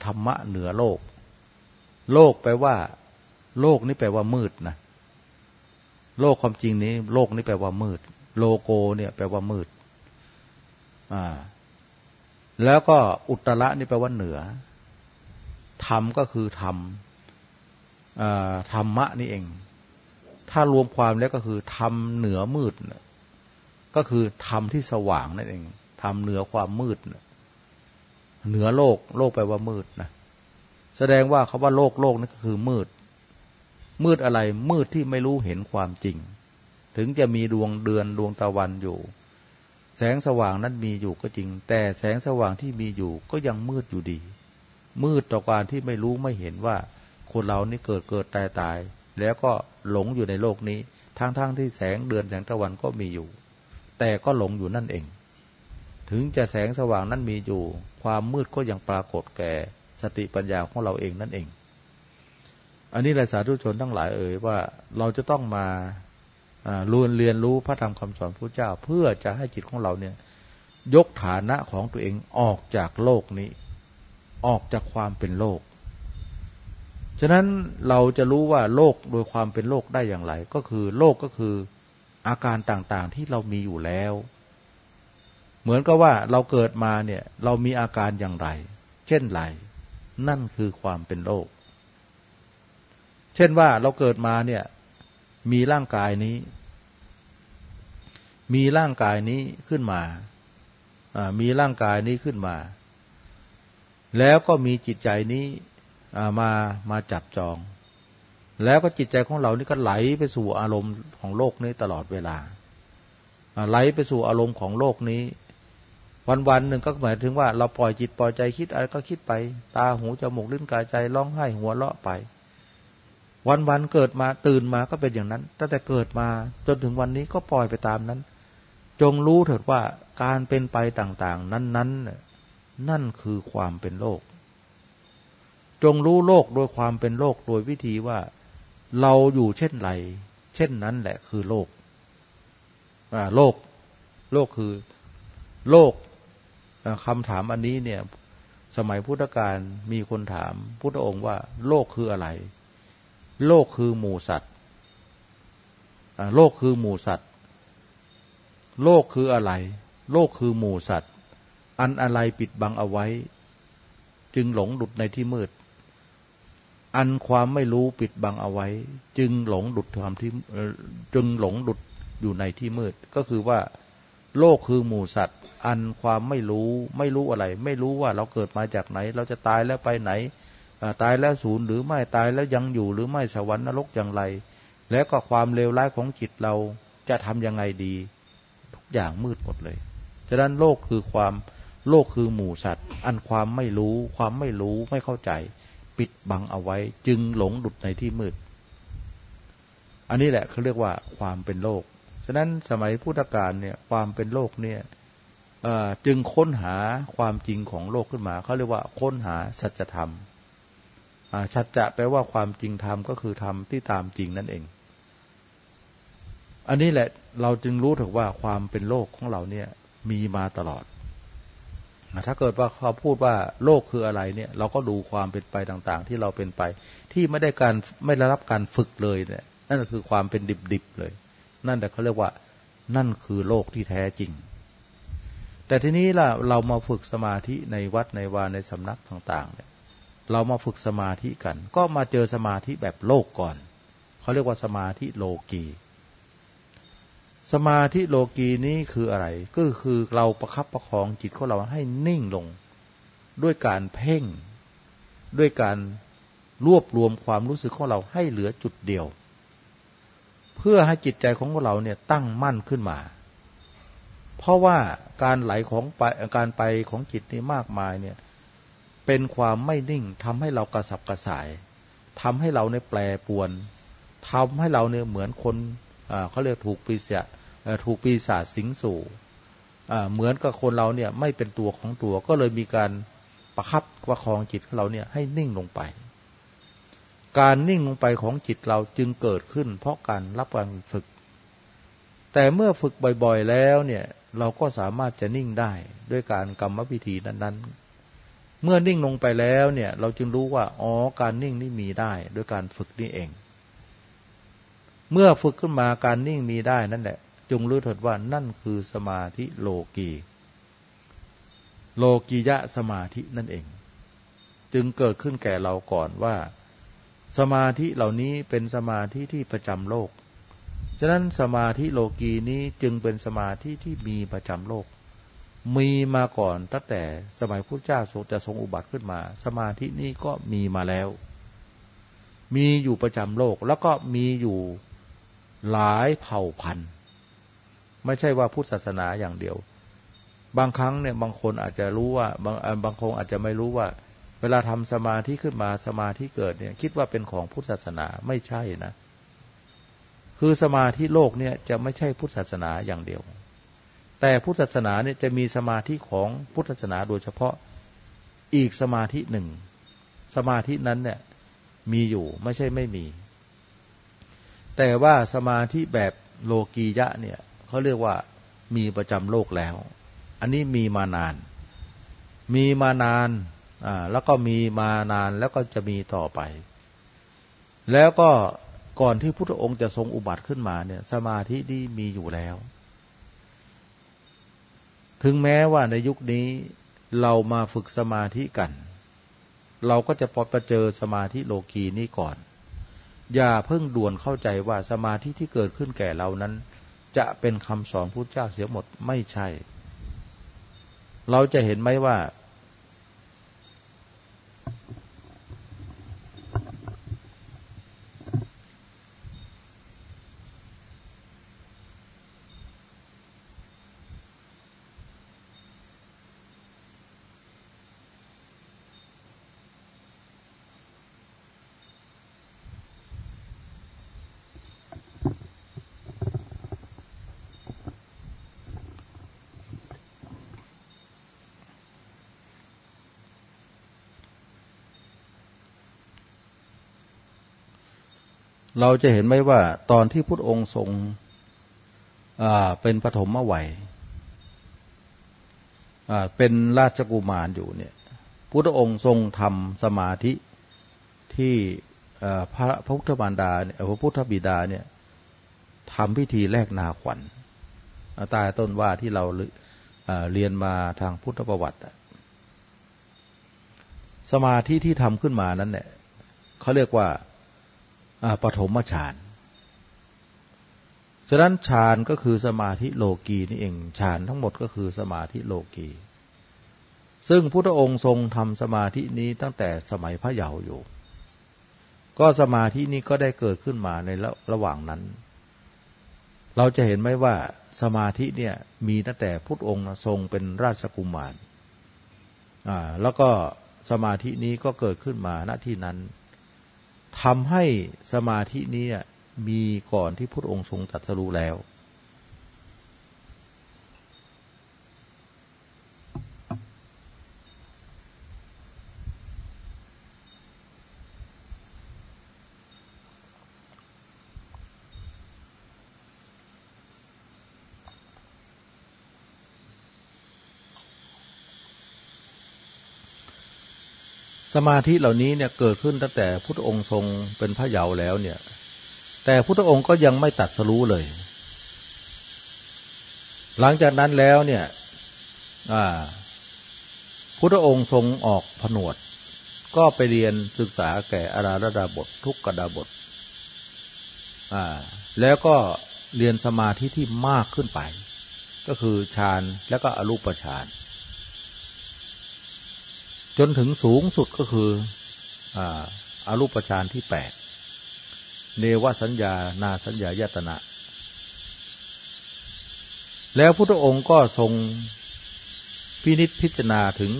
[SPEAKER 1] ธรรมะเหนือโลก โลกแปลว่า โลกนี่แปลว่ามืดนะโลกความจริงนี้ โลกนี่แปลว่ามืด โลโกเนี่ยแปลว่ามืด อ่า แล้วก็อุตระนี่แปลว่าเหนือ ธรรมก็คือธรรมธรรมะนี่เอง ถ้ารวมความแล้วก็คือธรรมเหนือมืด ก็คือธรรมที่สว่างนั่นเองธรรมเหนือความมืด เหนือโลก โลกแปลว่ามืดนะแสดงว่าคาว่าโลกโลกนั่นก็คือมืด มืดอะไร มืดที่ไม่รู้เห็นความจริง ถึงจะมีดวงเดือนดวงตะวันอยู่ แสงสว่างนั้นมีอยู่ก็จริง แต่แสงสว่างที่มีอยู่ก็ยังมืดอยู่ดี มืดต่อการที่ไม่รู้ไม่เห็นว่า คนเรานี่เกิดเกิดตายตาย แล้วก็หลงอยู่ในโลกนี้ทั้งๆทที่แสงเดือนแสงตะวันก็มีอยู่ แต่ก็หลงอยู่นั่นเอง ถึงจะแสงสว่างนั้นมีอยู่ ความมืดก็ยังปรากฏแก่สติปัญญาของเราเองนั่นเอง อันนี้หลายสาธุชนทั้งหลายเอ่ยว่าเราจะต้องมารู้เรียนรู้พระธรรมคำสอนพระเจ้า เพื่อจะให้จิตของเราเนี่ย ยกฐานะของตัวเองออกจากโลกนี้ ออกจากความเป็นโลก ฉะนั้นเราจะรู้ว่าโลกโดยความเป็นโลกได้อย่างไร ก็คือโลกก็คืออาการต่างๆที่เรามีอยู่แล้ว เหมือนกับว่าเราเกิดมาเนี่ย เรามีอาการอย่างไร เช่นไร นั่นคือความเป็นโลกเช่นว่าเราเกิดมาเนี่ย มีร่างกายนี้ มีร่างกายนี้ขึ้นมา มีร่างกายนี้ขึ้นมา แล้วก็มีจิตใจนี้มามาจับจอง แล้วก็จิตใจของเรานี่ก็ไหลไปสู่อารมณ์ของโลกนี้ตลอดเวลาไหลไปสู่อารมณ์ของโลกนี้ วันวันหนึ่งก็หมายถึงว่าเราปล่อยจิตปล่อยใจคิดอะไรก็คิดไป ตาหูจมูกลิ้นกายใจร้องไห้หัวเราะไป วันวันเกิดมาตื่นมาก็เป็นอย่างนั้นตั้งแต่เกิดมาจนถึงวันนี้ก็ปล่อยไปตามนั้น จงรู้เถิดว่าการเป็นไปต่างๆ นั้นๆ นั่นคือความเป็นโลก จงรู้โลกโดยความเป็นโลกโดยวิธีว่า เราอยู่เช่นไร เช่นนั้นแหละคือโลกโลก โลกคือ โลก คำถามอันนี้เนี่ย สมัยพุทธกาลมีคนถามพุทธองค์ว่า โลกคืออะไร โลกคือหมู่สัตว์โลกคือหมู่สัตว์ โลกคืออะไร โลกคือหมู่สัตว์ อันอะไรปิดบังเอาไว้ จึงหลงดุดในที่มืด อันความไม่รู้ปิดบังเอาไว้ จึงหลงดุดความที่จึงหลงดุดอยู่ในที่มืด ก็คือว่า โลกคือหมู่สัตว์ อันความไม่รู้ไม่รู้อะไร ไม่รู้ว่าเราเกิดมาจากไหน เราจะตายแล้วไปไหนตายแล้วศูนย์หรือไม่ตายแล้วยังอยู่หรือไม่สวรรค์นรกอย่างไร แล้วก็ความเลวร้ายของจิตเราจะทำยังไงดี ทุกอย่างมืดหมดเลยฉะนั้นโลกคือความโลกคือหมู่สัตว์ อันความไม่รู้ความไม่รู้ไม่เข้าใจ ปิดบังเอาไว้ จึงหลงดุดในที่มืด อันนี้แหละเขาเรียกว่าความเป็นโลก ฉะนั้นสมัยพุทธกาลเนี่ยความเป็นโลกเนี่ย จึงค้นหาความจริงของโลกขึ้นมาเขาเรียกว่าค้นหาสัจธรรมสัจจะแปลว่าความจริงธรรมก็คือธรรมที่ตามจริงนั่นเอง อันนี้แหละเราจึงรู้ถึงว่าความเป็นโลกของเราเนี่ยมีมาตลอด ถ้าเกิดว่าเขาพูดว่าโลกคืออะไรเนี่ย เราก็ดูความเป็นไปต่างๆ ที่เราเป็นไป ที่ไม่ได้การไม่ได้รับการฝึกเลยเนี่ยนั่นคือความเป็นดิบๆเลย นั่นแต่เขาเรียกว่า นั่นคือโลกที่แท้จริง แต่ทีนี้ล่ะเรามาฝึกสมาธิในวัดในวาในสำนักต่างๆเนี่ยเรามาฝึกสมาธิกัน ก็มาเจอสมาธิแบบโลกก่อนเขาเรียกว่าสมาธิโลกีสมาธิโลกีนี้คืออะไร ก็คือเราประคับประคองจิตของเราให้นิ่งลง ด้วยการเพ่ง ด้วยการรวบรวมความรู้สึกของเราให้เหลือจุดเดียว เพื่อให้จิตใจของเราเนี่ยตั้งมั่นขึ้นมา เพราะว่าการไหลของไปการไปของจิตนี่มากมายเนี่ยเป็นความไม่นิ่งทำให้เรากระสับกระส่ายทำให้เราเนี่ยแปรปวนทำให้เราเนี่ยเหมือนคนเขาเรียกถูกปีเสียถูกปีศาจสิงสู่เหมือนกับคนเราเนี่ยไม่เป็นตัวของตัวก็เลยมีการประคับประคองจิตของเราเนี่ยให้นิ่งลงไป การนิ่งลงไปของจิตเราจึงเกิดขึ้น เพราะการรับการฝึก แต่เมื่อฝึกบ่อยๆแล้วเนี่ย เราก็สามารถจะนิ่งได้ด้วยการกรรมวิธีนั้นๆ เมื่อนิ่งลงไปแล้วเนี่ยเราจึงรู้ว่าอ๋อการนิ่งนี่มีได้ด้วยการฝึกนี่เอง เมื่อฝึกขึ้นมาการนิ่งมีได้นั่นแหละ จงรู้เถิดว่านั่นคือสมาธิโลกีโลกียะสมาธินั่นเอง จึงเกิดขึ้นแก่เราก่อนว่า สมาธิเหล่านี้เป็นสมาธิที่ประจำโลก ฉะนั้นสมาธิโลกีนี้จึงเป็นสมาธิที่มีประจำโลก มีมาก่อนตั้งแต่สมัยพระเจ้าทรงจะทรงอุบัติขึ้นมา สมาธินี้ก็มีมาแล้ว มีอยู่ประจำโลกแล้วก็มีอยู่หลายเผ่าพันธุ์ ไม่ใช่ว่าพุทธศาสนาอย่างเดียว บางครั้งเนี่ยบางคนอาจจะรู้ว่าบางบางคนอาจจะไม่รู้ว่า เวลาทำสมาธิขึ้นมาสมาธิเกิดเนี่ย คิดว่าเป็นของพุทธศาสนาไม่ใช่นะ คือสมาธิโลกเนี่ยจะไม่ใช่พุทธศาสนาอย่างเดียว แต่พุทธศาสนาเนี่ยจะมีสมาธิของพุทธศาสนาโดยเฉพาะอีกสมาธิหนึ่ง สมาธินั้นเนี่ยมีอยู่ไม่ใช่ไม่มี แต่ว่าสมาธิแบบโลกียะเนี่ยเขาเรียกว่ามีประจำโลกแล้ว อันนี้มีมานาน มีมานานอ่าแล้วก็มีมานานแล้วก็จะมีต่อไป แล้วก็ ก่อนที่พุทธองค์จะทรงอุบัติขึ้นมาเนี่ย สมาธิที่มีอยู่แล้ว ถึงแม้ว่าในยุคนี้เรามาฝึกสมาธิกัน เราก็จะพบเจอสมาธิโลกีนี้ก่อน อย่าเพิ่งด่วนเข้าใจว่าสมาธิที่เกิดขึ้นแก่เรานั้น จะเป็นคำสอนพุทธเจ้าเสียหมดไม่ใช่ เราจะเห็นไหมว่า เราจะเห็นไหมว่า ตอนที่พุทธองค์ทรงเป็นปฐมวัยเป็นราชกุมารอยู่เนี่ยพุทธองค์ทรงทำสมาธิที่พระพุทธบารดาเนี่ยพระพุทธบิดาเนี่ยทำพิธีแลกนาขวัญตายต้นว่าที่เราเรียนมาทางพุทธประวัติ สมาธิที่ทำขึ้นมานั้นเนี่ยเขาเรียกว่า ปฐมฌานฉะนั้นฌานก็คือสมาธิโลกีนี่เองฌานทั้งหมดก็คือสมาธิโลกี ซึ่งพุทธองค์ทรงทำสมาธินี้ตั้งแต่สมัยพระเยาว์อยู่ ก็สมาธินี้ก็ได้เกิดขึ้นมาในระระหว่างนั้น เราจะเห็นไหมว่าสมาธิเนี่ยมีตั้งแต่พุทธองค์ทรงเป็นราชกุมารอ่าแล้วก็สมาธินี้ก็เกิดขึ้นมาณที่นั้น ทำให้สมาธินี้มีก่อนที่พระองค์ทรงตรัสรู้แล้ว สมาธิเหล่านี้เนี่ยเกิดขึ้นตั้งแต่พุทธองค์ทรงเป็นพระเยาว์แล้วเนี่ย แต่พุทธองค์ก็ยังไม่ตัดสรู้เลย หลังจากนั้นแล้วเนี่ยพุทธองค์ทรงออกผนวด ก็ไปเรียนศึกษาแก่อาราธดาบททุกกดาบทแล้วก็เรียนสมาธิที่มากขึ้นไป ก็คือฌานแล้วก็อรูปฌาน จนถึงสูงสุดก็คืออารูปฌานที่แปดเนวสัญญา นาสัญญายตนะ แล้วพุทธองค์ก็ทรงพินิษพิจารณาถึง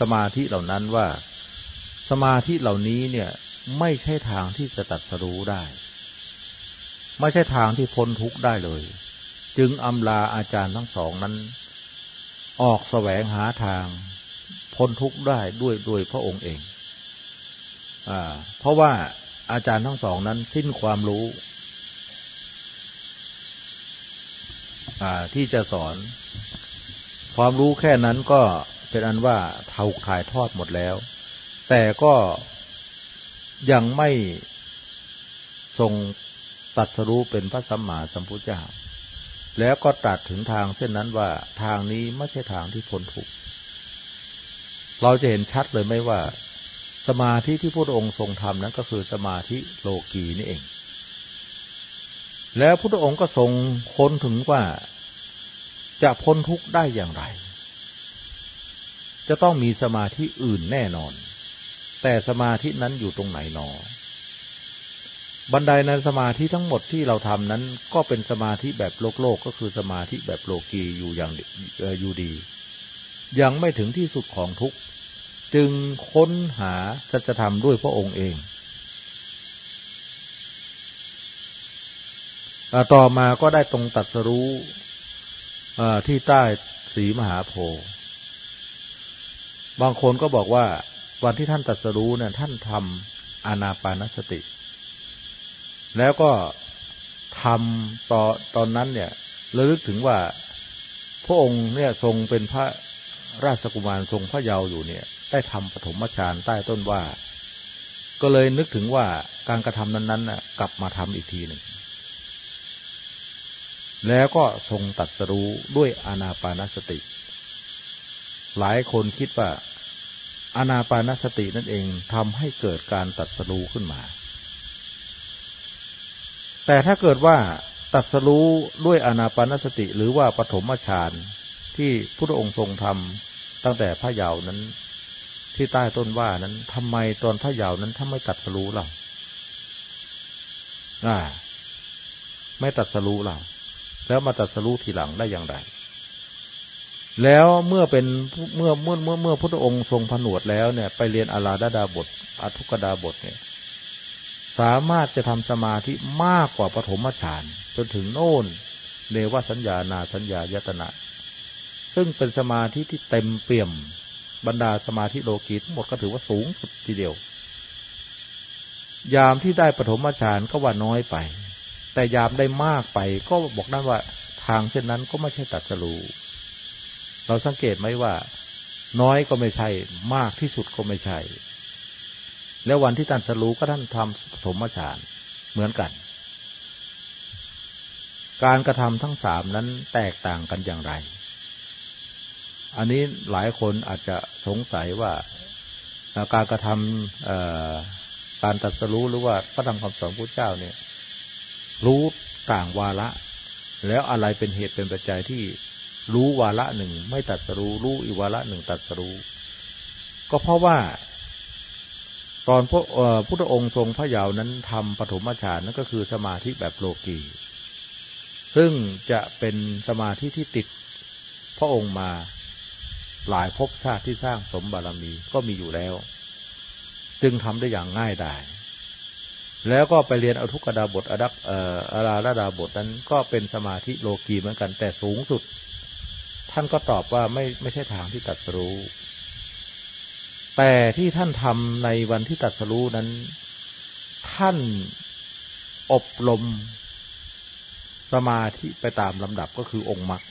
[SPEAKER 1] สมาธิเหล่านั้นว่า สมาธิเหล่านี้เนี่ยไม่ใช่ทางที่จะตัดสรู้ได้ ไม่ใช่ทางที่พ้นทุกข์ได้เลย จึงอำลาอาจารย์ทั้งสองนั้น ออกแสวงหาทาง พ้นทุกข์ได้ด้วยด้วยพระองค์เองอ่าเพราะว่าอาจารย์ทั้งสองนั้นสิ้นความรู้อ่าที่จะสอน ความรู้แค่นั้นก็เป็นอันว่าเท่าขายทอดหมดแล้ว แต่ก็ยังไม่ทรงตัดสรู้เป็นพระสัมมาสัมพุทธเจ้า แล้วก็ตัดถึงทางเส้นนั้นว่าทางนี้ไม่ใช่ทางที่พ้นทุกข์ เราจะเห็นชัดเลยไหมว่า สมาธิที่พระองค์ทรงทำนั้นก็คือสมาธิโลกีนี่เอง แล้วพระองค์ก็ทรงค้นถึงว่าจะพ้นทุกข์ได้อย่างไร จะต้องมีสมาธิอื่นแน่นอน แต่สมาธินั้นอยู่ตรงไหนหนอ บันไดในสมาธิทั้งหมดที่เราทำนั้น ก็เป็นสมาธิแบบโลกโลกก็คือสมาธิแบบโลกีอยู่อย่างอยู่ดี ยังไม่ถึงที่สุดของทุกข์จึงค้นหาสัจธรรมด้วยพระองค์เองต่อมาก็ได้ตรงตัดสรู้ที่ใต้สีมหาโพธิ์บางคนก็บอกว่าวันที่ท่านตัดสรู้เนี่ยท่านทำอานาปานสติ แล้วก็ทำต่อตอนนั้นเนี่ยระลึกถึงว่าพระองค์เนี่ยทรงเป็นพระ ราชกุมารทรงพระเยาว์อยู่เนี่ย ได้ทำปฐมฌานใต้ต้นว่า ก็เลยนึกถึงว่าการกระทำนั้นๆน่ะกลับมาทำอีกทีหนึ่ง แล้วก็ทรงตัดสรู้ด้วยอานาปานสติ หลายคนคิดว่าอานาปานสตินั่นเองทำให้เกิดการตัดสรู้ขึ้นมา แต่ถ้าเกิดว่าตัดสรู้ด้วยอานาปานสติหรือว่าปฐมฌาน ที่พระองค์ทรงทำตั้งแต่พระเยาว์นั้น ที่ใต้ต้นว่านั้นทำไมตอนพระเยาว์นั้นถ้าไม่ตัดสรู้เราอ่า ไม่ตัดสรู้เราแล้วมาตัดสรู้ทีหลังได้อย่างไร แล้วเมื่อเป็นเมื่อเมื่อเมื่อเมื่อพระองค์ทรงผนวดแล้วเนี่ย ไปเรียนอาราดาดาบทอทุกดาบทเนี่ย สามารถจะทำสมาธิมากกว่าปฐมฌานจนถึงโน่นเนวสัญญานาสัญญายตนะ ซึ่งเป็นสมาธิที่เต็มเปี่ยม บรรดาสมาธิโลกีทั้งหมดก็ถือว่าสูงสุดทีเดียว ยามที่ได้ปฐมฌานก็ว่าน้อยไป แต่ยามได้มากไปก็บอกนั่นว่าทางเช่นนั้นก็ไม่ใช่ตัดสรูเราสังเกตไหมว่า น้อยก็ไม่ใช่ มากที่สุดก็ไม่ใช่ แล้ววันที่ตัดสรูก็ท่านทำปฐมฌานเหมือนกันการกระทำทั้งสามนั้นแตกต่างกันอย่างไร อันนี้หลายคนอาจจะสงสัยว่าการกระทำการตัดสรู้หรือว่าพระธรรมคำสอนพระเจ้าเนี่ย รู้ต่างวาระ แล้วอะไรเป็นเหตุเป็นปัจจัยที่รู้วาระหนึ่งไม่ตัดสรู้ รู้อีวาระหนึ่งตัดสรู้ ก็เพราะว่า ตอนพระพุทธองค์ทรงพระเยาว์นั้นทำปฐมฌานนั่นก็คือสมาธิแบบโลกีซึ่งจะเป็นสมาธิที่ติดพระองค์มา หลายภพชาติที่สร้างสมบารมีก็มีอยู่แล้ว จึงทำได้อย่างง่ายดายแล้วก็ไปเรียนอทุกดาบทอดักเอ่ออาราดาบทนั้นก็เป็นสมาธิโลกีเหมือนกันแต่สูงสุด ท่านก็ตอบว่าไม่ไม่ใช่ทางที่ตัดสรู้ แต่ที่ท่านทำในวันที่ตัดสรู้นั้น ท่านอบรมสมาธิไปตามลำดับก็คือองค์มรรค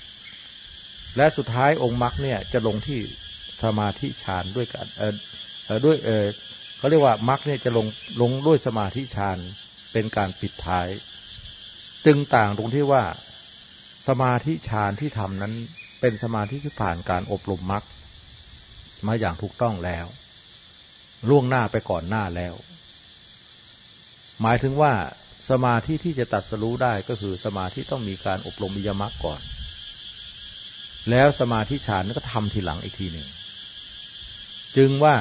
[SPEAKER 1] และสุดท้ายองค์มรรคเนี่ยจะลงที่สมาธิฌานด้วยกันเออด้วยเออเขาเรียกว่ามรรคเนี่ยจะลงลงด้วยสมาธิฌานเป็นการปิดท้าย จึงต่างตรงที่ว่าสมาธิฌานที่ทำนั้นเป็นสมาธิที่ผ่านการอบรมมรรคมาอย่างถูกต้องแล้ว ล่วงหน้าไปก่อนหน้าแล้ว หมายถึงว่าสมาธิที่จะตัดสรู้ได้ก็คือสมาธิต้องมีการอบรมมิยมรรคก่อน แล้วสมาธิฌานก็ทำทีหลังอีกทีหนึ่งจึงว่า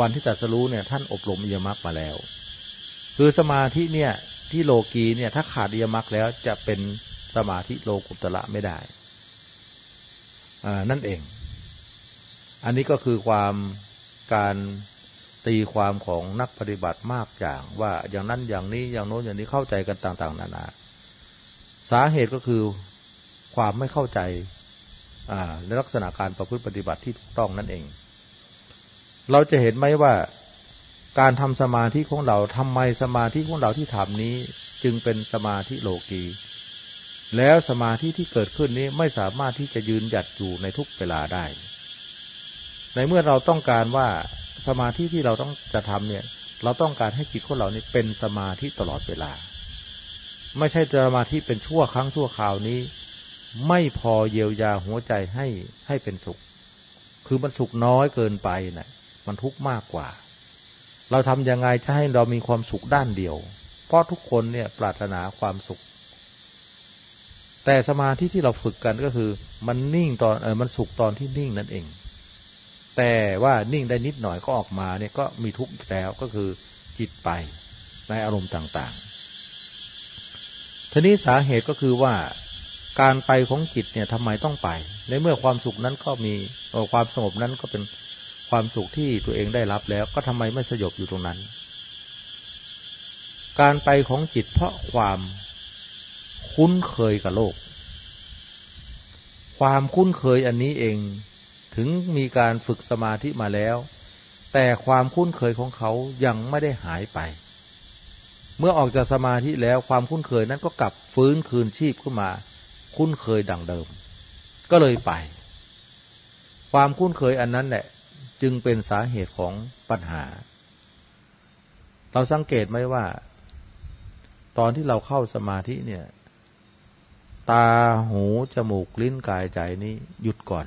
[SPEAKER 1] วันที่ตัดสรู้เนี่ย ท่านอบรมอิยมักมาแล้ว คือสมาธิเนี่ย ที่โลกีเนี่ย ถ้าขาดอิยมักแล้วจะเป็นสมาธิโลกุตละไม่ได้นั่นเอง อันนี้ก็คือความการตีความของนักปฏิบัติมากอย่างว่าอย่างนั้นอย่างนี้อย่างโน้นอย่างนี้เข้าใจกันต่าง ๆ นานา สาเหตุก็คือความไม่เข้าใจ ในลักษณะการประพฤติปฏิบัติที่ถูกต้องนั่นเอง เราจะเห็นไหมว่าการทำสมาธิของเราทำไมสมาธิของเราที่ทำนี้จึงเป็นสมาธิโลกี แล้วสมาธิที่เกิดขึ้นนี้ไม่สามารถที่จะยืนหยัดอยู่ในทุกเวลาได้ ในเมื่อเราต้องการว่าสมาธิที่เราต้องจะทำเนี่ย เราต้องการให้จิตของเรานี่เป็นสมาธิตลอดเวลา ไม่ใช่สมาธิเป็นชั่วครั้งชั่วคราวนี้ ไม่พอเยียวยาหัวใจให้ให้เป็นสุข คือมันสุขน้อยเกินไปนะ่ะ มันทุกข์มากกว่า เราทำยังไงจะให้เรามีความสุขด้านเดียว เพราะทุกคนเนี่ยปรารถนาความสุข แต่สมาธิที่เราฝึกกันก็คือ มันนิ่งตอนเออมันสุขตอนที่นิ่งนั่นเอง แต่ว่านิ่งได้นิดหน่อยก็ออกมาเนี่ยก็มีทุกข์แล้วก็คือจิตไปในอารมณ์ต่าง ๆ ทีนี้สาเหตุก็คือว่า การไปของจิตเนี่ยทำไมต้องไป ในเมื่อความสุขนั้นก็มีความสงบนั้นก็เป็นความสุขที่ตัวเองได้รับแล้ว ก็ทำไมไม่สยบอยู่ตรงนั้น การไปของจิตเพราะความคุ้นเคยกับโลก ความคุ้นเคยอันนี้เองถึงมีการฝึกสมาธิมาแล้ว แต่ความคุ้นเคยของเขายังไม่ได้หายไป เมื่อออกจากสมาธิแล้วความคุ้นเคยนั้นก็กลับฟื้นคืนชีพขึ้นมา คุ้นเคยดังเดิม ก็เลยไป ความคุ้นเคยอันนั้นแหละ จึงเป็นสาเหตุของปัญหา เราสังเกตไหมว่า ตอนที่เราเข้าสมาธิเนี่ย ตาหูจมูกลิ้นกายใจนี้หยุดก่อน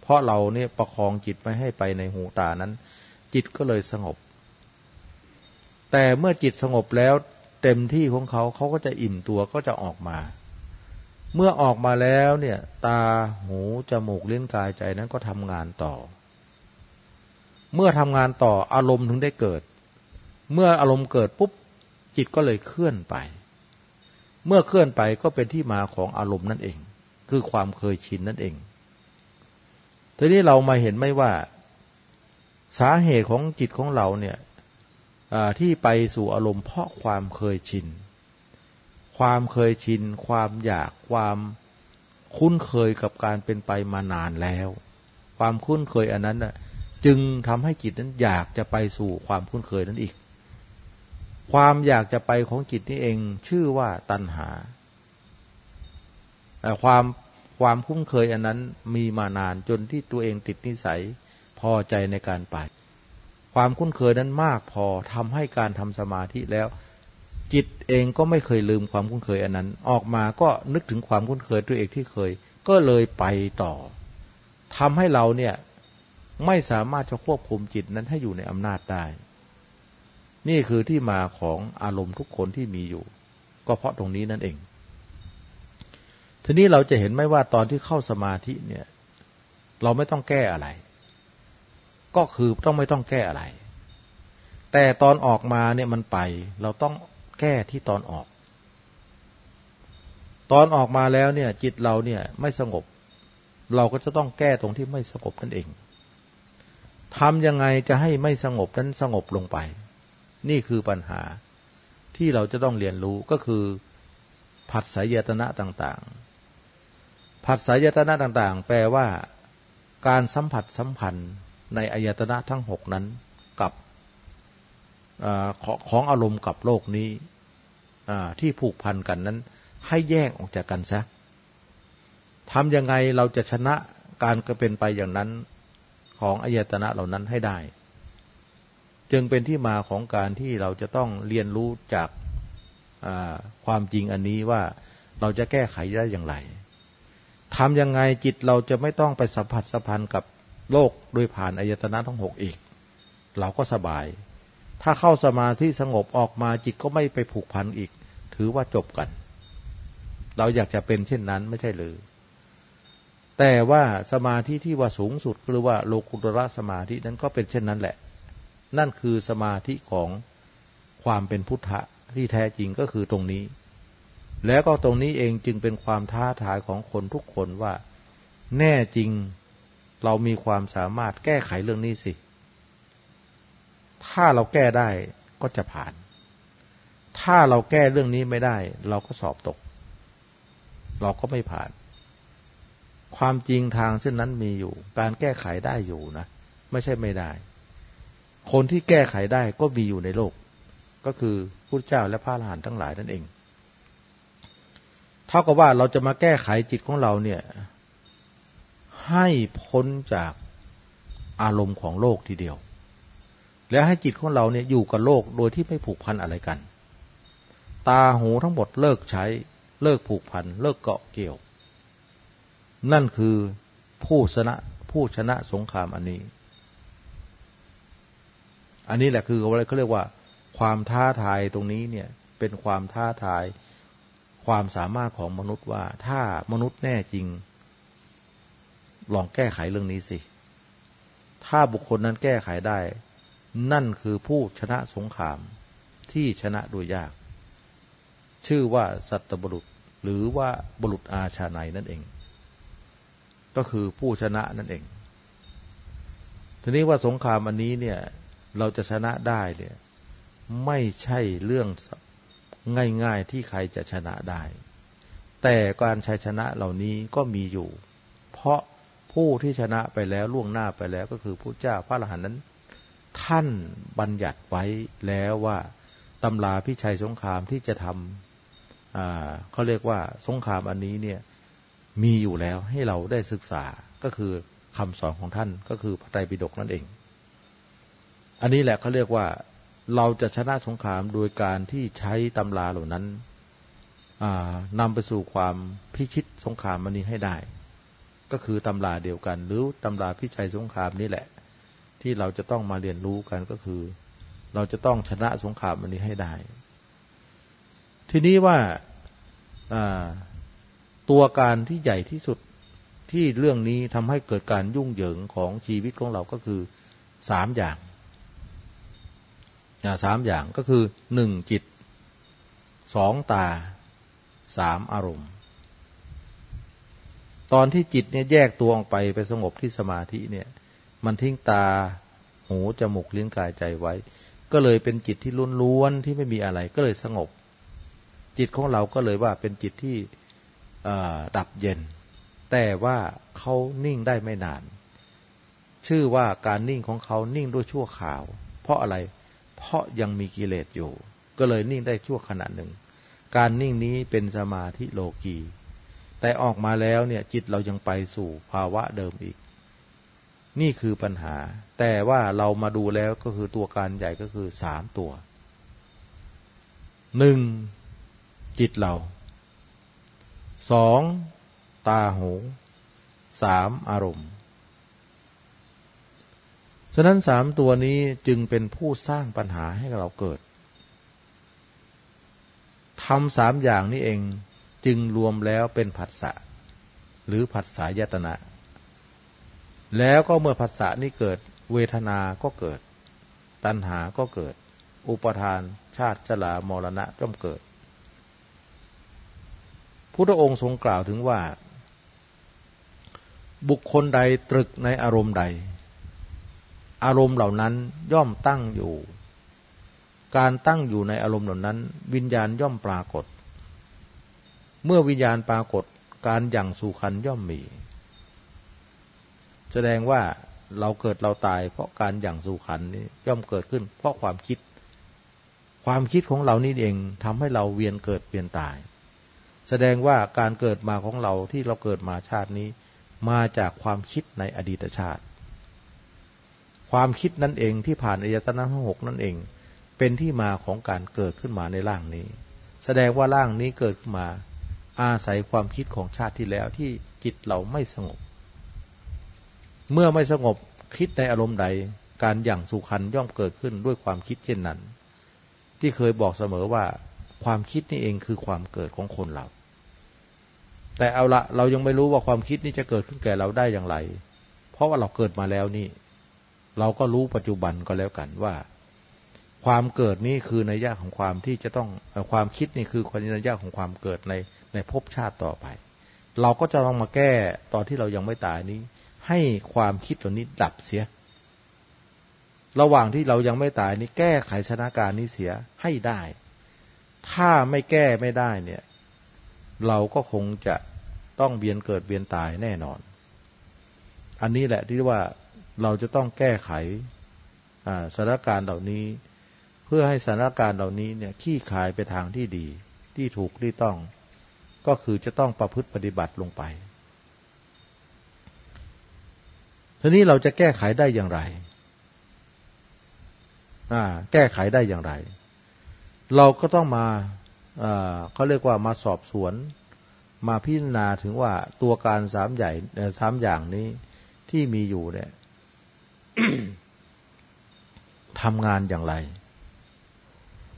[SPEAKER 1] เพราะเราเนี่ยประคองจิตไม่ให้ไปในหูตานั้น จิตก็เลยสงบ แต่เมื่อจิตสงบแล้วเต็มที่ของเขาเขาก็จะอิ่มตัวก็จะออกมา เมื่อออกมาแล้วเนี่ย ตาหูจมูกลิ้นกายใจนั้นก็ทำงานต่อ เมื่อทำงานต่ออารมณ์ถึงได้เกิด เมื่ออารมณ์เกิดปุ๊บจิตก็เลยเคลื่อนไป เมื่อเคลื่อนไปก็เป็นที่มาของอารมณ์นั่นเอง คือความเคยชินนั่นเองทีนี้เรามาเห็นไหมว่า สาเหตุของจิตของเราเนี่ยที่ไปสู่อารมณ์เพราะความเคยชิน ความเคยชิน ความอยากความคุ้นเคยกับการเป็นไปมานานแล้ว ความคุ้นเคยอันนั้นน่ะจึงทำให้จิตนั้นอยากจะไปสู่ความคุ้นเคยนั้นอีก ความอยากจะไปของจิตนี่เองชื่อว่าตัณหาความความคุ้นเคยอันนั้นมีมานานจนที่ตัวเองติดนิสัยพอใจในการไป ความคุ้นเคยนั้นมากพอทำให้การทำสมาธิแล้ว จิตเองก็ไม่เคยลืมความคุ้นเคยอันนั้น ออกมาก็นึกถึงความคุ้นเคยตัวเองที่เคย ก็เลยไปต่อทำให้เราเนี่ยไม่สามารถจะควบคุมจิตนั้นให้อยู่ในอำนาจได้ นี่คือที่มาของอารมณ์ทุกคนที่มีอยู่ ก็เพราะตรงนี้นั่นเอง ทีนี้เราจะเห็นไหมว่าตอนที่เข้าสมาธิเนี่ย เราไม่ต้องแก้อะไร ก็คือต้องไม่ต้องแก้อะไร แต่ตอนออกมาเนี่ยมันไป เราต้อง แก้ที่ตอนออก ตอนออกมาแล้วเนี่ย จิตเราเนี่ยไม่สงบ เราก็จะต้องแก้ตรงที่ไม่สงบนั่นเองทำยังไงจะให้ไม่สงบนั้นสงบลงไป นี่คือปัญหาที่เราจะต้องเรียนรู้ก็คือ ผัสสายตนะต่างๆ ผัสสายตนะต่างๆ แปลว่า การสัมผัสสัมพันธ์ในอายตนะทั้งหกนั้น อของอารมณ์กับโลกนี้ที่ผูกพันกันนั้น ให้แยกออกจากกันซะทำยังไงเราจะชนะการกระเป็นไปอย่างนั้นของอายตนะเหล่านั้นให้ได้ จึงเป็นที่มาของการที่เราจะต้องเรียนรู้จากความจริงอันนี้ว่าเราจะแก้ไขได้อย่างไรทำยังไงจิตเราจะไม่ต้องไปสัมผัสสัมพันธ์กับโลกโดยผ่านอายตนะทั้งหกอีก เราก็สบาย ถ้าเข้าสมาธิสงบออกมาจิตก็ไม่ไปผูกพันอีก ถือว่าจบกัน เราอยากจะเป็นเช่นนั้นไม่ใช่หรือ แต่ว่าสมาธิที่ว่าสูงสุดหรือว่าโลกุตระสมาธินั้นก็เป็นเช่นนั้นแหละ นั่นคือสมาธิของความเป็นพุทธะที่แท้จริงก็คือตรงนี้ แล้วก็ตรงนี้เองจึงเป็นความท้าทายของคนทุกคนว่า แน่จริงเรามีความสามารถแก้ไขเรื่องนี้สิ ถ้าเราแก้ได้ก็จะผ่าน ถ้าเราแก้เรื่องนี้ไม่ได้ เราก็สอบตก เราก็ไม่ผ่าน ความจริงทางเส้นนั้นมีอยู่ การแก้ไขได้อยู่นะ ไม่ใช่ไม่ได้ คนที่แก้ไขได้ก็มีอยู่ในโลก ก็คือพระเจ้าและพระอรหันต์ทั้งหลายนั่นเอง เท่ากับว่าเราจะมาแก้ไขจิตของเราเนี่ย ให้พ้นจากอารมณ์ของโลกทีเดียว และให้จิตของเราเนี่ยอยู่กับโลกโดยที่ไม่ผูกพันอะไรกัน ตาหูทั้งหมดเลิกใช้ เลิกผูกพัน เลิกเกาะเกี่ยว นั่นคือผู้ชนะผู้ชนะสงครามอันนี้ อันนี้แหละคืออะไรเขาเรียกว่า ความท้าทายตรงนี้เนี่ยเป็นความท้าทายความสามารถของมนุษย์ว่า ถ้ามนุษย์แน่จริง ลองแก้ไขเรื่องนี้สิ ถ้าบุคคลนั้นแก้ไขได้ นั่นคือผู้ชนะสงครามที่ชนะโดยยาก ชื่อว่าสัตบุรุษหรือว่าบุรุษอาชาในนั่นเอง ก็คือผู้ชนะนั่นเอง ทีนี้ว่าสงครามอันนี้เนี่ยเราจะชนะได้เนี่ยไม่ใช่เรื่องง่ายๆที่ใครจะชนะได้ แต่การชัยชนะเหล่านี้ก็มีอยู่ เพราะผู้ที่ชนะไปแล้วล่วงหน้าไปแล้วก็คือพระเจ้าพระอรหันต์นั้น ท่านบัญญัติไว้แล้วว่าตำราพิชัยสงครามที่จะทำเขาเรียกว่าสงครามอันนี้เนี่ยมีอยู่แล้วให้เราได้ศึกษาก็คือคำสอนของท่านก็คือพระไตรปิฎกนั่นเอง อันนี้แหละเขาเรียกว่าเราจะชนะสงครามโดยการที่ใช้ตำราเหล่านั้นนำไปสู่ความพิชิตสงครามมันนี้ให้ได้ ก็คือตำราเดียวกัน หรือตำราพิชัยสงครามนี่แหละ ที่เราจะต้องมาเรียนรู้กันก็คือ เราจะต้องชนะสงครามมันนี้ให้ได้ ทีนี้ว่าตัวการที่ใหญ่ที่สุดที่เรื่องนี้ทำให้เกิดการยุ่งเหยิงของชีวิตของเราก็คือสามอย่างสามอย่างก็คือหนึ่งจิตสองตาสามอารมณ์ ตอนที่จิตเนี่ยแยกตัวออกไปไปสงบที่สมาธิเนี่ย มันทิ้งตา หูจมูกลิ้นกายใจไว้ ก็เลยเป็นจิตที่ล้วนๆที่ไม่มีอะไรก็เลยสงบ จิตของเราก็เลยว่าเป็นจิตที่ดับเย็น แต่ว่าเขานิ่งได้ไม่นาน ชื่อว่าการนิ่งของเขานิ่งด้วยชั่วข่าว เพราะอะไร เพราะยังมีกิเลสอยู่ ก็เลยนิ่งได้ชั่วขณะหนึ่ง การนิ่งนี้เป็นสมาธิโลกีแต่ออกมาแล้วเนี่ยจิตเรายังไปสู่ภาวะเดิมอีก นี่คือปัญหา แต่ว่าเรามาดูแล้วก็คือตัวการใหญ่ก็คือสามตัวหนึ่งจิตเราสองตาหูสามอารมณ์ ฉะนั้นสามตัวนี้จึงเป็นผู้สร้างปัญหาให้เราเกิดทำสามอย่างนี้เองจึงรวมแล้วเป็นผัสสะหรือผัสสะยตนะ แล้วก็เมื่อผัสสะนี้เกิด เวทนาก็เกิด ตัณหาก็เกิด อุปทานชาติชลามรณะย่อมเกิด พุทธองค์ทรงกล่าวถึงว่า บุคคลใดตรึกในอารมณ์ใด อารมณ์เหล่านั้นย่อมตั้งอยู่ การตั้งอยู่ในอารมณ์เหล่านั้น วิญญาณย่อมปรากฏ เมื่อวิญญาณปรากฏการอย่างสู่ขันย่อมมี แสดงว่าเราเกิดเราตาย เพราะการอย่างสู่ขันนี้ย่อมเกิดขึ้น เพราะความคิด ความคิดของเรานี่เองทำให้เราเวียนเกิดเปลี่ยนตาย แสดงว่าการเกิดมาของเราที่เราเกิดมาชาตินี้ มาจากความคิดในอดีตชาติ ความคิดนั่นเองที่ผ่านอายตนะทั้งหกนั่นเอง เป็นที่มาของการเกิดขึ้นมาในร่างนี้ แสดงว่าร่างนี้เกิดขึ้นมา อาศัยความคิดของชาติที่แล้วที่จิตเราไม่สงบ เมื่อไม่สงบคิดในอารมณ์ใด การอย่างสุขันย่อมเกิดขึ้นด้วยความคิดเช่นนั้น ที่เคยบอกเสมอว่า ความคิดนี่เองคือความเกิดของคนเรา แต่เอาละเรายังไม่รู้ว่าความคิดนี้จะเกิดขึ้นแก่เราได้อย่างไร เพราะว่าเราเกิดมาแล้วนี่ เราก็รู้ปัจจุบันก็แล้วกันว่า ความเกิดนี้คือในยะของความที่จะต้องความคิดนี่คือความในยะของความเกิดในในภพชาติต่อไป เราก็จะต้องมาแก้ตอนที่เรายังไม่ตายนี้ ให้ความคิดตัวนี้ดับเสีย ระหว่างที่เรายังไม่ตายนี้แก้ไขสถานการณ์นี้เสียให้ได้ ถ้าไม่แก้ไม่ได้เนี่ย เราก็คงจะต้องเวียนเกิดเวียนตายแน่นอน อันนี้แหละที่ว่าเราจะต้องแก้ไขสถานการณ์เหล่านี้ เพื่อให้สถานการณ์เหล่านี้เนี่ยขี้ขายไปทางที่ดี ที่ถูกที่ต้อง ก็คือจะต้องประพฤติปฏิบัติลงไป ทีนี้เราจะแก้ไขได้อย่างไรแก้ไขได้อย่างไร เราก็ต้องมาเขาเรียกว่ามาสอบสวน มาพิจารณาถึงว่าตัวการสามใหญ่สามอย่างนี้ที่มีอยู่เนี่ยทำงานอย่างไร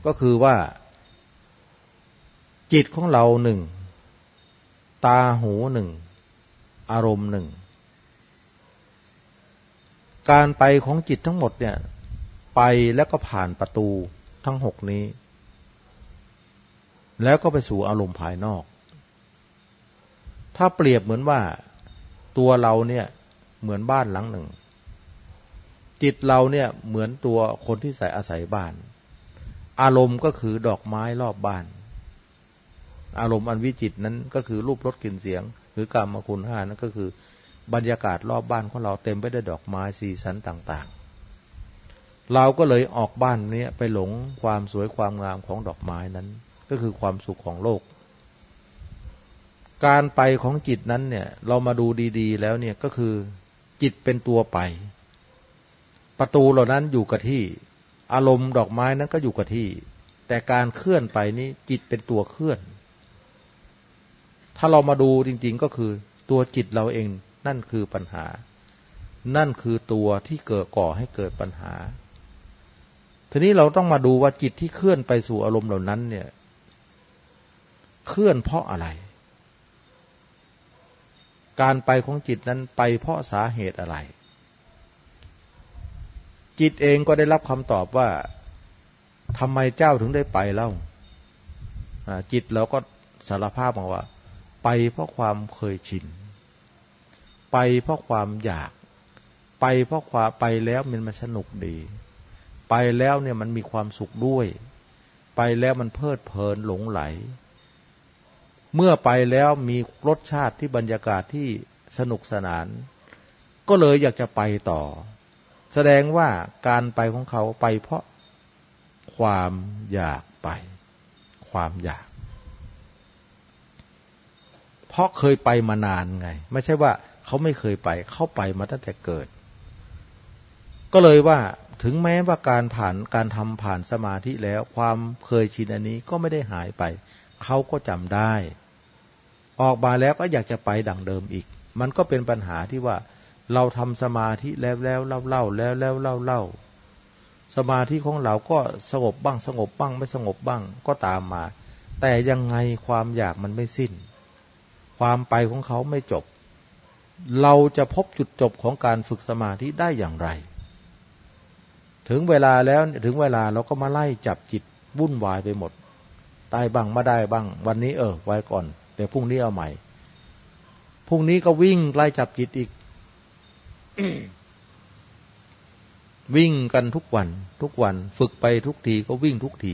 [SPEAKER 1] ก็คือว่า จิตของเราหนึ่ง ตาหูหนึ่ง อารมณ์หนึ่ง การไปของจิตทั้งหมดเนี่ย ไปแล้วก็ผ่านประตูทั้งหกนี้ แล้วก็ไปสู่อารมณ์ภายนอก ถ้าเปรียบเหมือนว่าตัวเราเนี่ยเหมือนบ้านหลังหนึ่ง จิตเราเนี่ยเหมือนตัวคนที่ใส่อาศัยบ้าน อารมณ์ก็คือดอกไม้รอบบ้าน อารมณ์อันวิจิตนั้นก็คือรูปรสกลิ่นเสียง หรือกรรมคุณห้านั่นก็คือ บรรยากาศรอบบ้านของเราเต็มไปด้วยดอกไม้สีสันต่างๆ เราก็เลยออกบ้านนี้ไปหลงความสวยความงามของดอกไม้นั้น ก็คือความสุขของโลก การไปของจิตนั้นเนี่ยเรามาดูดีๆ แล้วเนี่ยก็คือจิตเป็นตัวไป ประตูเหล่านั้นอยู่กับที่ อารมณ์ดอกไม้นั้นก็อยู่กับที่ แต่การเคลื่อนไปนี้จิตเป็นตัวเคลื่อน ถ้าเรามาดูจริง ๆก็คือตัวจิตเราเอง นั่นคือปัญหา นั่นคือตัวที่เกิดก่อให้เกิดปัญหา ทีนี้เราต้องมาดูว่าจิตที่เคลื่อนไปสู่อารมณ์เหล่านั้น เนี่ย เคลื่อนเพราะอะไร การไปของจิตนั้นไปเพราะสาเหตุอะไร จิตเองก็ได้รับคำตอบว่าทำไมเจ้าถึงได้ไปเล่าจิตเราก็สารภาพมาว่า ไปเพราะความเคยชิน ไปเพราะความอยาก ไปเพราะความไปแล้วมันมันสนุกดี ไปแล้วเนี่ยมันมีความสุขด้วย ไปแล้วมันเพลิดเพลินหลงไหล เมื่อไปแล้วมีรสชาติที่บรรยากาศที่สนุกสนาน ก็เลยอยากจะไปต่อ แสดงว่าการไปของเขาไปเพราะความอยากไป ความอยาก เพราะเคยไปมานานไง ไม่ใช่ว่า เขาไม่เคยไป เข้าไปมาตั้งแต่เกิด ก็เลยว่าถึงแม้ว่าการผ่านการทำผ่านสมาธิแล้ว ความเคยชินอันนี้ก็ไม่ได้หายไป เขาก็จำได้ ออกมาแล้วก็อยากจะไปดังเดิมอีก มันก็เป็นปัญหาที่ว่า เราทำสมาธิแล้วแล้วเล่าเล่าแล้วแล้วเล่าเล่าสมาธิของเราก็สงบบ้างสงบบ้างไม่สงบบ้างก็ตามมา แต่ยังไงความอยากมันไม่สิ้น ความไปของเขาไม่จบ เราจะพบจุดจบของการฝึกสมาธิได้อย่างไร ถึงเวลาแล้วถึงเวลาเราก็มาไล่จับจิตวุ่นวายไปหมด ได้บ้างมาได้บ้าง วันนี้เออ ไว้ก่อน เดี๋ยวพรุ่งนี้เอาใหม่ พรุ่งนี้ก็วิ่งไล่จับจิตอีก วิ่งกันทุกวัน ทุกวัน ฝึกไปทุกทีก็วิ่งทุกที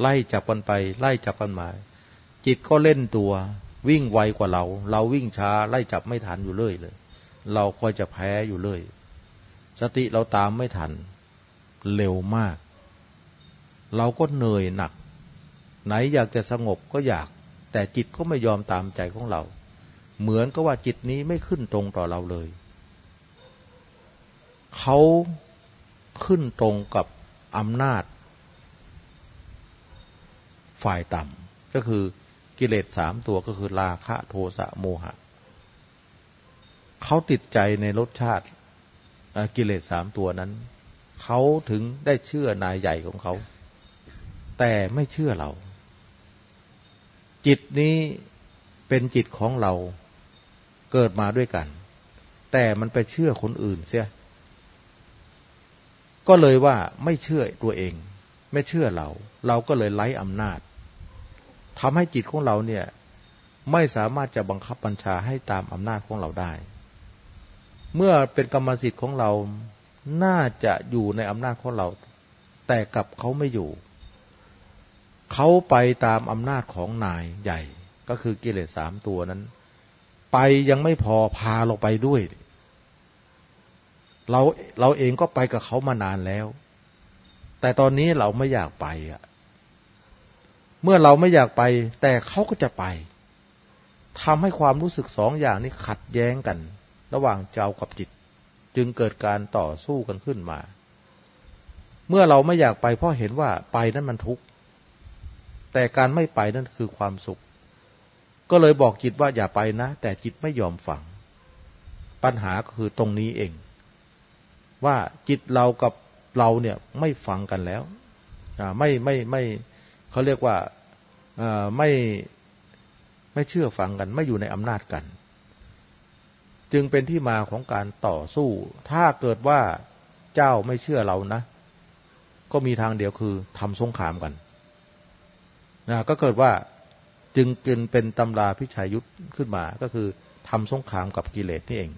[SPEAKER 1] ไล่จับกันไป ไล่จับกันมา จิตก็เล่นตัว วิ่งไวกว่าเรา เราวิ่งช้าไล่จับไม่ทันอยู่เลยเลย เราคอยจะแพ้อยู่เลยสติเราตามไม่ทัน เร็วมาก เราก็เหนื่อยหนัก ไหนอยากจะสงบก็อยาก แต่จิตก็ไม่ยอมตามใจของเรา เหมือนกับว่าจิตนี้ไม่ขึ้นตรงต่อเราเลย เขาขึ้นตรงกับอำนาจ ฝ่ายต่ำก็คือ กิเลสสามตัวก็คือราคะโทสะโมหะเขาติดใจในรสชาติกิเลสสามตัวนั้น เขาถึงได้เชื่อนายใหญ่ของเขา แต่ไม่เชื่อเรา จิตนี้เป็นจิตของเราเกิดมาด้วยกัน แต่มันไปเชื่อคนอื่นเสีย ก็เลยว่าไม่เชื่อตัวเอง ไม่เชื่อเรา เราก็เลยไล่อำนาจ ทำให้จิตของเราเนี่ย ไม่สามารถจะบังคับบัญชาให้ตามอำนาจของเราได้ เมื่อเป็นกรรมสิทธิ์ของเรา น่าจะอยู่ในอำนาจของเรา แต่กับเขาไม่อยู่ เขาไปตามอำนาจของนายใหญ่ ก็คือกิเลสสามตัวนั้น ไปยังไม่พอพาเราไปด้วย เราเราเองก็ไปกับเขามานานแล้ว แต่ตอนนี้เราไม่อยากไปอะ เมื่อเราไม่อยากไป แต่เขาก็จะไปทำให้ความรู้สึกสองอย่างนี้ขัดแย้งกัน ระหว่างเจ้ากับจิต จึงเกิดการต่อสู้กันขึ้นมา เมื่อเราไม่อยากไปเพราะเห็นว่าไปนั้นมันทุกข์แต่การไม่ไปนั่นคือความสุข ก็เลยบอกจิตว่าอย่าไปนะ แต่จิตไม่ยอมฟัง ปัญหาก็คือตรงนี้เอง ว่าจิตเรากับเราเนี่ยไม่ฟังกันแล้วไม่ไม่ไม่ไม่ เขาเรียกว่าไม่ไม่เชื่อฟังกัน ไม่อยู่ในอำนาจกัน จึงเป็นที่มาของการต่อสู้ ถ้าเกิดว่าเจ้าไม่เชื่อเรานะ ก็มีทางเดียวคือทำสงครามกันนะก็เกิดว่าจึงจึงเป็นตำราพิชัยยุทธขึ้นมาก็คือทำสงครามกับกิเลสนี่เอง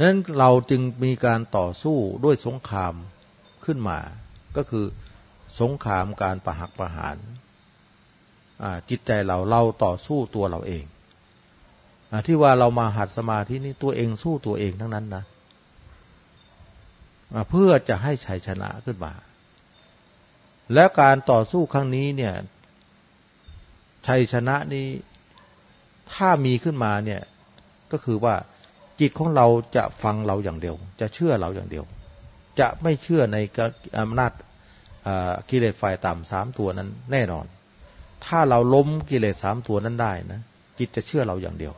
[SPEAKER 1] นั้นเราจึงมีการต่อสู้ด้วยสงครามขึ้นมา ก็คือ สงครามการประหักประหารจิตใจเราเราต่อสู้ตัวเราเองอที่ว่าเรามาหัดสมาธินี่ตัวเองสู้ตัวเองทั้งนั้นนะเพื่อจะให้ชัยชนะขึ้นมา แล้วการต่อสู้ครั้งนี้เนี่ย ชัยชนะนี้ถ้ามีขึ้นมาเนี่ย ก็คือว่าจิตของเราจะฟังเราอย่างเดียว จะเชื่อเราอย่างเดียว จะไม่เชื่อในอำนาจ กิเลสฝ่ายต่ำสามตัวนั้นแน่นอน ถ้าเราล้มกิเลสสามตัวนั้นได้นะจิตจะเชื่อเราอย่างเดียว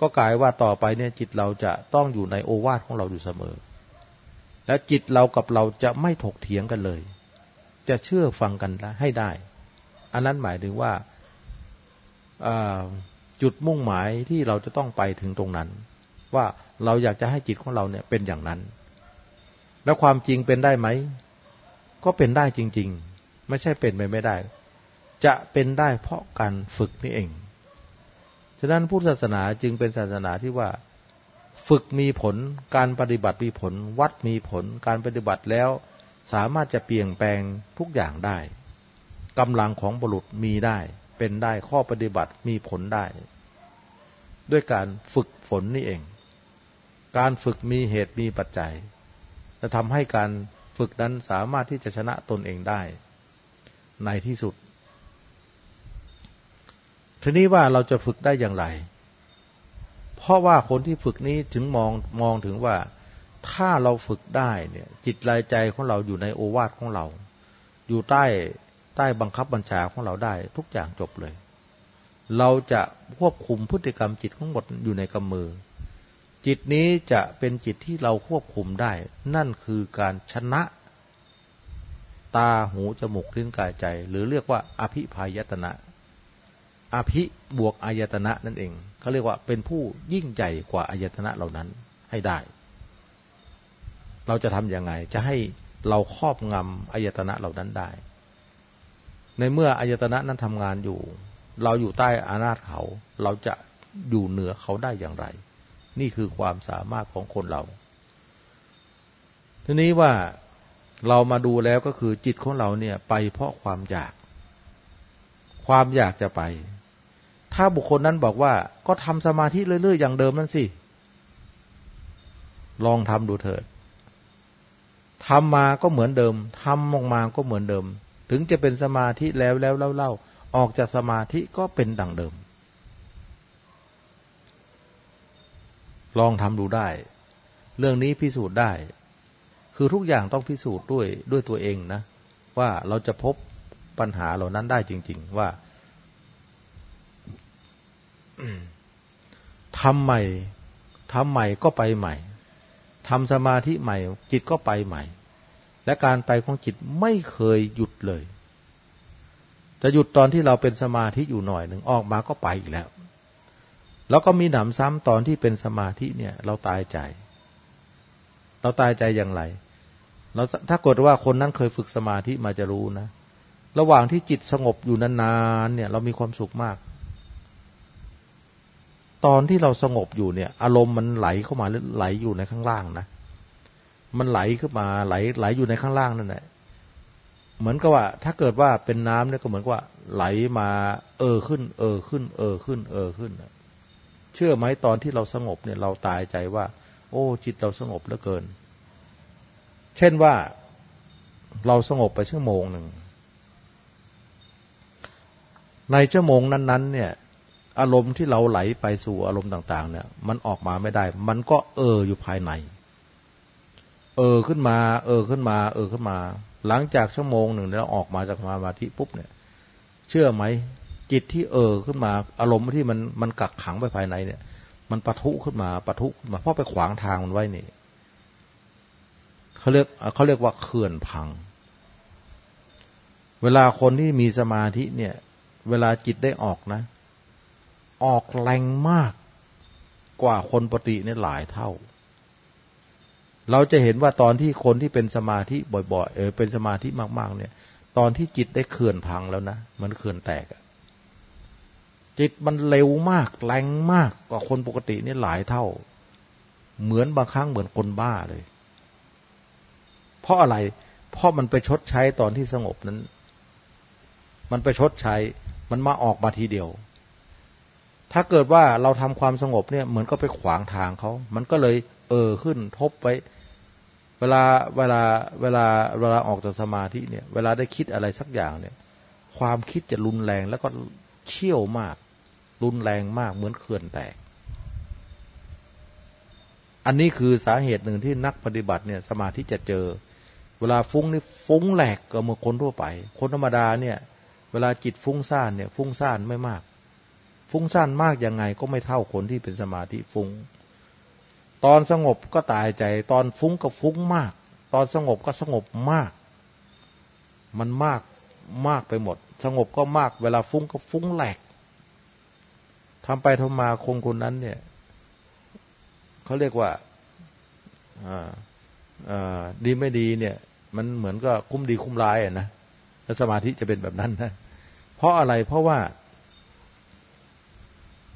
[SPEAKER 1] ก็กลายว่าต่อไปเนี่ยจิตเราจะต้องอยู่ในโอวาทของเราอยู่เสมอ และจิตเรากับเราจะไม่ถกเถียงกันเลย จะเชื่อฟังกันให้ได้ อันนั้นหมายถึงว่าจุดมุ่งหมายที่เราจะต้องไปถึงตรงนั้น ว่าเราอยากจะให้จิตของเราเนี่ยเป็นอย่างนั้น แล้วความจริงเป็นได้ไหม ก็เป็นได้จริง ๆ ไม่ใช่เป็นไปไม่ได้ จะเป็นได้เพราะการฝึกนี่เอง ฉะนั้นพุทธศาสนาจึงเป็นศาสนาที่ว่า ฝึกมีผลการปฏิบัติมีผล วัดมีผลการปฏิบัติแล้ว สามารถจะเปลี่ยนแปลงทุกอย่างได้กำลังของบุรุษมีได้ เป็นได้ข้อปฏิบัติมีผลได้ ด้วยการฝึกฝนนี่เอง การฝึกมีเหตุมีปัจจัยจะทำให้การ ฝึกนั้นสามารถที่จะชนะตนเองได้ ในที่สุด ทีนี้ว่าเราจะฝึกได้อย่างไร เพราะว่าคนที่ฝึกนี้ถึงมองมองถึงว่า ถ้าเราฝึกได้เนี่ย จิตรายใจของเราอยู่ในโอวาทของเรา อยู่ใต้ใต้บังคับบัญชาของเราได้ ทุกอย่างจบเลย เราจะควบคุมพฤติกรรมจิตทั้งหมดอยู่ในกำมือ จิตนี้จะเป็นจิตที่เราควบคุมได้ นั่นคือการชนะ ตาหูจมูกลิ้นกายใจ หรือเรียกว่าอภิพายตนะอภิบวกอายตนะนั่นเองเขาเรียกว่าเป็นผู้ยิ่งใหญ่กว่าอายตนะเหล่านั้นให้ได้ เราจะทำยังไง จะให้เราครอบงำอายตนะเหล่านั้นได้ ในเมื่ออายตนะนั้นทำงานอยู่ เราอยู่ใต้อานาจเขา เราจะอยู่เหนือเขาได้อย่างไร นี่คือความสามารถของคนเรา ทีนี้ว่าเรามาดูแล้วก็คือจิตของเราเนี่ยไปเพราะความอยาก ความอยากจะไป ถ้าบุคคลนั้นบอกว่าก็ทำสมาธิเรื่อยๆอย่างเดิมนั่นสิ ลองทำดูเถิดทำมาก็เหมือนเดิมทำออกมาก็เหมือนเดิม ถึงจะเป็นสมาธิแล้วแล้วเล่าๆออกจากสมาธิก็เป็นดังเดิม ลองทำดูได้ เรื่องนี้พิสูจน์ได้ คือทุกอย่างต้องพิสูจน์ด้วยด้วยตัวเองนะ ว่าเราจะพบปัญหาเหล่านั้นได้จริง ๆ ว่าทำใหม่ทำใหม่ก็ไปใหม่ทำสมาธิใหม่ จิตก็ไปใหม่ และการไปของจิตไม่เคยหยุดเลย จะหยุดตอนที่เราเป็นสมาธิอยู่หน่อยหนึ่งออกมาก็ไปอีกแล้ว แล้วก็มีหนำซ้ำตอนที่เป็นสมาธิเนี่ย เราตายใจ เราตายใจอย่างไร เราถ้ากดว่าคนนั้นเคยฝึกสมาธิมาจะรู้นะ ระหว่างที่จิตสงบอยู่นานๆเนี่ย เรามีความสุขมาก ตอนที่เราสงบอยู่เนี่ย อารมณ์มันไหลเข้ามาไหลอยู่ในข้างล่างนะ มันไหลขึ้นมาไหลไหลอยู่ในข้างล่างนั่นแหละเหมือนกับว่า ถ้าเกิดว่าเป็นน้ำเนี่ยก็เหมือนกับว่า ไหลมา เออขึ้น เออขึ้น เออขึ้น เออขึ้นเชื่อไหมตอนที่เราสงบเนี่ยเราตายใจว่า โอ้ จิตเราสงบเหลือเกิน เช่นว่าเราสงบไปชั่วโมงหนึ่ง ในชั่วโมงนั้น ๆ เนี่ย อารมณ์ที่เราไหลไปสู่อารมณ์ต่าง ๆ เนี่ย มันออกมาไม่ได้ มันก็เอออยู่ภายใน เออขึ้นมา เออขึ้นมา เออขึ้นมา หลังจากชั่วโมงหนึ่งแล้วออกมาจากสมาธิปุ๊บเนี่ย เชื่อไหม จิตที่เออขึ้นมา อารมณ์ที่มันมันกักขังไปภายในเนี่ย มันปะทุขึ้นมาปะทุขึ้นมาเพราะไปขวางทางมันไว้นี่เขาเรียกเขาเรียกว่าเขื่อนพัง เวลาคนที่มีสมาธิเนี่ย เวลาจิตได้ออกนะ ออกแรงมากกว่าคนปกติเนี่ยหลายเท่า เราจะเห็นว่าตอนที่คนที่เป็นสมาธิบ่อยๆ เออเป็นสมาธิมากๆ เนี่ย ตอนที่จิตได้เขื่อนพังแล้วนะมันเขื่อนแตกอะ จิตมันเร็วมากแรงมากกว่าคนปกตินี่หลายเท่า เหมือนบางครั้งเหมือนคนบ้าเลย เพราะอะไร เพราะมันไปชดใช้ตอนที่สงบนั้น มันไปชดใช้ มันมาออกมาทีเดียว ถ้าเกิดว่าเราทำความสงบเนี่ย เหมือนก็ไปขวางทางเขา มันก็เลยเออขึ้นทบไป เวลาเวลาเวลาเวลาออกจากสมาธิเนี่ย เวลาได้คิดอะไรสักอย่างเนี่ย ความคิดจะรุนแรงแล้วก็เชี่ยวมาก รุนแรงมากเหมือนเขื่อนแตก อันนี้คือสาเหตุหนึ่งที่นักปฏิบัติเนี่ยสมาธิจะเจอ เวลาฟุ้งนี่ฟุ้งแหลกก็เมื่อคนทั่วไป คนธรรมดาเนี่ย เวลาจิตฟุ้งซ่านเนี่ย ฟุ้งซ่านไม่มาก ฟุ้งซ่านมากยังไงก็ไม่เท่าคนที่เป็นสมาธิฟุ้ง ตอนสงบก็ตายใจ ตอนฟุ้งก็ฟุ้งมาก ตอนสงบก็สงบมาก มันมากมากไปหมด สงบก็มาก เวลาฟุ้งก็ฟุ้งแหลก ทำไปทำมาคนคนนั้น เนี่ยเขาเรียกว่าดีไม่ดีเนี่ย มันเหมือนก็คุ้มดีคุ้มร้ายอะนะแล้วสมาธิจะเป็นแบบนั้นนะเพราะอะไรเพราะว่า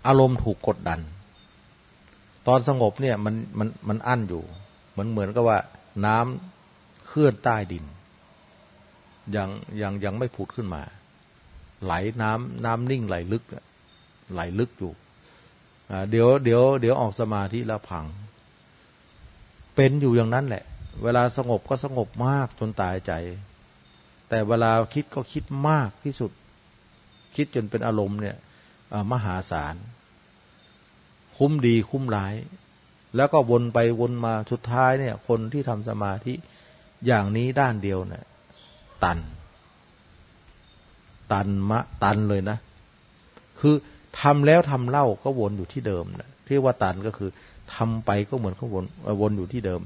[SPEAKER 1] อารมณ์ถูกกดดัน ตอนสงบเนี่ยมันมันมันอั้นอยู่เหมือนเหมือนกับว่า น้ำเคลื่อนใต้ดิน ยังยังยังไม่ผุดขึ้นมา ไหลน้ำน้ำนิ่งไหลลึก ไหลลึกอยู่เดี๋ยวเดี๋ยวเดี๋ยวออกสมาธิแล้วพัง เป็นอยู่อย่างนั้นแหละ เวลาสงบก็สงบมากจนตายใจ แต่เวลาคิดก็คิดมากที่สุด คิดจนเป็นอารมณ์เนี่ยมหาศาล คุ้มดีคุ้มร้าย แล้วก็วนไปวนมาสุดท้ายเนี่ย คนที่ทำสมาธิอย่างนี้ด้านเดียวเนี่ย ตัน ตันมะ ตันเลยนะ คือ ทำแล้วทำเล่าก็วนอยู่ที่เดิมนะที่ว่าตันก็คือทำไปก็เหมือนเขาวนวนอยู่ที่เดิม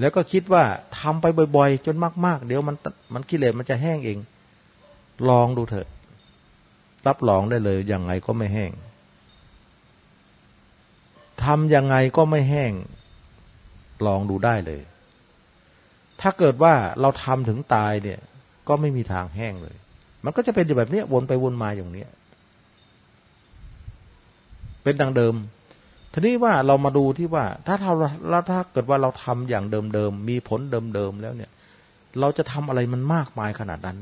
[SPEAKER 1] แล้วก็คิดว่าทำไปบ่อยๆ จนมากๆ เดี๋ยวมันมันกิเลสมันจะแห้งเอง ลองดูเถอะ รับรองได้เลยยังไงก็ไม่แห้งทำยังไงก็ไม่แห้ง ลองดูได้เลย ถ้าเกิดว่าเราทำถึงตายเนี่ย ก็ไม่มีทางแห้งเลย มันก็จะเป็นแบบนี้วนไปวนมาอย่างเนี้ย เป็นดังเดิม ทีนี้ว่าเรามาดูที่ว่า ถ้าเราแล้วถ้าเกิดว่าเราทำอย่างเดิมๆมีผลเดิมๆแล้วเนี่ย เราจะทำอะไรมันมากมายขนาดนั้น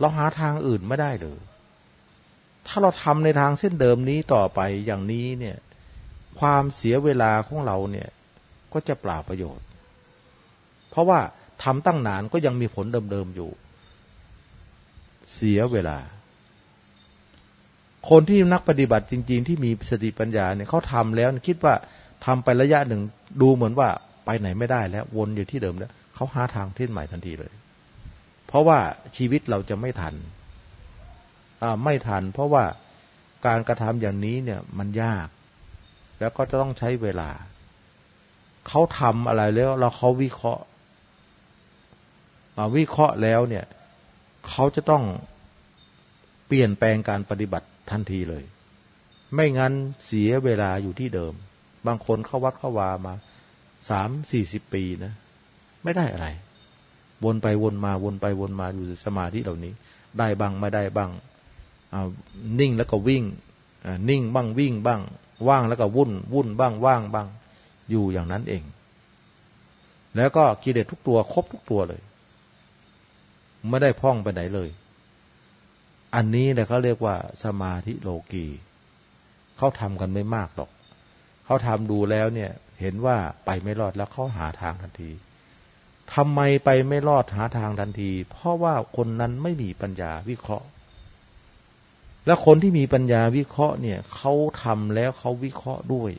[SPEAKER 1] เราหาทางอื่นไม่ได้เลยถ้าเราทำในทางเส้นเดิมนี้ต่อไปอย่างนี้เนี่ย ความเสียเวลาของเราเนี่ย ก็จะเปล่าประโยชน์ เพราะว่าทำตั้งนานก็ยังมีผลเดิมๆอยู่ เสียเวลา คนที่นักปฏิบัติจริง ๆ ที่มีสติปัญญาเนี่ยเขาทำแล้วคิดว่าทำไประยะหนึ่งดูเหมือนว่าไปไหนไม่ได้แล้ว วนอยู่ที่เดิมแล้วเขาหาทางที่ใหม่ทันทีเลย เพราะว่าชีวิตเราจะไม่ทันไม่ทัน เพราะว่าการกระทำอย่างนี้เนี่ยมันยาก แล้วก็จะต้องใช้เวลา เขาทำอะไรแล้ว เราเขาวิเคราะห์วิเคราะห์แล้วเนี่ย เขาจะต้องเปลี่ยนแปลงการปฏิบัติ ทันทีเลย ไม่งั้นเสียเวลาอยู่ที่เดิม บางคนเข้าวัดเข้าวามาสามสี่สิบปีนะ ไม่ได้อะไร วนไปวนมาวนไปวนมาอยู่สมาธิเหล่านี้ ได้บ้างไม่ได้บ้างานิ่งแล้วก็วิ่งนิ่งบ้างวิ่งบ้าง ว่างแล้วก็วุ่น วุ่นบ้างว่างบ้าง อยู่อย่างนั้นเอง แล้วก็กิเลสทุกตัวครบทุกตัวเลย ไม่ได้พ่องไปไหนเลย อันนี้เนี่ยเขาเรียกว่าสมาธิโลกีเขาทำกันไม่มากหรอก เขาทำดูแล้วเนี่ยเห็นว่าไปไม่รอดแล้วเขาหาทางทันทีทำไมไปไม่รอดหาทางทันที เพราะว่าคนนั้นไม่มีปัญญาวิเคราะห์ และคนที่มีปัญญาวิเคราะห์เนี่ยเขาทำแล้วเขาวิเคราะห์ด้วย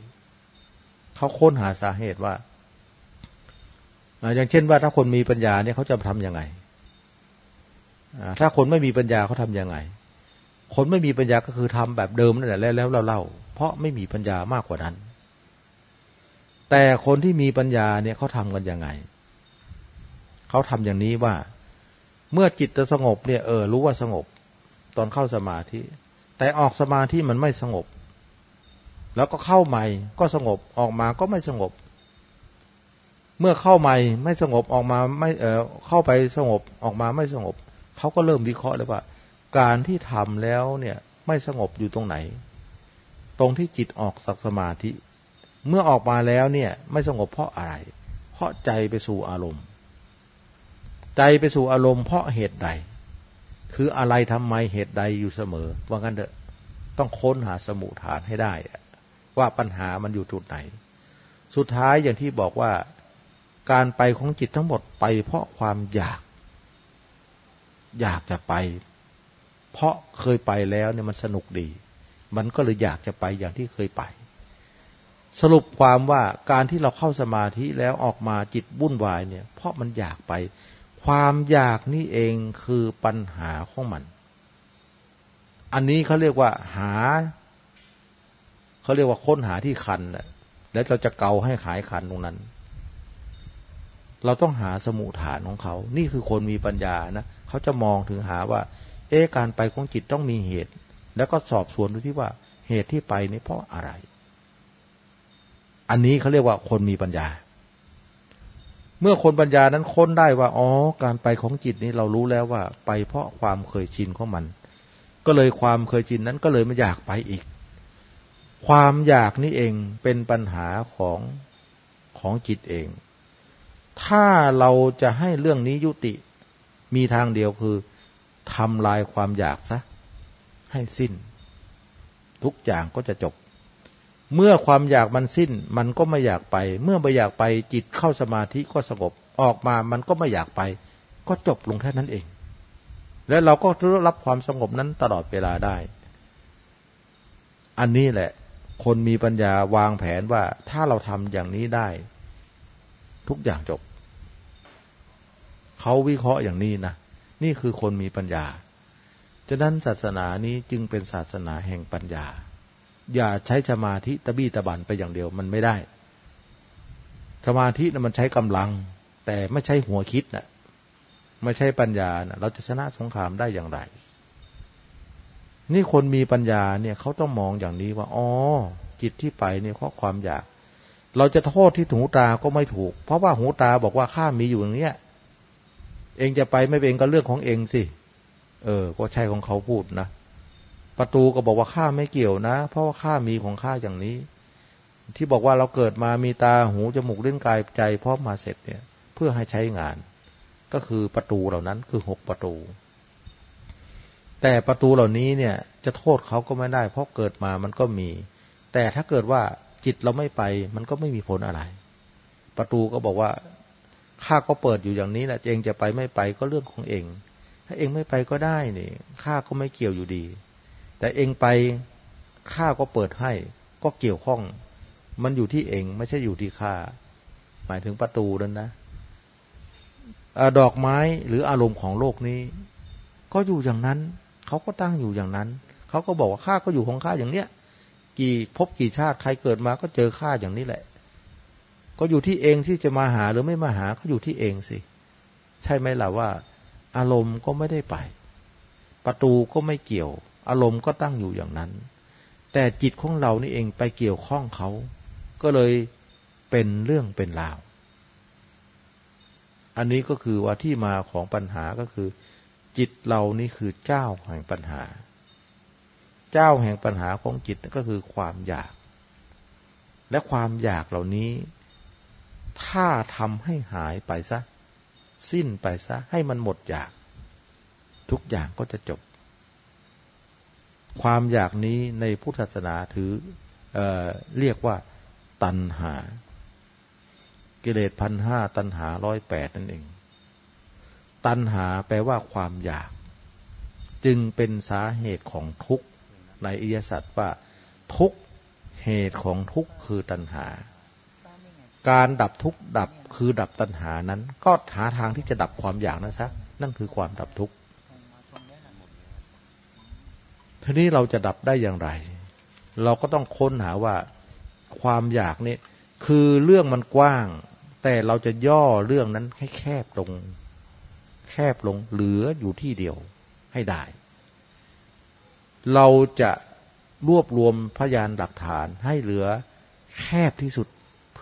[SPEAKER 1] เขาค้นหาสาเหตุว่า อย่างเช่นว่าถ้าคนมีปัญญาเนี่ยเขาจะทำยังไง ถ้าคนไม่มีปัญญาเขาทำยังไง คนไม่มีปัญญาก็คือทำแบบเดิมนั่นแหละแล้วเราเล่าเพราะไม่มีปัญญามากกว่านั้น แต่คนที่มีปัญญาเนี่ยเขาทำกันยังไงเขาทำอย่างนี้ว่า เมื่อจิตจะสงบเนี่ยเออรู้ว่าสงบ ตอนเข้าสมาธิ แต่ออกสมาธิมันไม่สงบ แล้วก็เข้าใหม่ก็สงบออกมาก็ไม่สงบเมื่อเข้าใหม่ไม่สงบออกมาไม่เออเข้าไปสงบออกมาไม่สงบ เขาก็เริ่มวิเคราะห์เลยว่า การที่ทำแล้วเนี่ยไม่สงบอยู่ตรงไหน ตรงที่จิตออกสักสมาธิ เมื่อออกมาแล้วเนี่ยไม่สงบเพราะอะไร เพราะใจไปสู่อารมณ์ ใจไปสู่อารมณ์เพราะเหตุใด คืออะไรทำไมเหตุใดอยู่เสมอ ว่างั้นเถอะต้องค้นหาสมุฐานให้ได้ ว่าปัญหามันอยู่จุดไหน สุดท้ายอย่างที่บอกว่าการไปของจิตทั้งหมดไปเพราะความอยาก อยากจะไป เพราะเคยไปแล้วเนี่ยมันสนุกดี มันก็เลยอยากจะไปอย่างที่เคยไป สรุปความว่าการที่เราเข้าสมาธิแล้วออกมาจิตวุ่นวายเนี่ย เพราะมันอยากไป ความอยากนี่เองคือปัญหาของมัน อันนี้เขาเรียกว่าหาเขาเรียกว่าค้นหาที่คันแล้วเราจะเกาให้ขายคันตรงนั้น เราต้องหาสมุฐานของเขา นี่คือคนมีปัญญานะ เขาจะมองถึงหาว่า เอ๊การไปของจิตต้องมีเหตุ แล้วก็สอบสวนดูที่ว่าเหตุที่ไปนี่เพราะอะไร อันนี้เขาเรียกว่าคนมีปัญญา เมื่อคนปัญญานั้นค้นได้ว่า อ๋อ การไปของจิตนี้เรารู้แล้วว่า ไปเพราะความเคยชินของมัน ก็เลยความเคยชินนั้นก็เลยไม่อยากไปอีก ความอยากนี่เองเป็นปัญหาของของจิตเอง ถ้าเราจะให้เรื่องนี้ยุติ มีทางเดียวคือทำลายความอยากซะ ให้สิ้น ทุกอย่างก็จะจบ เมื่อความอยากมันสิ้น มันก็ไม่อยากไป เมื่อไม่อยากไปจิตเข้าสมาธิก็สงบออกมามันก็ไม่อยากไป ก็จบลงแค่นั้นเอง แล้วเราก็รับความสงบนั้นตลอดเวลาได้ อันนี้แหละ คนมีปัญญาวางแผนว่าถ้าเราทำอย่างนี้ได้ ทุกอย่างจบ เขาวิเคราะห์อย่างนี้นะนี่คือคนมีปัญญาฉะนั้นศาสนานี้จึงเป็นศาสนาแห่งปัญญา อย่าใช้สมาธิตะบี้ตะบันไปอย่างเดียวมันไม่ได้ สมาธินะมันใช้กำลัง แต่ไม่ใช่หัวคิดนะไม่ใช่ปัญญานะเราจะชนะสงครามได้อย่างไร นี่คนมีปัญญาเนี่ยเขาต้องมองอย่างนี้ว่าอ๋อจิตที่ไปเนี่ยเพราะความอยาก เราจะโทษที่หูตาก็ไม่ถูก เพราะว่าหูตาบอกว่าข้ามีอยู่อย่างเนี้ย เองจะไปไม่เป็นก็เรื่องของเองสิ เออ ก็ใช่ของเขาพูดนะ ประตูก็บอกว่าข้าไม่เกี่ยวนะ เพราะว่าข้ามีของข้าอย่างนี้ ที่บอกว่าเราเกิดมามีตาหูจมูกเล่นกายใจพร้อมมาเสร็จเนี่ย เพื่อให้ใช้งาน ก็คือประตูเหล่านั้นคือหกประตู แต่ประตูเหล่านี้เนี่ย จะโทษเขาก็ไม่ได้ เพราะเกิดมามันก็มี แต่ถ้าเกิดว่าจิตเราไม่ไปมันก็ไม่มีผลอะไร ประตูก็บอกว่า ข้าก็เปิดอยู่อย่างนี้แหละเองจะไปไม่ไปก็เรื่องของเอง ถ้าเองไม่ไปก็ได้นี่ข้าก็ไม่เกี่ยวอยู่ดี แต่เองไปข้าก็เปิดให้ก็เกี่ยวข้อง มันอยู่ที่เองไม่ใช่อยู่ที่ข้าหมายถึงประตูนั่นนะดอกไม้หรืออารมณ์ของโลกนี้ ก็อยู่อย่างนั้น เขาก็ตั้งอยู่อย่างนั้น เขาก็บอกว่าข้าก็อยู่ของข้าอย่างเนี้ย กี่พบกี่ชาติใครเกิดมาก็เจอข้าอย่างนี้แหละ ก็อยู่ที่เองที่จะมาหาหรือไม่มาหาก็อยู่ที่เองสิ ใช่ไหมล่ะว่า อารมณ์ก็ไม่ได้ไป ประตูก็ไม่เกี่ยว อารมณ์ก็ตั้งอยู่อย่างนั้น แต่จิตของเรานี่เองไปเกี่ยวข้องเขา ก็เลยเป็นเรื่องเป็นราว อันนี้ก็คือว่าที่มาของปัญหาก็คือ จิตเรานี่คือเจ้าแห่งปัญหา เจ้าแห่งปัญหาของจิตก็คือความอยาก และความอยากเหล่านี้ ถ้าทำให้หายไปซะ สิ้นไปซะ ให้มันหมดอยาก ทุกอย่างก็จะจบ ความอยากนี้ในพุทธศาสนาถือเอเรียกว่า ตัณหา กิเลสพันห้าตัณหาร้อยแปดนั่นเอง ตัณหาแปลว่าความอยาก จึงเป็นสาเหตุของทุกข์ในอิยสัตว่า ทุกเหตุของทุกข์คือตัณหา การดับทุกข์ดับคือดับตัณหานั้น ก็หาทางที่จะดับความอยากนะซะนั่นคือความดับทุกข์ทีนี้เราจะดับได้อย่างไร เราก็ต้องค้นหาว่าความอยากนี่คือเรื่องมันกว้าง แต่เราจะย่อเรื่องนั้นให้แคบลง แคบลงเหลืออยู่ที่เดียวให้ได้ เราจะรวบรวมพยานหลักฐานให้เหลือแคบที่สุด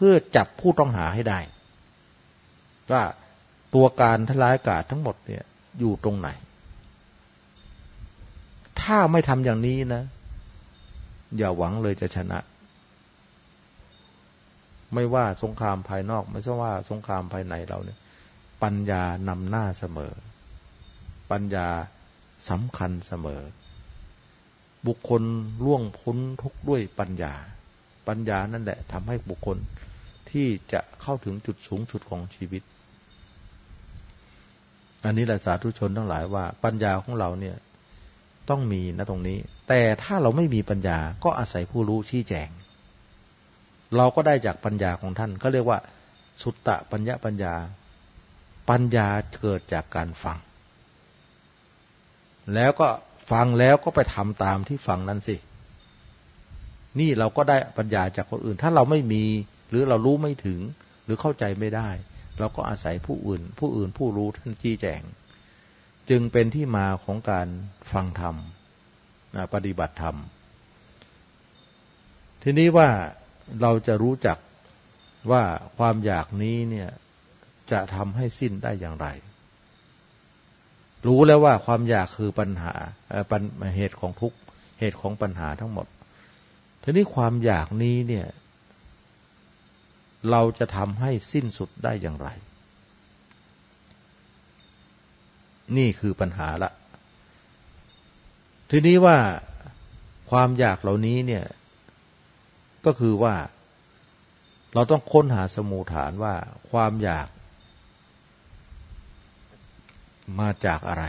[SPEAKER 1] พื่อจับผู้ต้องหาให้ได้ ว่าตัวการทลายอากาศทั้งหมดเนี่ยอยู่ตรงไหน ถ้าไม่ทำอย่างนี้นะ อย่าหวังเลยจะชนะ ไม่ว่าสงครามภายนอก ไม่ใช่ว่าสงครามภายในเราเนี่ย ปัญญานำหน้าเสมอ ปัญญาสำคัญเสมอ บุคคลล่วงพ้นทุกข์ด้วยปัญญา ปัญญานั่นแหละทำให้บุคคล ที่จะเข้าถึงจุดสูงสุดของชีวิต อันนี้แหละสาธุชนทั้งหลายว่า ปัญญาของเราเนี่ยต้องมีนะตรงนี้ แต่ถ้าเราไม่มีปัญญาก็อาศัยผู้รู้ชี้แจง เราก็ได้จากปัญญาของท่านก็เรียกว่า สุตตะปัญญาปัญญา ปัญญาเกิดจากการฟัง แล้วก็ฟังแล้วก็ไปทำตามที่ฟังนั้นสิ นี่เราก็ได้ปัญญาจากคนอื่น ถ้าเราไม่มี หรือเรารู้ไม่ถึงหรือเข้าใจไม่ได้ เราก็อาศัยผู้อื่น ผู้อื่นผู้รู้ท่านชี้แจง จึงเป็นที่มาของการฟังธรรมปฏิบัติธรรม ทีนี้ว่าเราจะรู้จักว่าความอยากนี้เนี่ยจะทำให้สิ้นได้อย่างไร รู้แล้วว่าความอยากคือปัญหาปัญเหตุของทุกเหตุของปัญหาทั้งหมดทีนี้ความอยากนี้เนี่ย เราจะทำให้สิ้นสุดได้อย่างไร นี่คือปัญหาละ ทีนี้ว่าความอยากเหล่านี้เนี่ย ก็คือว่า เราต้องค้นหาสมูฐานว่าความอยาก มาจากอะไร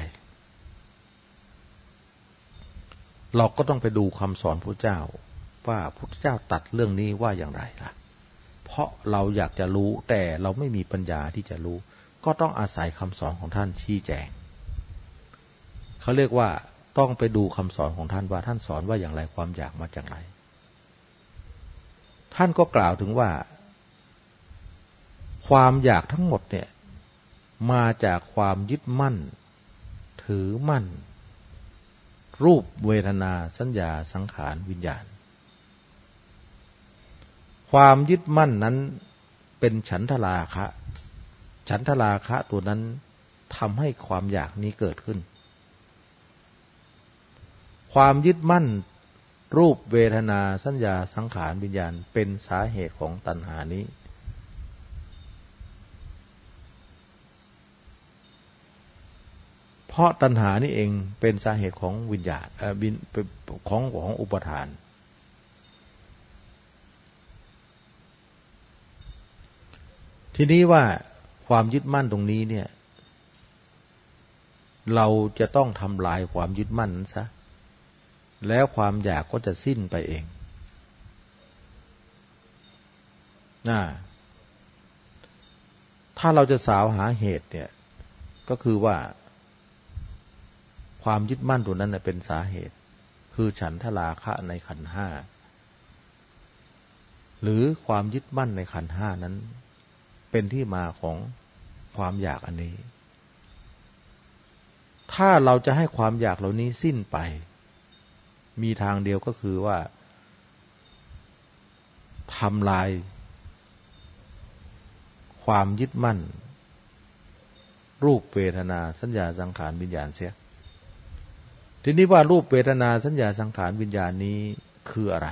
[SPEAKER 1] เราก็ต้องไปดูคำสอนพระเจ้า ว่าพระเจ้าตัดเรื่องนี้ว่าอย่างไรล่ะ เพราะเราอยากจะรู้แต่เราไม่มีปัญญาที่จะรู้ ก็ต้องอาศัยคำสอนของท่านชี้แจงเขาเรียกว่าต้องไปดูคำสอนของท่านว่าท่านสอนว่าอย่างไรความอยากมาจากไหนท่านก็กล่าวถึงว่า ความอยากทั้งหมดเนี่ยมาจากความยึดมั่น ถือมั่น รูปเวทนาสัญญาสังขารวิญญาณ ความยึดมั่นนั้นเป็นฉันทราคะ ฉันทราคะตัวนั้นทำให้ความอยากนี้เกิดขึ้น ความยึดมั่นรูปเวทนาสัญญาสังขารวิญญาณเป็นสาเหตุของตัณหานี้ เพราะตัณหานี่เองเป็นสาเหตุของวิญญาณของของอุปทาน ทีนี้ว่าความยึดมั่นตรงนี้เนี่ย เราจะต้องทำลายความยึดมั่นนั้นซะแล้วความอยากก็จะสิ้นไปเองนะถ้าเราจะสาวหาเหตุเนี่ย ก็คือว่า ความยึดมั่นตัวนั้นเป็นสาเหตุ คือฉันทลาคะในขันห้า หรือความยึดมั่นในขันห้านั้น เป็นที่มาของความอยากอันนี้ ถ้าเราจะให้ความอยากเหล่านี้สิ้นไป มีทางเดียวก็คือว่าทำลาย ความยึดมั่น รูปเวทนาสัญญาสังขารวิญญาณเสีย ทีนี้ว่ารูปเวทนาสัญญาสังขารวิญญาณนี้คืออะไร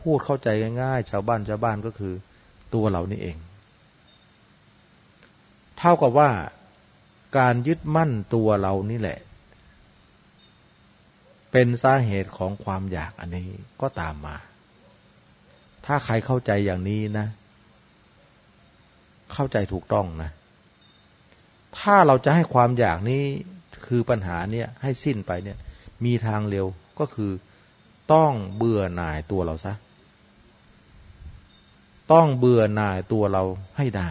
[SPEAKER 1] พูดเข้าใจง่ายๆชาวบ้านชาวบ้านก็คือ ตัวเรานี่เอง เท่ากับว่าการยึดมั่นตัวเรานี่แหละ เป็นสาเหตุของความอยากอันนี้ก็ตามมา ถ้าใครเข้าใจอย่างนี้นะ เข้าใจถูกต้องนะ ถ้าเราจะให้ความอยากนี้คือปัญหาเนี่ยให้สิ้นไปเนี่ย มีทางเร็วก็คือต้องเบื่อหน่ายตัวเราซะ ต้องเบื่อหน่ายตัวเราให้ได้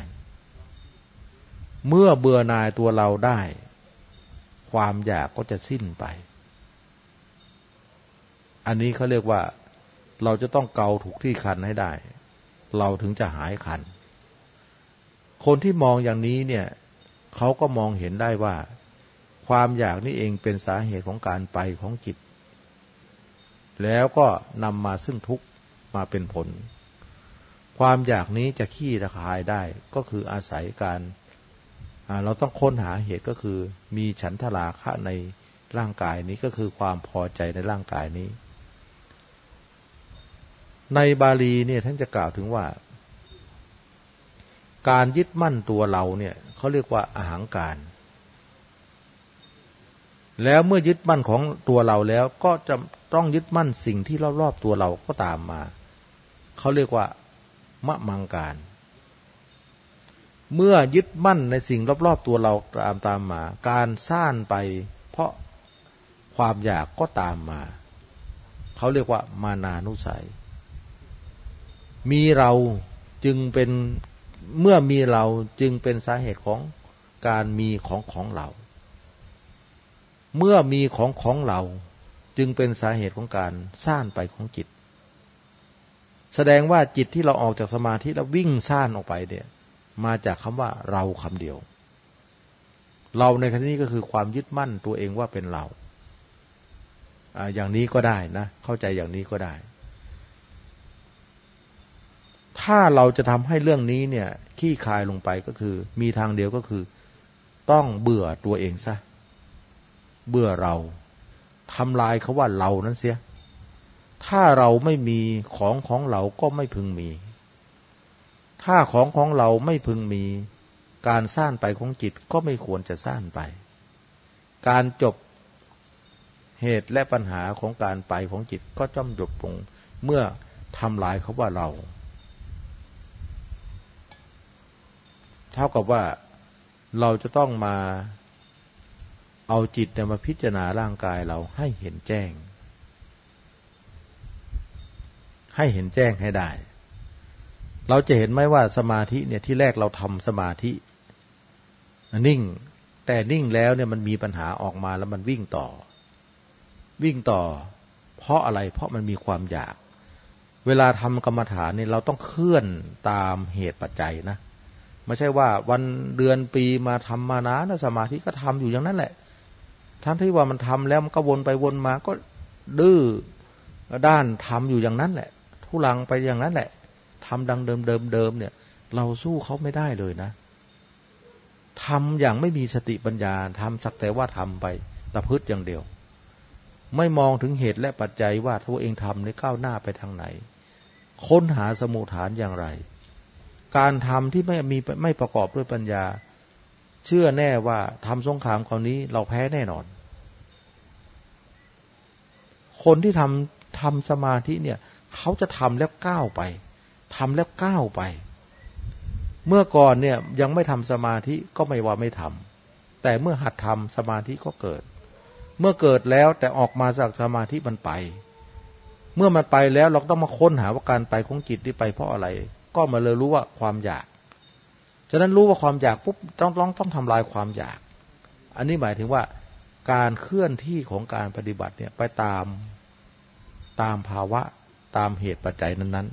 [SPEAKER 1] เมื่อเบื่อหน่ายตัวเราได้ ความอยากก็จะสิ้นไป อันนี้เขาเรียกว่า เราจะต้องเกาถูกที่คันให้ได้ เราถึงจะหายคัน คนที่มองอย่างนี้เนี่ยเขาก็มองเห็นได้ว่า ความอยากนี่เองเป็นสาเหตุของการไปของจิต แล้วก็นำมาซึ่งทุกข์มาเป็นผล ความอยากนี้จะขี้ระคายได้ก็คืออาศัยการเราต้องค้นหาเหตุก็คือ มีฉันทราคะในร่างกายนี้ก็คือความพอใจในร่างกายนี้ ในบาลีเนี่ยท่านจะกล่าวถึงว่า การยึดมั่นตัวเราเนี่ยเขาเรียกว่าอาหางการ แล้วเมื่อยึดมั่นของตัวเราแล้วก็จะต้องยึดมั่นสิ่งที่รอบๆตัวเราก็ตามมาเขาเรียกว่า มะมังการ เมื่อยึดมั่นในสิ่งรอบๆตัวเราตามตามมา การซ่านไป เพราะความอยากก็ตามมา เขาเรียกว่ามานานุสัย มีเราจึงเป็นเมื่อมีเราจึงเป็นสาเหตุของการมีของของเรา เมื่อมีของของเราจึงเป็นสาเหตุของการสร้างไปของจิต แสดงว่าจิตที่เราออกจากสมาธิแล้ววิ่งสร้างออกไปเนี่ย มาจากคำว่าเราคำเดียว เราในครั้นี้ก็คือความยึดมั่นตัวเองว่าเป็นเราอย่างนี้ก็ได้นะ เข้าใจอย่างนี้ก็ได้ ถ้าเราจะทำให้เรื่องนี้เนี่ยขี้คายลงไปก็คือ มีทางเดียวก็คือ ต้องเบื่อตัวเองซะเบื่อเราทำลายเขาว่าเรานั้นเสีย ถ้าเราไม่มีของของเราก็ไม่พึงมี ถ้าของของเราไม่พึงมี การสร้างไปของจิตก็ไม่ควรจะสร้างไป การจบเหตุและปัญหาของการไปของจิตก็จ้อมจบลงเมื่อทำลายเขาว่าเรา เท่ากับว่าเราจะต้องมาเอาจิตมาพิจารณาร่างกายเราให้เห็นแจ้ง ให้เห็นแจ้งให้ได้ เราจะเห็นไหมว่าสมาธิเนี่ยที่แรกเราทำสมาธิ นิ่ง แต่นิ่งแล้วเนี่ยมันมีปัญหาออกมาแล้วมันวิ่งต่อ วิ่งต่อ เพราะอะไรเพราะมันมีความอยาก เวลาทำกรรมฐานเนี่ยเราต้องเคลื่อนตามเหตุปัจจัยนะไม่ใช่ว่าวันเดือนปีมาทำมานะนะสมาธิก็ทำอยู่อย่างนั้นแหละ ทั้งที่ว่ามันทำแล้วมันก็วนไปวนมาก็ดื้อด้านทำอยู่อย่างนั้นแหละ ทุลังไปอย่างนั้นแหละทำดังเดิมเดิมเดิมเนี่ย เราสู้เขาไม่ได้เลยนะทำอย่างไม่มีสติปัญญาทำสักแต่ว่าทำไปตะพืชอย่างเดียว ไม่มองถึงเหตุและปัจจัยว่าตัวเองทำในก้าวหน้าไปทางไหน ค้นหาสมุฐานอย่างไร การทำที่ไม่มีไม่ประกอบด้วยปัญญา เชื่อแน่ว่าทำสงครามคราวนี้เราแพ้แน่นอน คนที่ทำทำสมาธิเนี่ย เขาจะทำแล้วก้าวไปทำแล้วก้าวไป เมื่อก่อนเนี่ยยังไม่ทำสมาธิก็ไม่ว่าไม่ทำแต่เมื่อหัดทำสมาธิก็เกิด เมื่อเกิดแล้วแต่ออกมาจากสมาธิมันไป เมื่อมันไปแล้วเราต้องมาค้นหาว่าการไปของจิตที่ไปเพราะอะไร ก็มาเลยรู้ว่าความอยากฉะนั้นรู้ว่าความอยากปุ๊บต้องต้องต้องทำลายความอยาก อันนี้หมายถึงว่าการเคลื่อนที่ของการปฏิบัติเนี่ยไปตามตามภาวะ ตามเหตุปัจจัยนั้น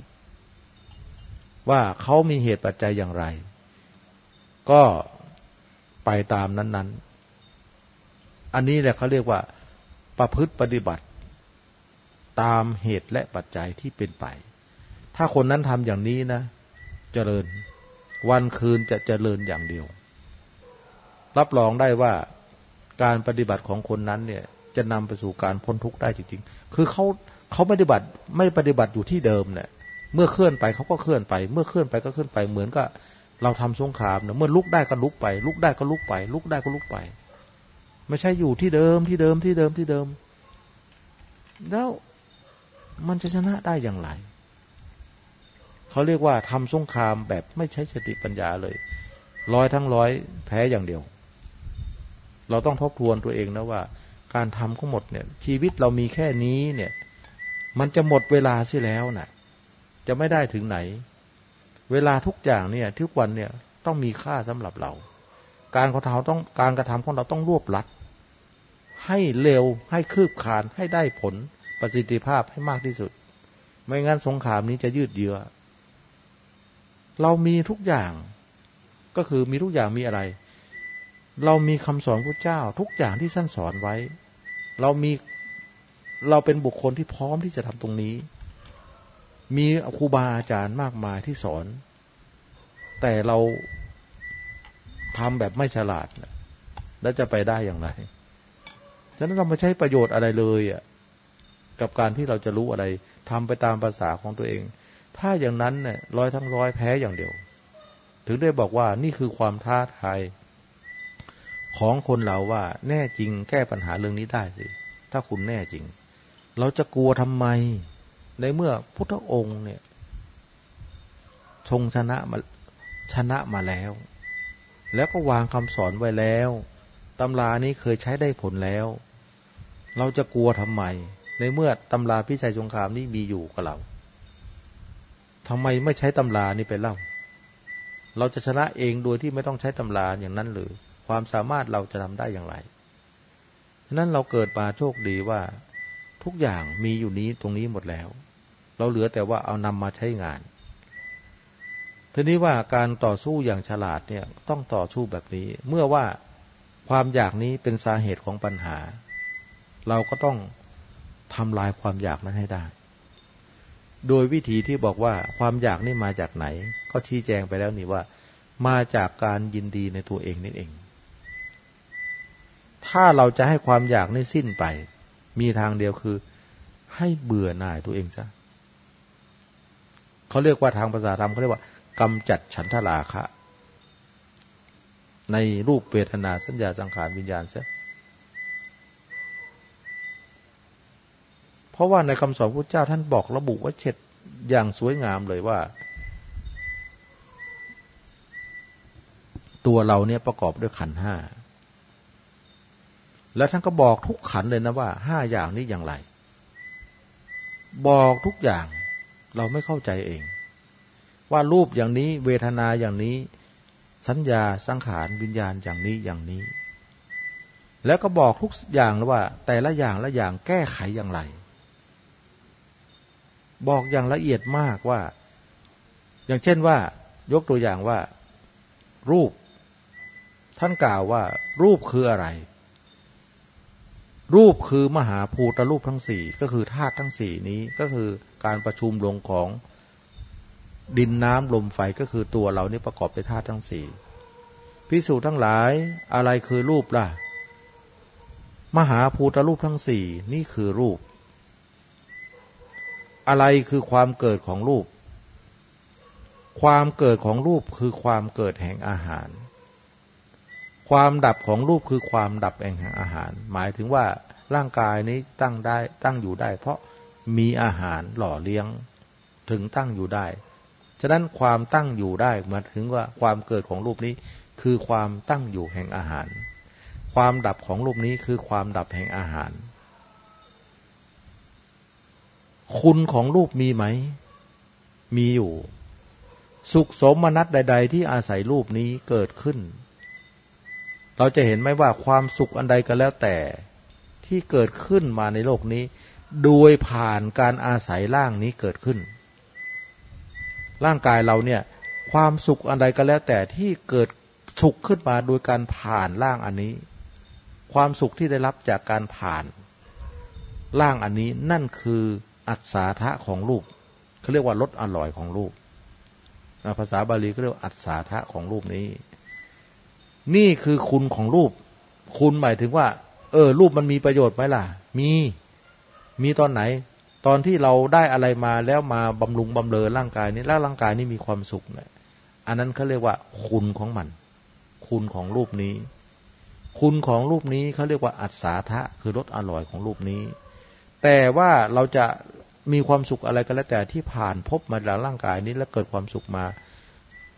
[SPEAKER 1] ๆ ว่าเขามีเหตุปัจจัยอย่างไร ก็ไปตามนั้น ๆ อันนี้แหละเขาเรียกว่า ประพฤติปฏิบัติ ตามเหตุและปัจจัยที่เป็นไป ถ้าคนนั้นทำอย่างนี้นะ เจริญ วันคืนจะเจริญอย่างเดียว รับรองได้ว่าการปฏิบัติของคนนั้นเนี่ยจะนำไปสู่การพ้นทุกข์ได้จริงๆ คือเขา เขาปฏิบัติไม่ปฏิบัติอยู่ที่เดิมเนี่ยเมื่อเคลื่อนไปเขาก็เคลื่อนไป เมื่อเคลื่อนไปก็เคลื่อนไปเหมือนกับเราทำสงครามเนี่ยเมื่อลุกได้ก็ลุกไป ลุกได้ก็ลุกไป ลุกได้ก็ลุกไป ไม่ใช่อยู่ที่เดิมที่เดิมที่เดิมที่เดิม แล้วมันจะชนะได้อย่างไรเขาเรียกว่าทำสงครามแบบไม่ใช้สติปัญญาเลยร้อยทั้งร้อยแพ้อย่างเดียว เราต้องทบทวนตัวเองนะว่า การทำทั้งหมดเนี่ย ชีวิตเรามีแค่นี้เนี่ย มันจะหมดเวลาสิแล้วนะ่ะ จะไม่ได้ถึงไหน เวลาทุกอย่างเนี่ย ทุกวันเนี่ยต้องมีค่าสำหรับเรา การกระทำต้องการกระทำของเราต้องรวบลัด ให้เร็วให้คืบคานให้ได้ผลประสิทธิภาพให้มากที่สุด ไม่งั้นสงครามนี้จะยืดเยื้อเรามีทุกอย่าง ก็คือมีทุกอย่างมีอะไร เรามีคำสอนพระเจ้า ทุกอย่างที่ท่านสอนไว้ เรามี เราเป็นบุคคลที่พร้อมที่จะทำตรงนี้ มีครูบาอาจารย์มากมายที่สอน แต่เราทำแบบไม่ฉลาด แล้วจะไปได้อย่างไร ฉะนั้นเราไม่ใช้ประโยชน์อะไรเลยอะ กับการที่เราจะรู้อะไรทำไปตามภาษาของตัวเอง ถ้าอย่างนั้นเนี่ยร้อยทั้งร้อยแพ้อย่างเดียว ถึงได้บอกว่านี่คือความท้าทายของคนเราว่าแน่จริงแก้ปัญหาเรื่องนี้ได้สิ ถ้าคุณแน่จริง เราจะกลัวทำไม ในเมื่อพุทธองค์เนี่ย ทรงชนะมาชนะมาแล้ว แล้วก็วางคำสอนไว้แล้วตำรานี้เคยใช้ได้ผลแล้ว เราจะกลัวทำไม ในเมื่อตำราพิชัยสงครามนี้มีอยู่กับเราทำไมไม่ใช้ตำรานี่ไปเล่า เราจะชนะเองโดยที่ไม่ต้องใช้ตำราอย่างนั้นหรือ ความสามารถเราจะทำได้อย่างไรฉะนั้นเราเกิดมาโชคดีว่า ทุกอย่างมีอยู่นี้ตรงนี้หมดแล้ว เราเหลือแต่ว่าเอานำมาใช้งาน ทีนี้ว่าการต่อสู้อย่างฉลาดเนี่ยต้องต่อสู้แบบนี้ เมื่อว่าความอยากนี้เป็นสาเหตุของปัญหา เราก็ต้องทำลายความอยากนั้นให้ได้ โดยวิธีที่บอกว่าความอยากนี่มาจากไหน ก็ชี้แจงไปแล้วนี่ว่า มาจากการยินดีในตัวเองนี่เอง ถ้าเราจะให้ความอยากนี่สิ้นไป มีทางเดียวคือ ให้เบื่อหน่ายตัวเองซะเขาเรียกว่าทางภาษาธรรมเขาเรียกว่ากำจัดฉันทราคะ ในรูปเวทนาสัญญาสังขารวิญญาณซะเพราะว่าในคำสอนพระเจ้าท่านบอกระบุว่าเช็ดอย่างสวยงามเลยว่า ตัวเราเนี่ยประกอบด้วยขันห้า แล้วท่านก็บอกทุกขันเลยนะว่าห้าอย่างนี้อย่างไร บอกทุกอย่างเราไม่เข้าใจเอง ว่ารูปอย่างนี้เวทนาอย่างนี้ สัญญาสังขารวิญญาณอย่างนี้อย่างนี้ แล้วก็บอกทุกอย่างว่า แต่ละอย่างละอย่างแก้ไขอย่างไร บอกอย่างละเอียดมากว่า อย่างเช่นว่า ยกตัวอย่างว่า รูป ท่านกล่าวว่า รูปคืออะไร รูปคือมหาภูตรูปทั้งสี่ก็คือธาตุทั้งสี่นี้ก็คือการประชุมลงของดินน้ำลมไฟก็คือตัวเรานี่ประกอบด้วยธาตุทั้งสี่พิสูจน์ทั้งหลายอะไรคือรูปล่ะ มหาภูตรูปทั้งสี่นี่คือรูป อะไรคือความเกิดของรูป ความเกิดของรูปคือความเกิดแห่งอาหาร ความดับของรูปคือความดับแห่งอาหาร หมายถึงว่าร่างกายนี้ตั้งได้ตั้งอยู่ได้ เพราะมีอาหารหล่อเลี้ยงถึงตั้งอยู่ได้ ฉะนั้นความตั้งอยู่ได้หมายถึงว่าความเกิดของรูปนี้คือความตั้งอยู่แห่งอาหาร ความดับของรูปนี้คือความดับแห่งอาหาร คุณของรูปมีไหม มีอยู่ สุขสมนัตใด ๆ ที่อาศัยรูปนี้เกิดขึ้น เราจะเห็นไหมว่าความสุขอันใดก็แล้วแต่ที่เกิดขึ้นมาในโลกนี้ โดยผ่านการอาศัยร่างนี้เกิดขึ้น ร่างกายเราเนี่ย ความสุขอันใดก็แล้วแต่ที่เกิดสุขขึ้นมาโดยการผ่านร่างอันนี้ ความสุขที่ได้รับจากการผ่านร่างอันนี้นั่นคืออัศาทะของรูปเขาเรียกว่ารสอร่อยของรูปภาษาบาลีก็เรียกว่าอัศาทะของรูปนี้ นี่คือคุณของรูป คุณหมายถึงว่า เออ รูปมันมีประโยชน์ไหมล่ะ มี มีตอนไหน ตอนที่เราได้อะไรมาแล้วมาบำรุงบำเรอร่างกายนี้แล้วร่างกายนี้มีความสุขเนี่ยอันนั้นเขาเรียกว่า คุณของมัน คุณของรูปนี้ คุณของรูปนี้เขาเรียกว่าอัศาทะคือรสอร่อยของรูปนี้ แต่ว่าเราจะมีความสุขอะไรก็แล้วแต่ที่ผ่านพบมาจากร่างกายนี้แล้วเกิดความสุขมา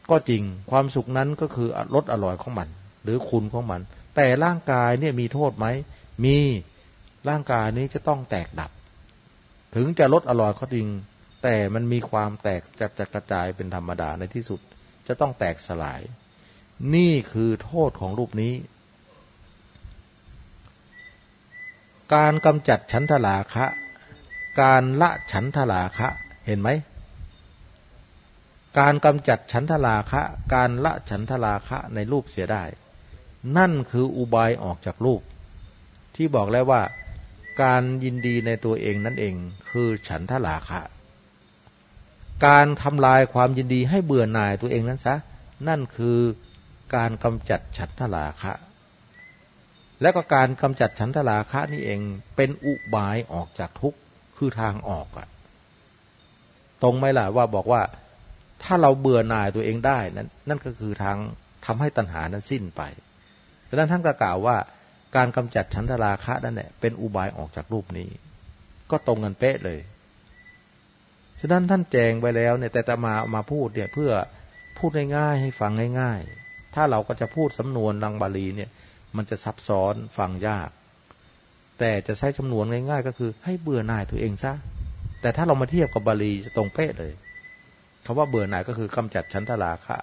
[SPEAKER 1] ก็จริงความสุขนั้นก็คือรสอร่อยของมัน หรือคุณของมัน แต่ร่างกายเนี่ยมีโทษไหมมีร่างกายนี้จะต้องแตกดับ ถึงจะลดอร่อยก็จริง แต่มันมีความแตกจัดจัดกระจายเป็นธรรมดาในที่สุด จะต้องแตกสลาย นี่คือโทษของรูปนี้ การกำจัดฉันทลาคะ การละฉันทลาคะ เห็นไหม การกำจัดฉันทราคะ การละฉันทราคะในรูปเสียได้ นั่นคืออุบายออกจากรูป ที่บอกแล้วว่า การยินดีในตัวเองนั่นเอง คือฉันทราคะ การทำลายความยินดีให้เบื่อหน่ายตัวเองนั้นซะ นั่นคือการกำจัดฉันทราคะ และก็การกำจัดฉันทราคะนี่เองเป็นอุบายออกจากทุกข์คือทางออกอะตรงไหมล่ะว่าบอกว่า ถ้าเราเบื่อหน่ายตัวเองได้นั้นนั่นก็คือทางทำให้ตัณหานั้นสิ้นไปดังนั้นท่านก็กล่าวว่าการกำจัดชันทราคะนั่นแหละเป็นอุบายออกจากรูปนี้ ก็ตรงกันเป๊ะเลย ฉะนั้นท่านแจงไปแล้วเนี่ยแต่ตมามาพูดเนี่ยเพื่อพูดง่ายๆให้ฟังง่ายๆ ถ้าเราก็จะพูดสำนวนดังบาลีเนี่ย มันจะซับซ้อนฟังยาก แต่จะใช้จำนวนง่าย ๆ ก็คือให้เบื่อหน่ายตัวเองซะ แต่ถ้าเรามาเทียบกับบาลีจะตรงเป๊ะเลย คำว่าเบื่อหน่ายก็คือกำจัดฉันทราคะ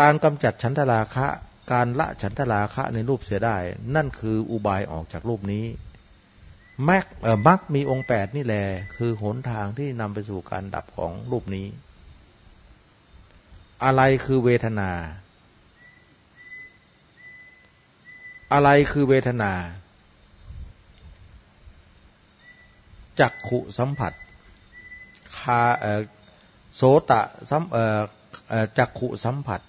[SPEAKER 1] การกำจัดฉันทราคะ การละฉันทราคะในรูปเสียได้ นั่นคืออุบายออกจากรูปนี้ม็กมักมีองค์แปดนี่แหละคือหนทางที่นำไปสู่การดับของรูปนี้ อะไรคือเวทนา อะไรคือเวทนาจักขุสัมผัส คาโสตะสัมจักขุสัมผัส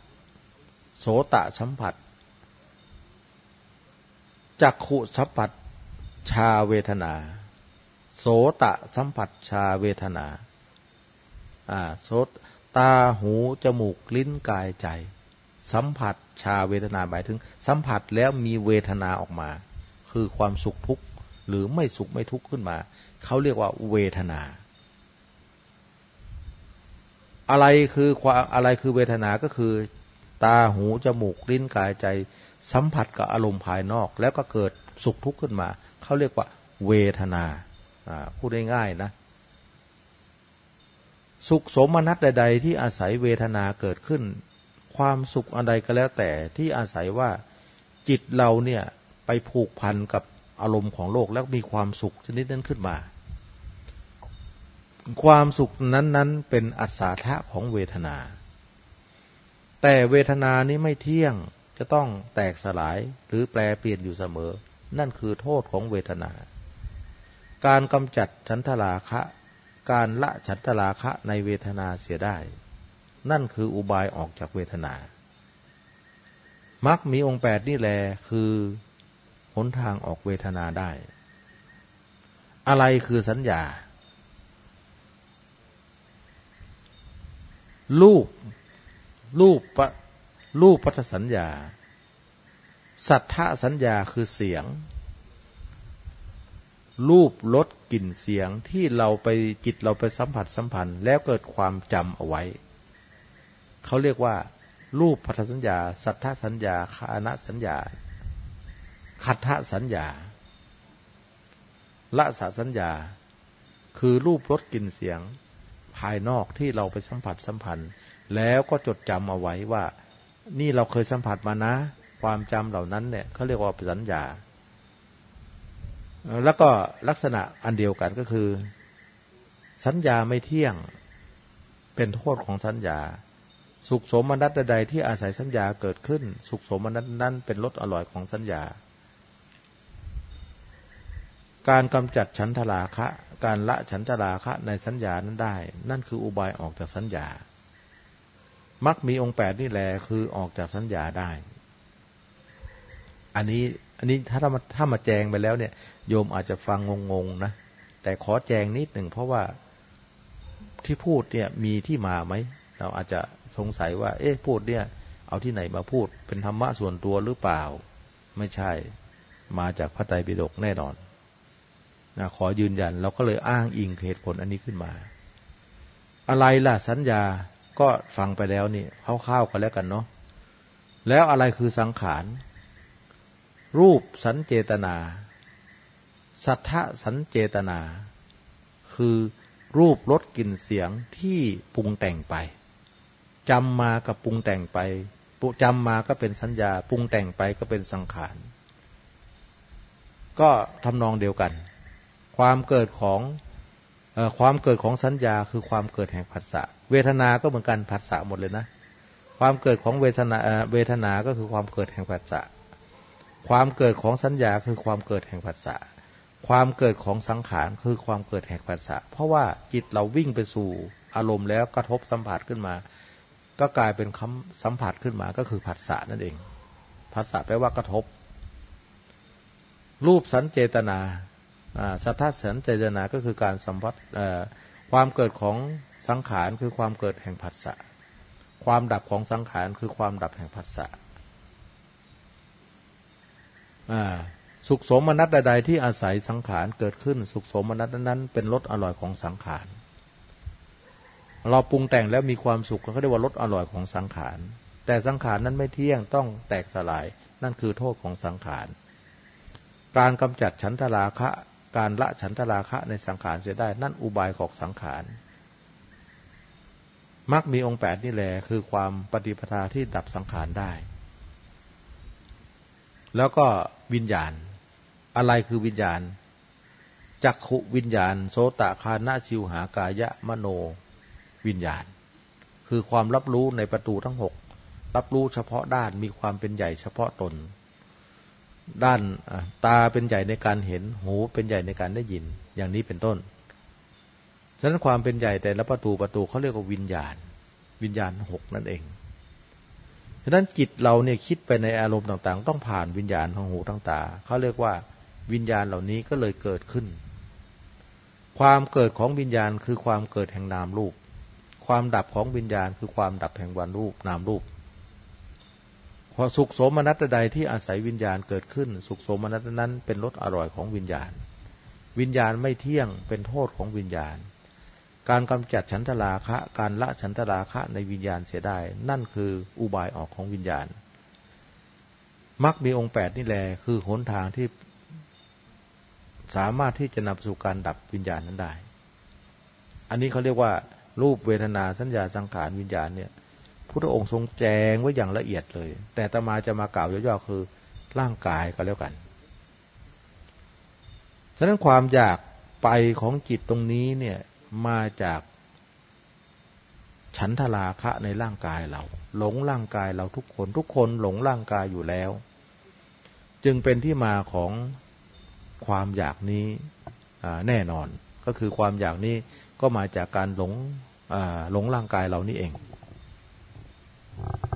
[SPEAKER 1] โสตะสัมผัสจักขุสัมผัสชาเวทนา โสตะสัมผัสชาเวทนาอ่าโสตาหูจมูกลิ้นกายใจ สัมผัสชาเวทนาหมายถึง สัมผัสแล้วมีเวทนาออกมา คือความสุขทุกข์หรือไม่สุขไม่ทุกข์ขึ้นมา เขาเรียกว่าเวทนา อะไรคือความอะไรคือเวทนาก็คือ ตาหูจมูกลิ้นกายใจ สัมผัสกับอารมณ์ภายนอก แล้วก็เกิดสุขทุกข์ขึ้นมาเขาเรียกว่า เวทนาพูดง่ายๆนะ สุขสมนัตใด ๆ ที่อาศัยเวทนาเกิดขึ้น ความสุขอะไรก็แล้วแต่ที่อาศัยว่าจิตเราเนี่ยไปผูกพันกับอารมณ์ของโลกแล้วมีความสุขชนิดนั้นขึ้นมา ความสุขนั้นๆ เป็นอัศาธะของเวทนา แต่เวทนานี้ไม่เที่ยงจะต้องแตกสลายหรือแปลเปลี่ยนอยู่เสมอ นั่นคือโทษของเวทนา การกำจัดฉันทราคะ การละฉันทราคะในเวทนาเสียได้ นั่นคืออุบายออกจากเวทนามักมีองค์แปดนี่แหละคือหนทางออกเวทนาได้ อะไรคือสัญญา รูป รูปปะรูปปัทสัญญา สัทธสัญญาคือเสียง รูปลดกลิ่นเสียงที่เราไปจิตเราไปสัมผัสสัมพันธ์ แล้วเกิดความจำเอาไว้ เขาเรียกว่า รูปพัทสัญญา สัทธสัญญาคานะสัญญาขัตถสัญญาละสสัญญา คือรูปรสกลิ่นเสียง ภายนอกที่เราไปสัมผัสสัมพันธ์ แล้วก็จดจำเอาไว้ว่า นี่เราเคยสัมผัสมานะ ความจำเหล่านั้นเนี่ยเขาเรียกว่าสัญญา แล้วก็ลักษณะอันเดียวกันก็คือ สัญญาไม่เที่ยงเป็นโทษของสัญญา สุขสมนัตใดที่อาศัยสัญญาเกิดขึ้น สุขสมนัตนั้นเป็นรสอร่อยของสัญญา การกำจัดฉันทราคะ การละฉันทราคะในสัญญานั้นได้ นั่นคืออุบายออกจากสัญญา มักมีองค์แปดนี่แหละคือออกจากสัญญาได้ อันนี้อันนี้ถ้าถ้ามาถ้ามาแจงไปแล้วเนี่ย โยมอาจจะฟังงงๆนะ แต่ขอแจงนิดหนึ่งเพราะว่าที่พูดเนี่ยมีที่มาไหม เราอาจจะสงสัยว่า เอ๊ะพูดเนี่ย เอาที่ไหนมาพูด เป็นธรรมะส่วนตัวหรือเปล่า ไม่ใช่ มาจากพระไตรปิฎกแน่นอน นะขอยืนยัน เราก็เลยอ้างอิงเหตุผลอันนี้ขึ้นมา อะไรล่ะสัญญาก็ฟังไปแล้วนี่คร่าวๆกันแล้วกันเนาะแล้วอะไรคือสังขาร รูปสัญเจตนา สัทธะสัญเจตนา คือรูปรสกลิ่นเสียงที่ปรุงแต่งไปจำมากับปรุงแต่งไปจำมาก็เป็นสัญญา ปรุงแต่งไปก็เป็นสังขาร ก็ทำนองเดียวกัน ความเกิดของความเกิดของสัญญาคือความเกิดแห่งผัสสะเวทนา ก็เหมือนกันผัสสะหมดเลยนะ ความเกิดของเวทนาเวทนา ก็คือความเกิดแห่งผัสสะความเกิดของสัญญาคือความเกิดแห่งผัสสะความเกิดของสังขารคือความเกิดแห่งผัสสะเพราะว่าจิตเราวิ่งไปสู่อารมณ์แล้วกระทบสัมผัสขึ้นมา ก็กลายเป็นคำสัมผัสขึ้นมาก็คือผัสสะนั่นเองผัสสะแปลว่ากระทบ รูปสัญเจตนา สัทธาสันเจตนาก็คือการสัมผัสความเกิดของสังขารคือความเกิดแห่งผัสสะความดับของสังขารคือความดับแห่งผัสสะสุขสมนัตใดๆที่อาศัยสังขารเกิดขึ้น สุขสมนัตนั้นเป็นรสอร่อยของสังขาร เราปรุงแต่งแล้วมีความสุขเขาเรียกว่ารสอร่อยของสังขาร แต่สังขารนั้นไม่เที่ยงต้องแตกสลายนั่นคือโทษของสังขาร การกำจัดฉันทราคะ การละฉันทราคะในสังขารเสียได้ นั่นอุบายของสังขารมักมีองค์แปดนี่แหละคือความปฏิปทาที่ดับสังขารได้ แล้วก็วิญญาณ อะไรคือวิญญาณจักขุวิญญาณ โสตคานาชิวหากายะมโนวิญญาณ คือความรับรู้ในประตูทั้งหกรับรู้เฉพาะด้านมีความเป็นใหญ่เฉพาะตน ด้านตาเป็นใหญ่ในการเห็น หูเป็นใหญ่ในการได้ยิน อย่างนี้เป็นต้น ฉะนั้นความเป็นใหญ่แต่ละประตูประตูเขาเรียกว่าวิญญาณ วิญญาณหกนั่นเอง ฉะนั้นจิตเราเนี่ยคิดไปในอารมณ์ต่าง ๆ ต้องผ่านวิญญาณของหูทั้งตาเขาเรียกว่าวิญญาณเหล่านี้ก็เลยเกิดขึ้น ความเกิดของวิญญาณคือความเกิดแห่งนามรูป ความดับของวิญญาณคือความดับแห่งวันรูปนามรูป พอสุขโสมนัตใดที่อาศัยวิญญาณเกิดขึ้น สุขโสมนัตนั้นเป็นรสอร่อยของวิญญาณ วิญญาณไม่เที่ยงเป็นโทษของวิญญาณ การกำจัดฉันทราคะ การละฉันทราคะในวิญญาณเสียได้ นั่นคืออุบายออกของวิญญาณมักมีองค์แปดนี่แหละคือหนทางที่สามารถที่จะนำสู่การดับวิญญาณนั้นได้ อันนี้เขาเรียกว่า รูปเวทนาสัญญาสังขารวิญญาณเนี่ย พุทธองค์ทรงแจงไว้อย่างละเอียดเลย แต่ตมาจะมากล่าวย่อๆคือร่างกายก็แล้วกันฉะนั้นความอยากไปของจิตตรงนี้เนี่ยมาจาก ฉันทราคะในร่างกายเรา หลงร่างกายเราทุกคนทุกคนหลงร่างกายอยู่แล้ว จึงเป็นที่มาของความอยากนี้แน่นอนก็คือความอยากนี้ก็มาจากการหลงหลงร่างกายเรานี่เอง Thank you.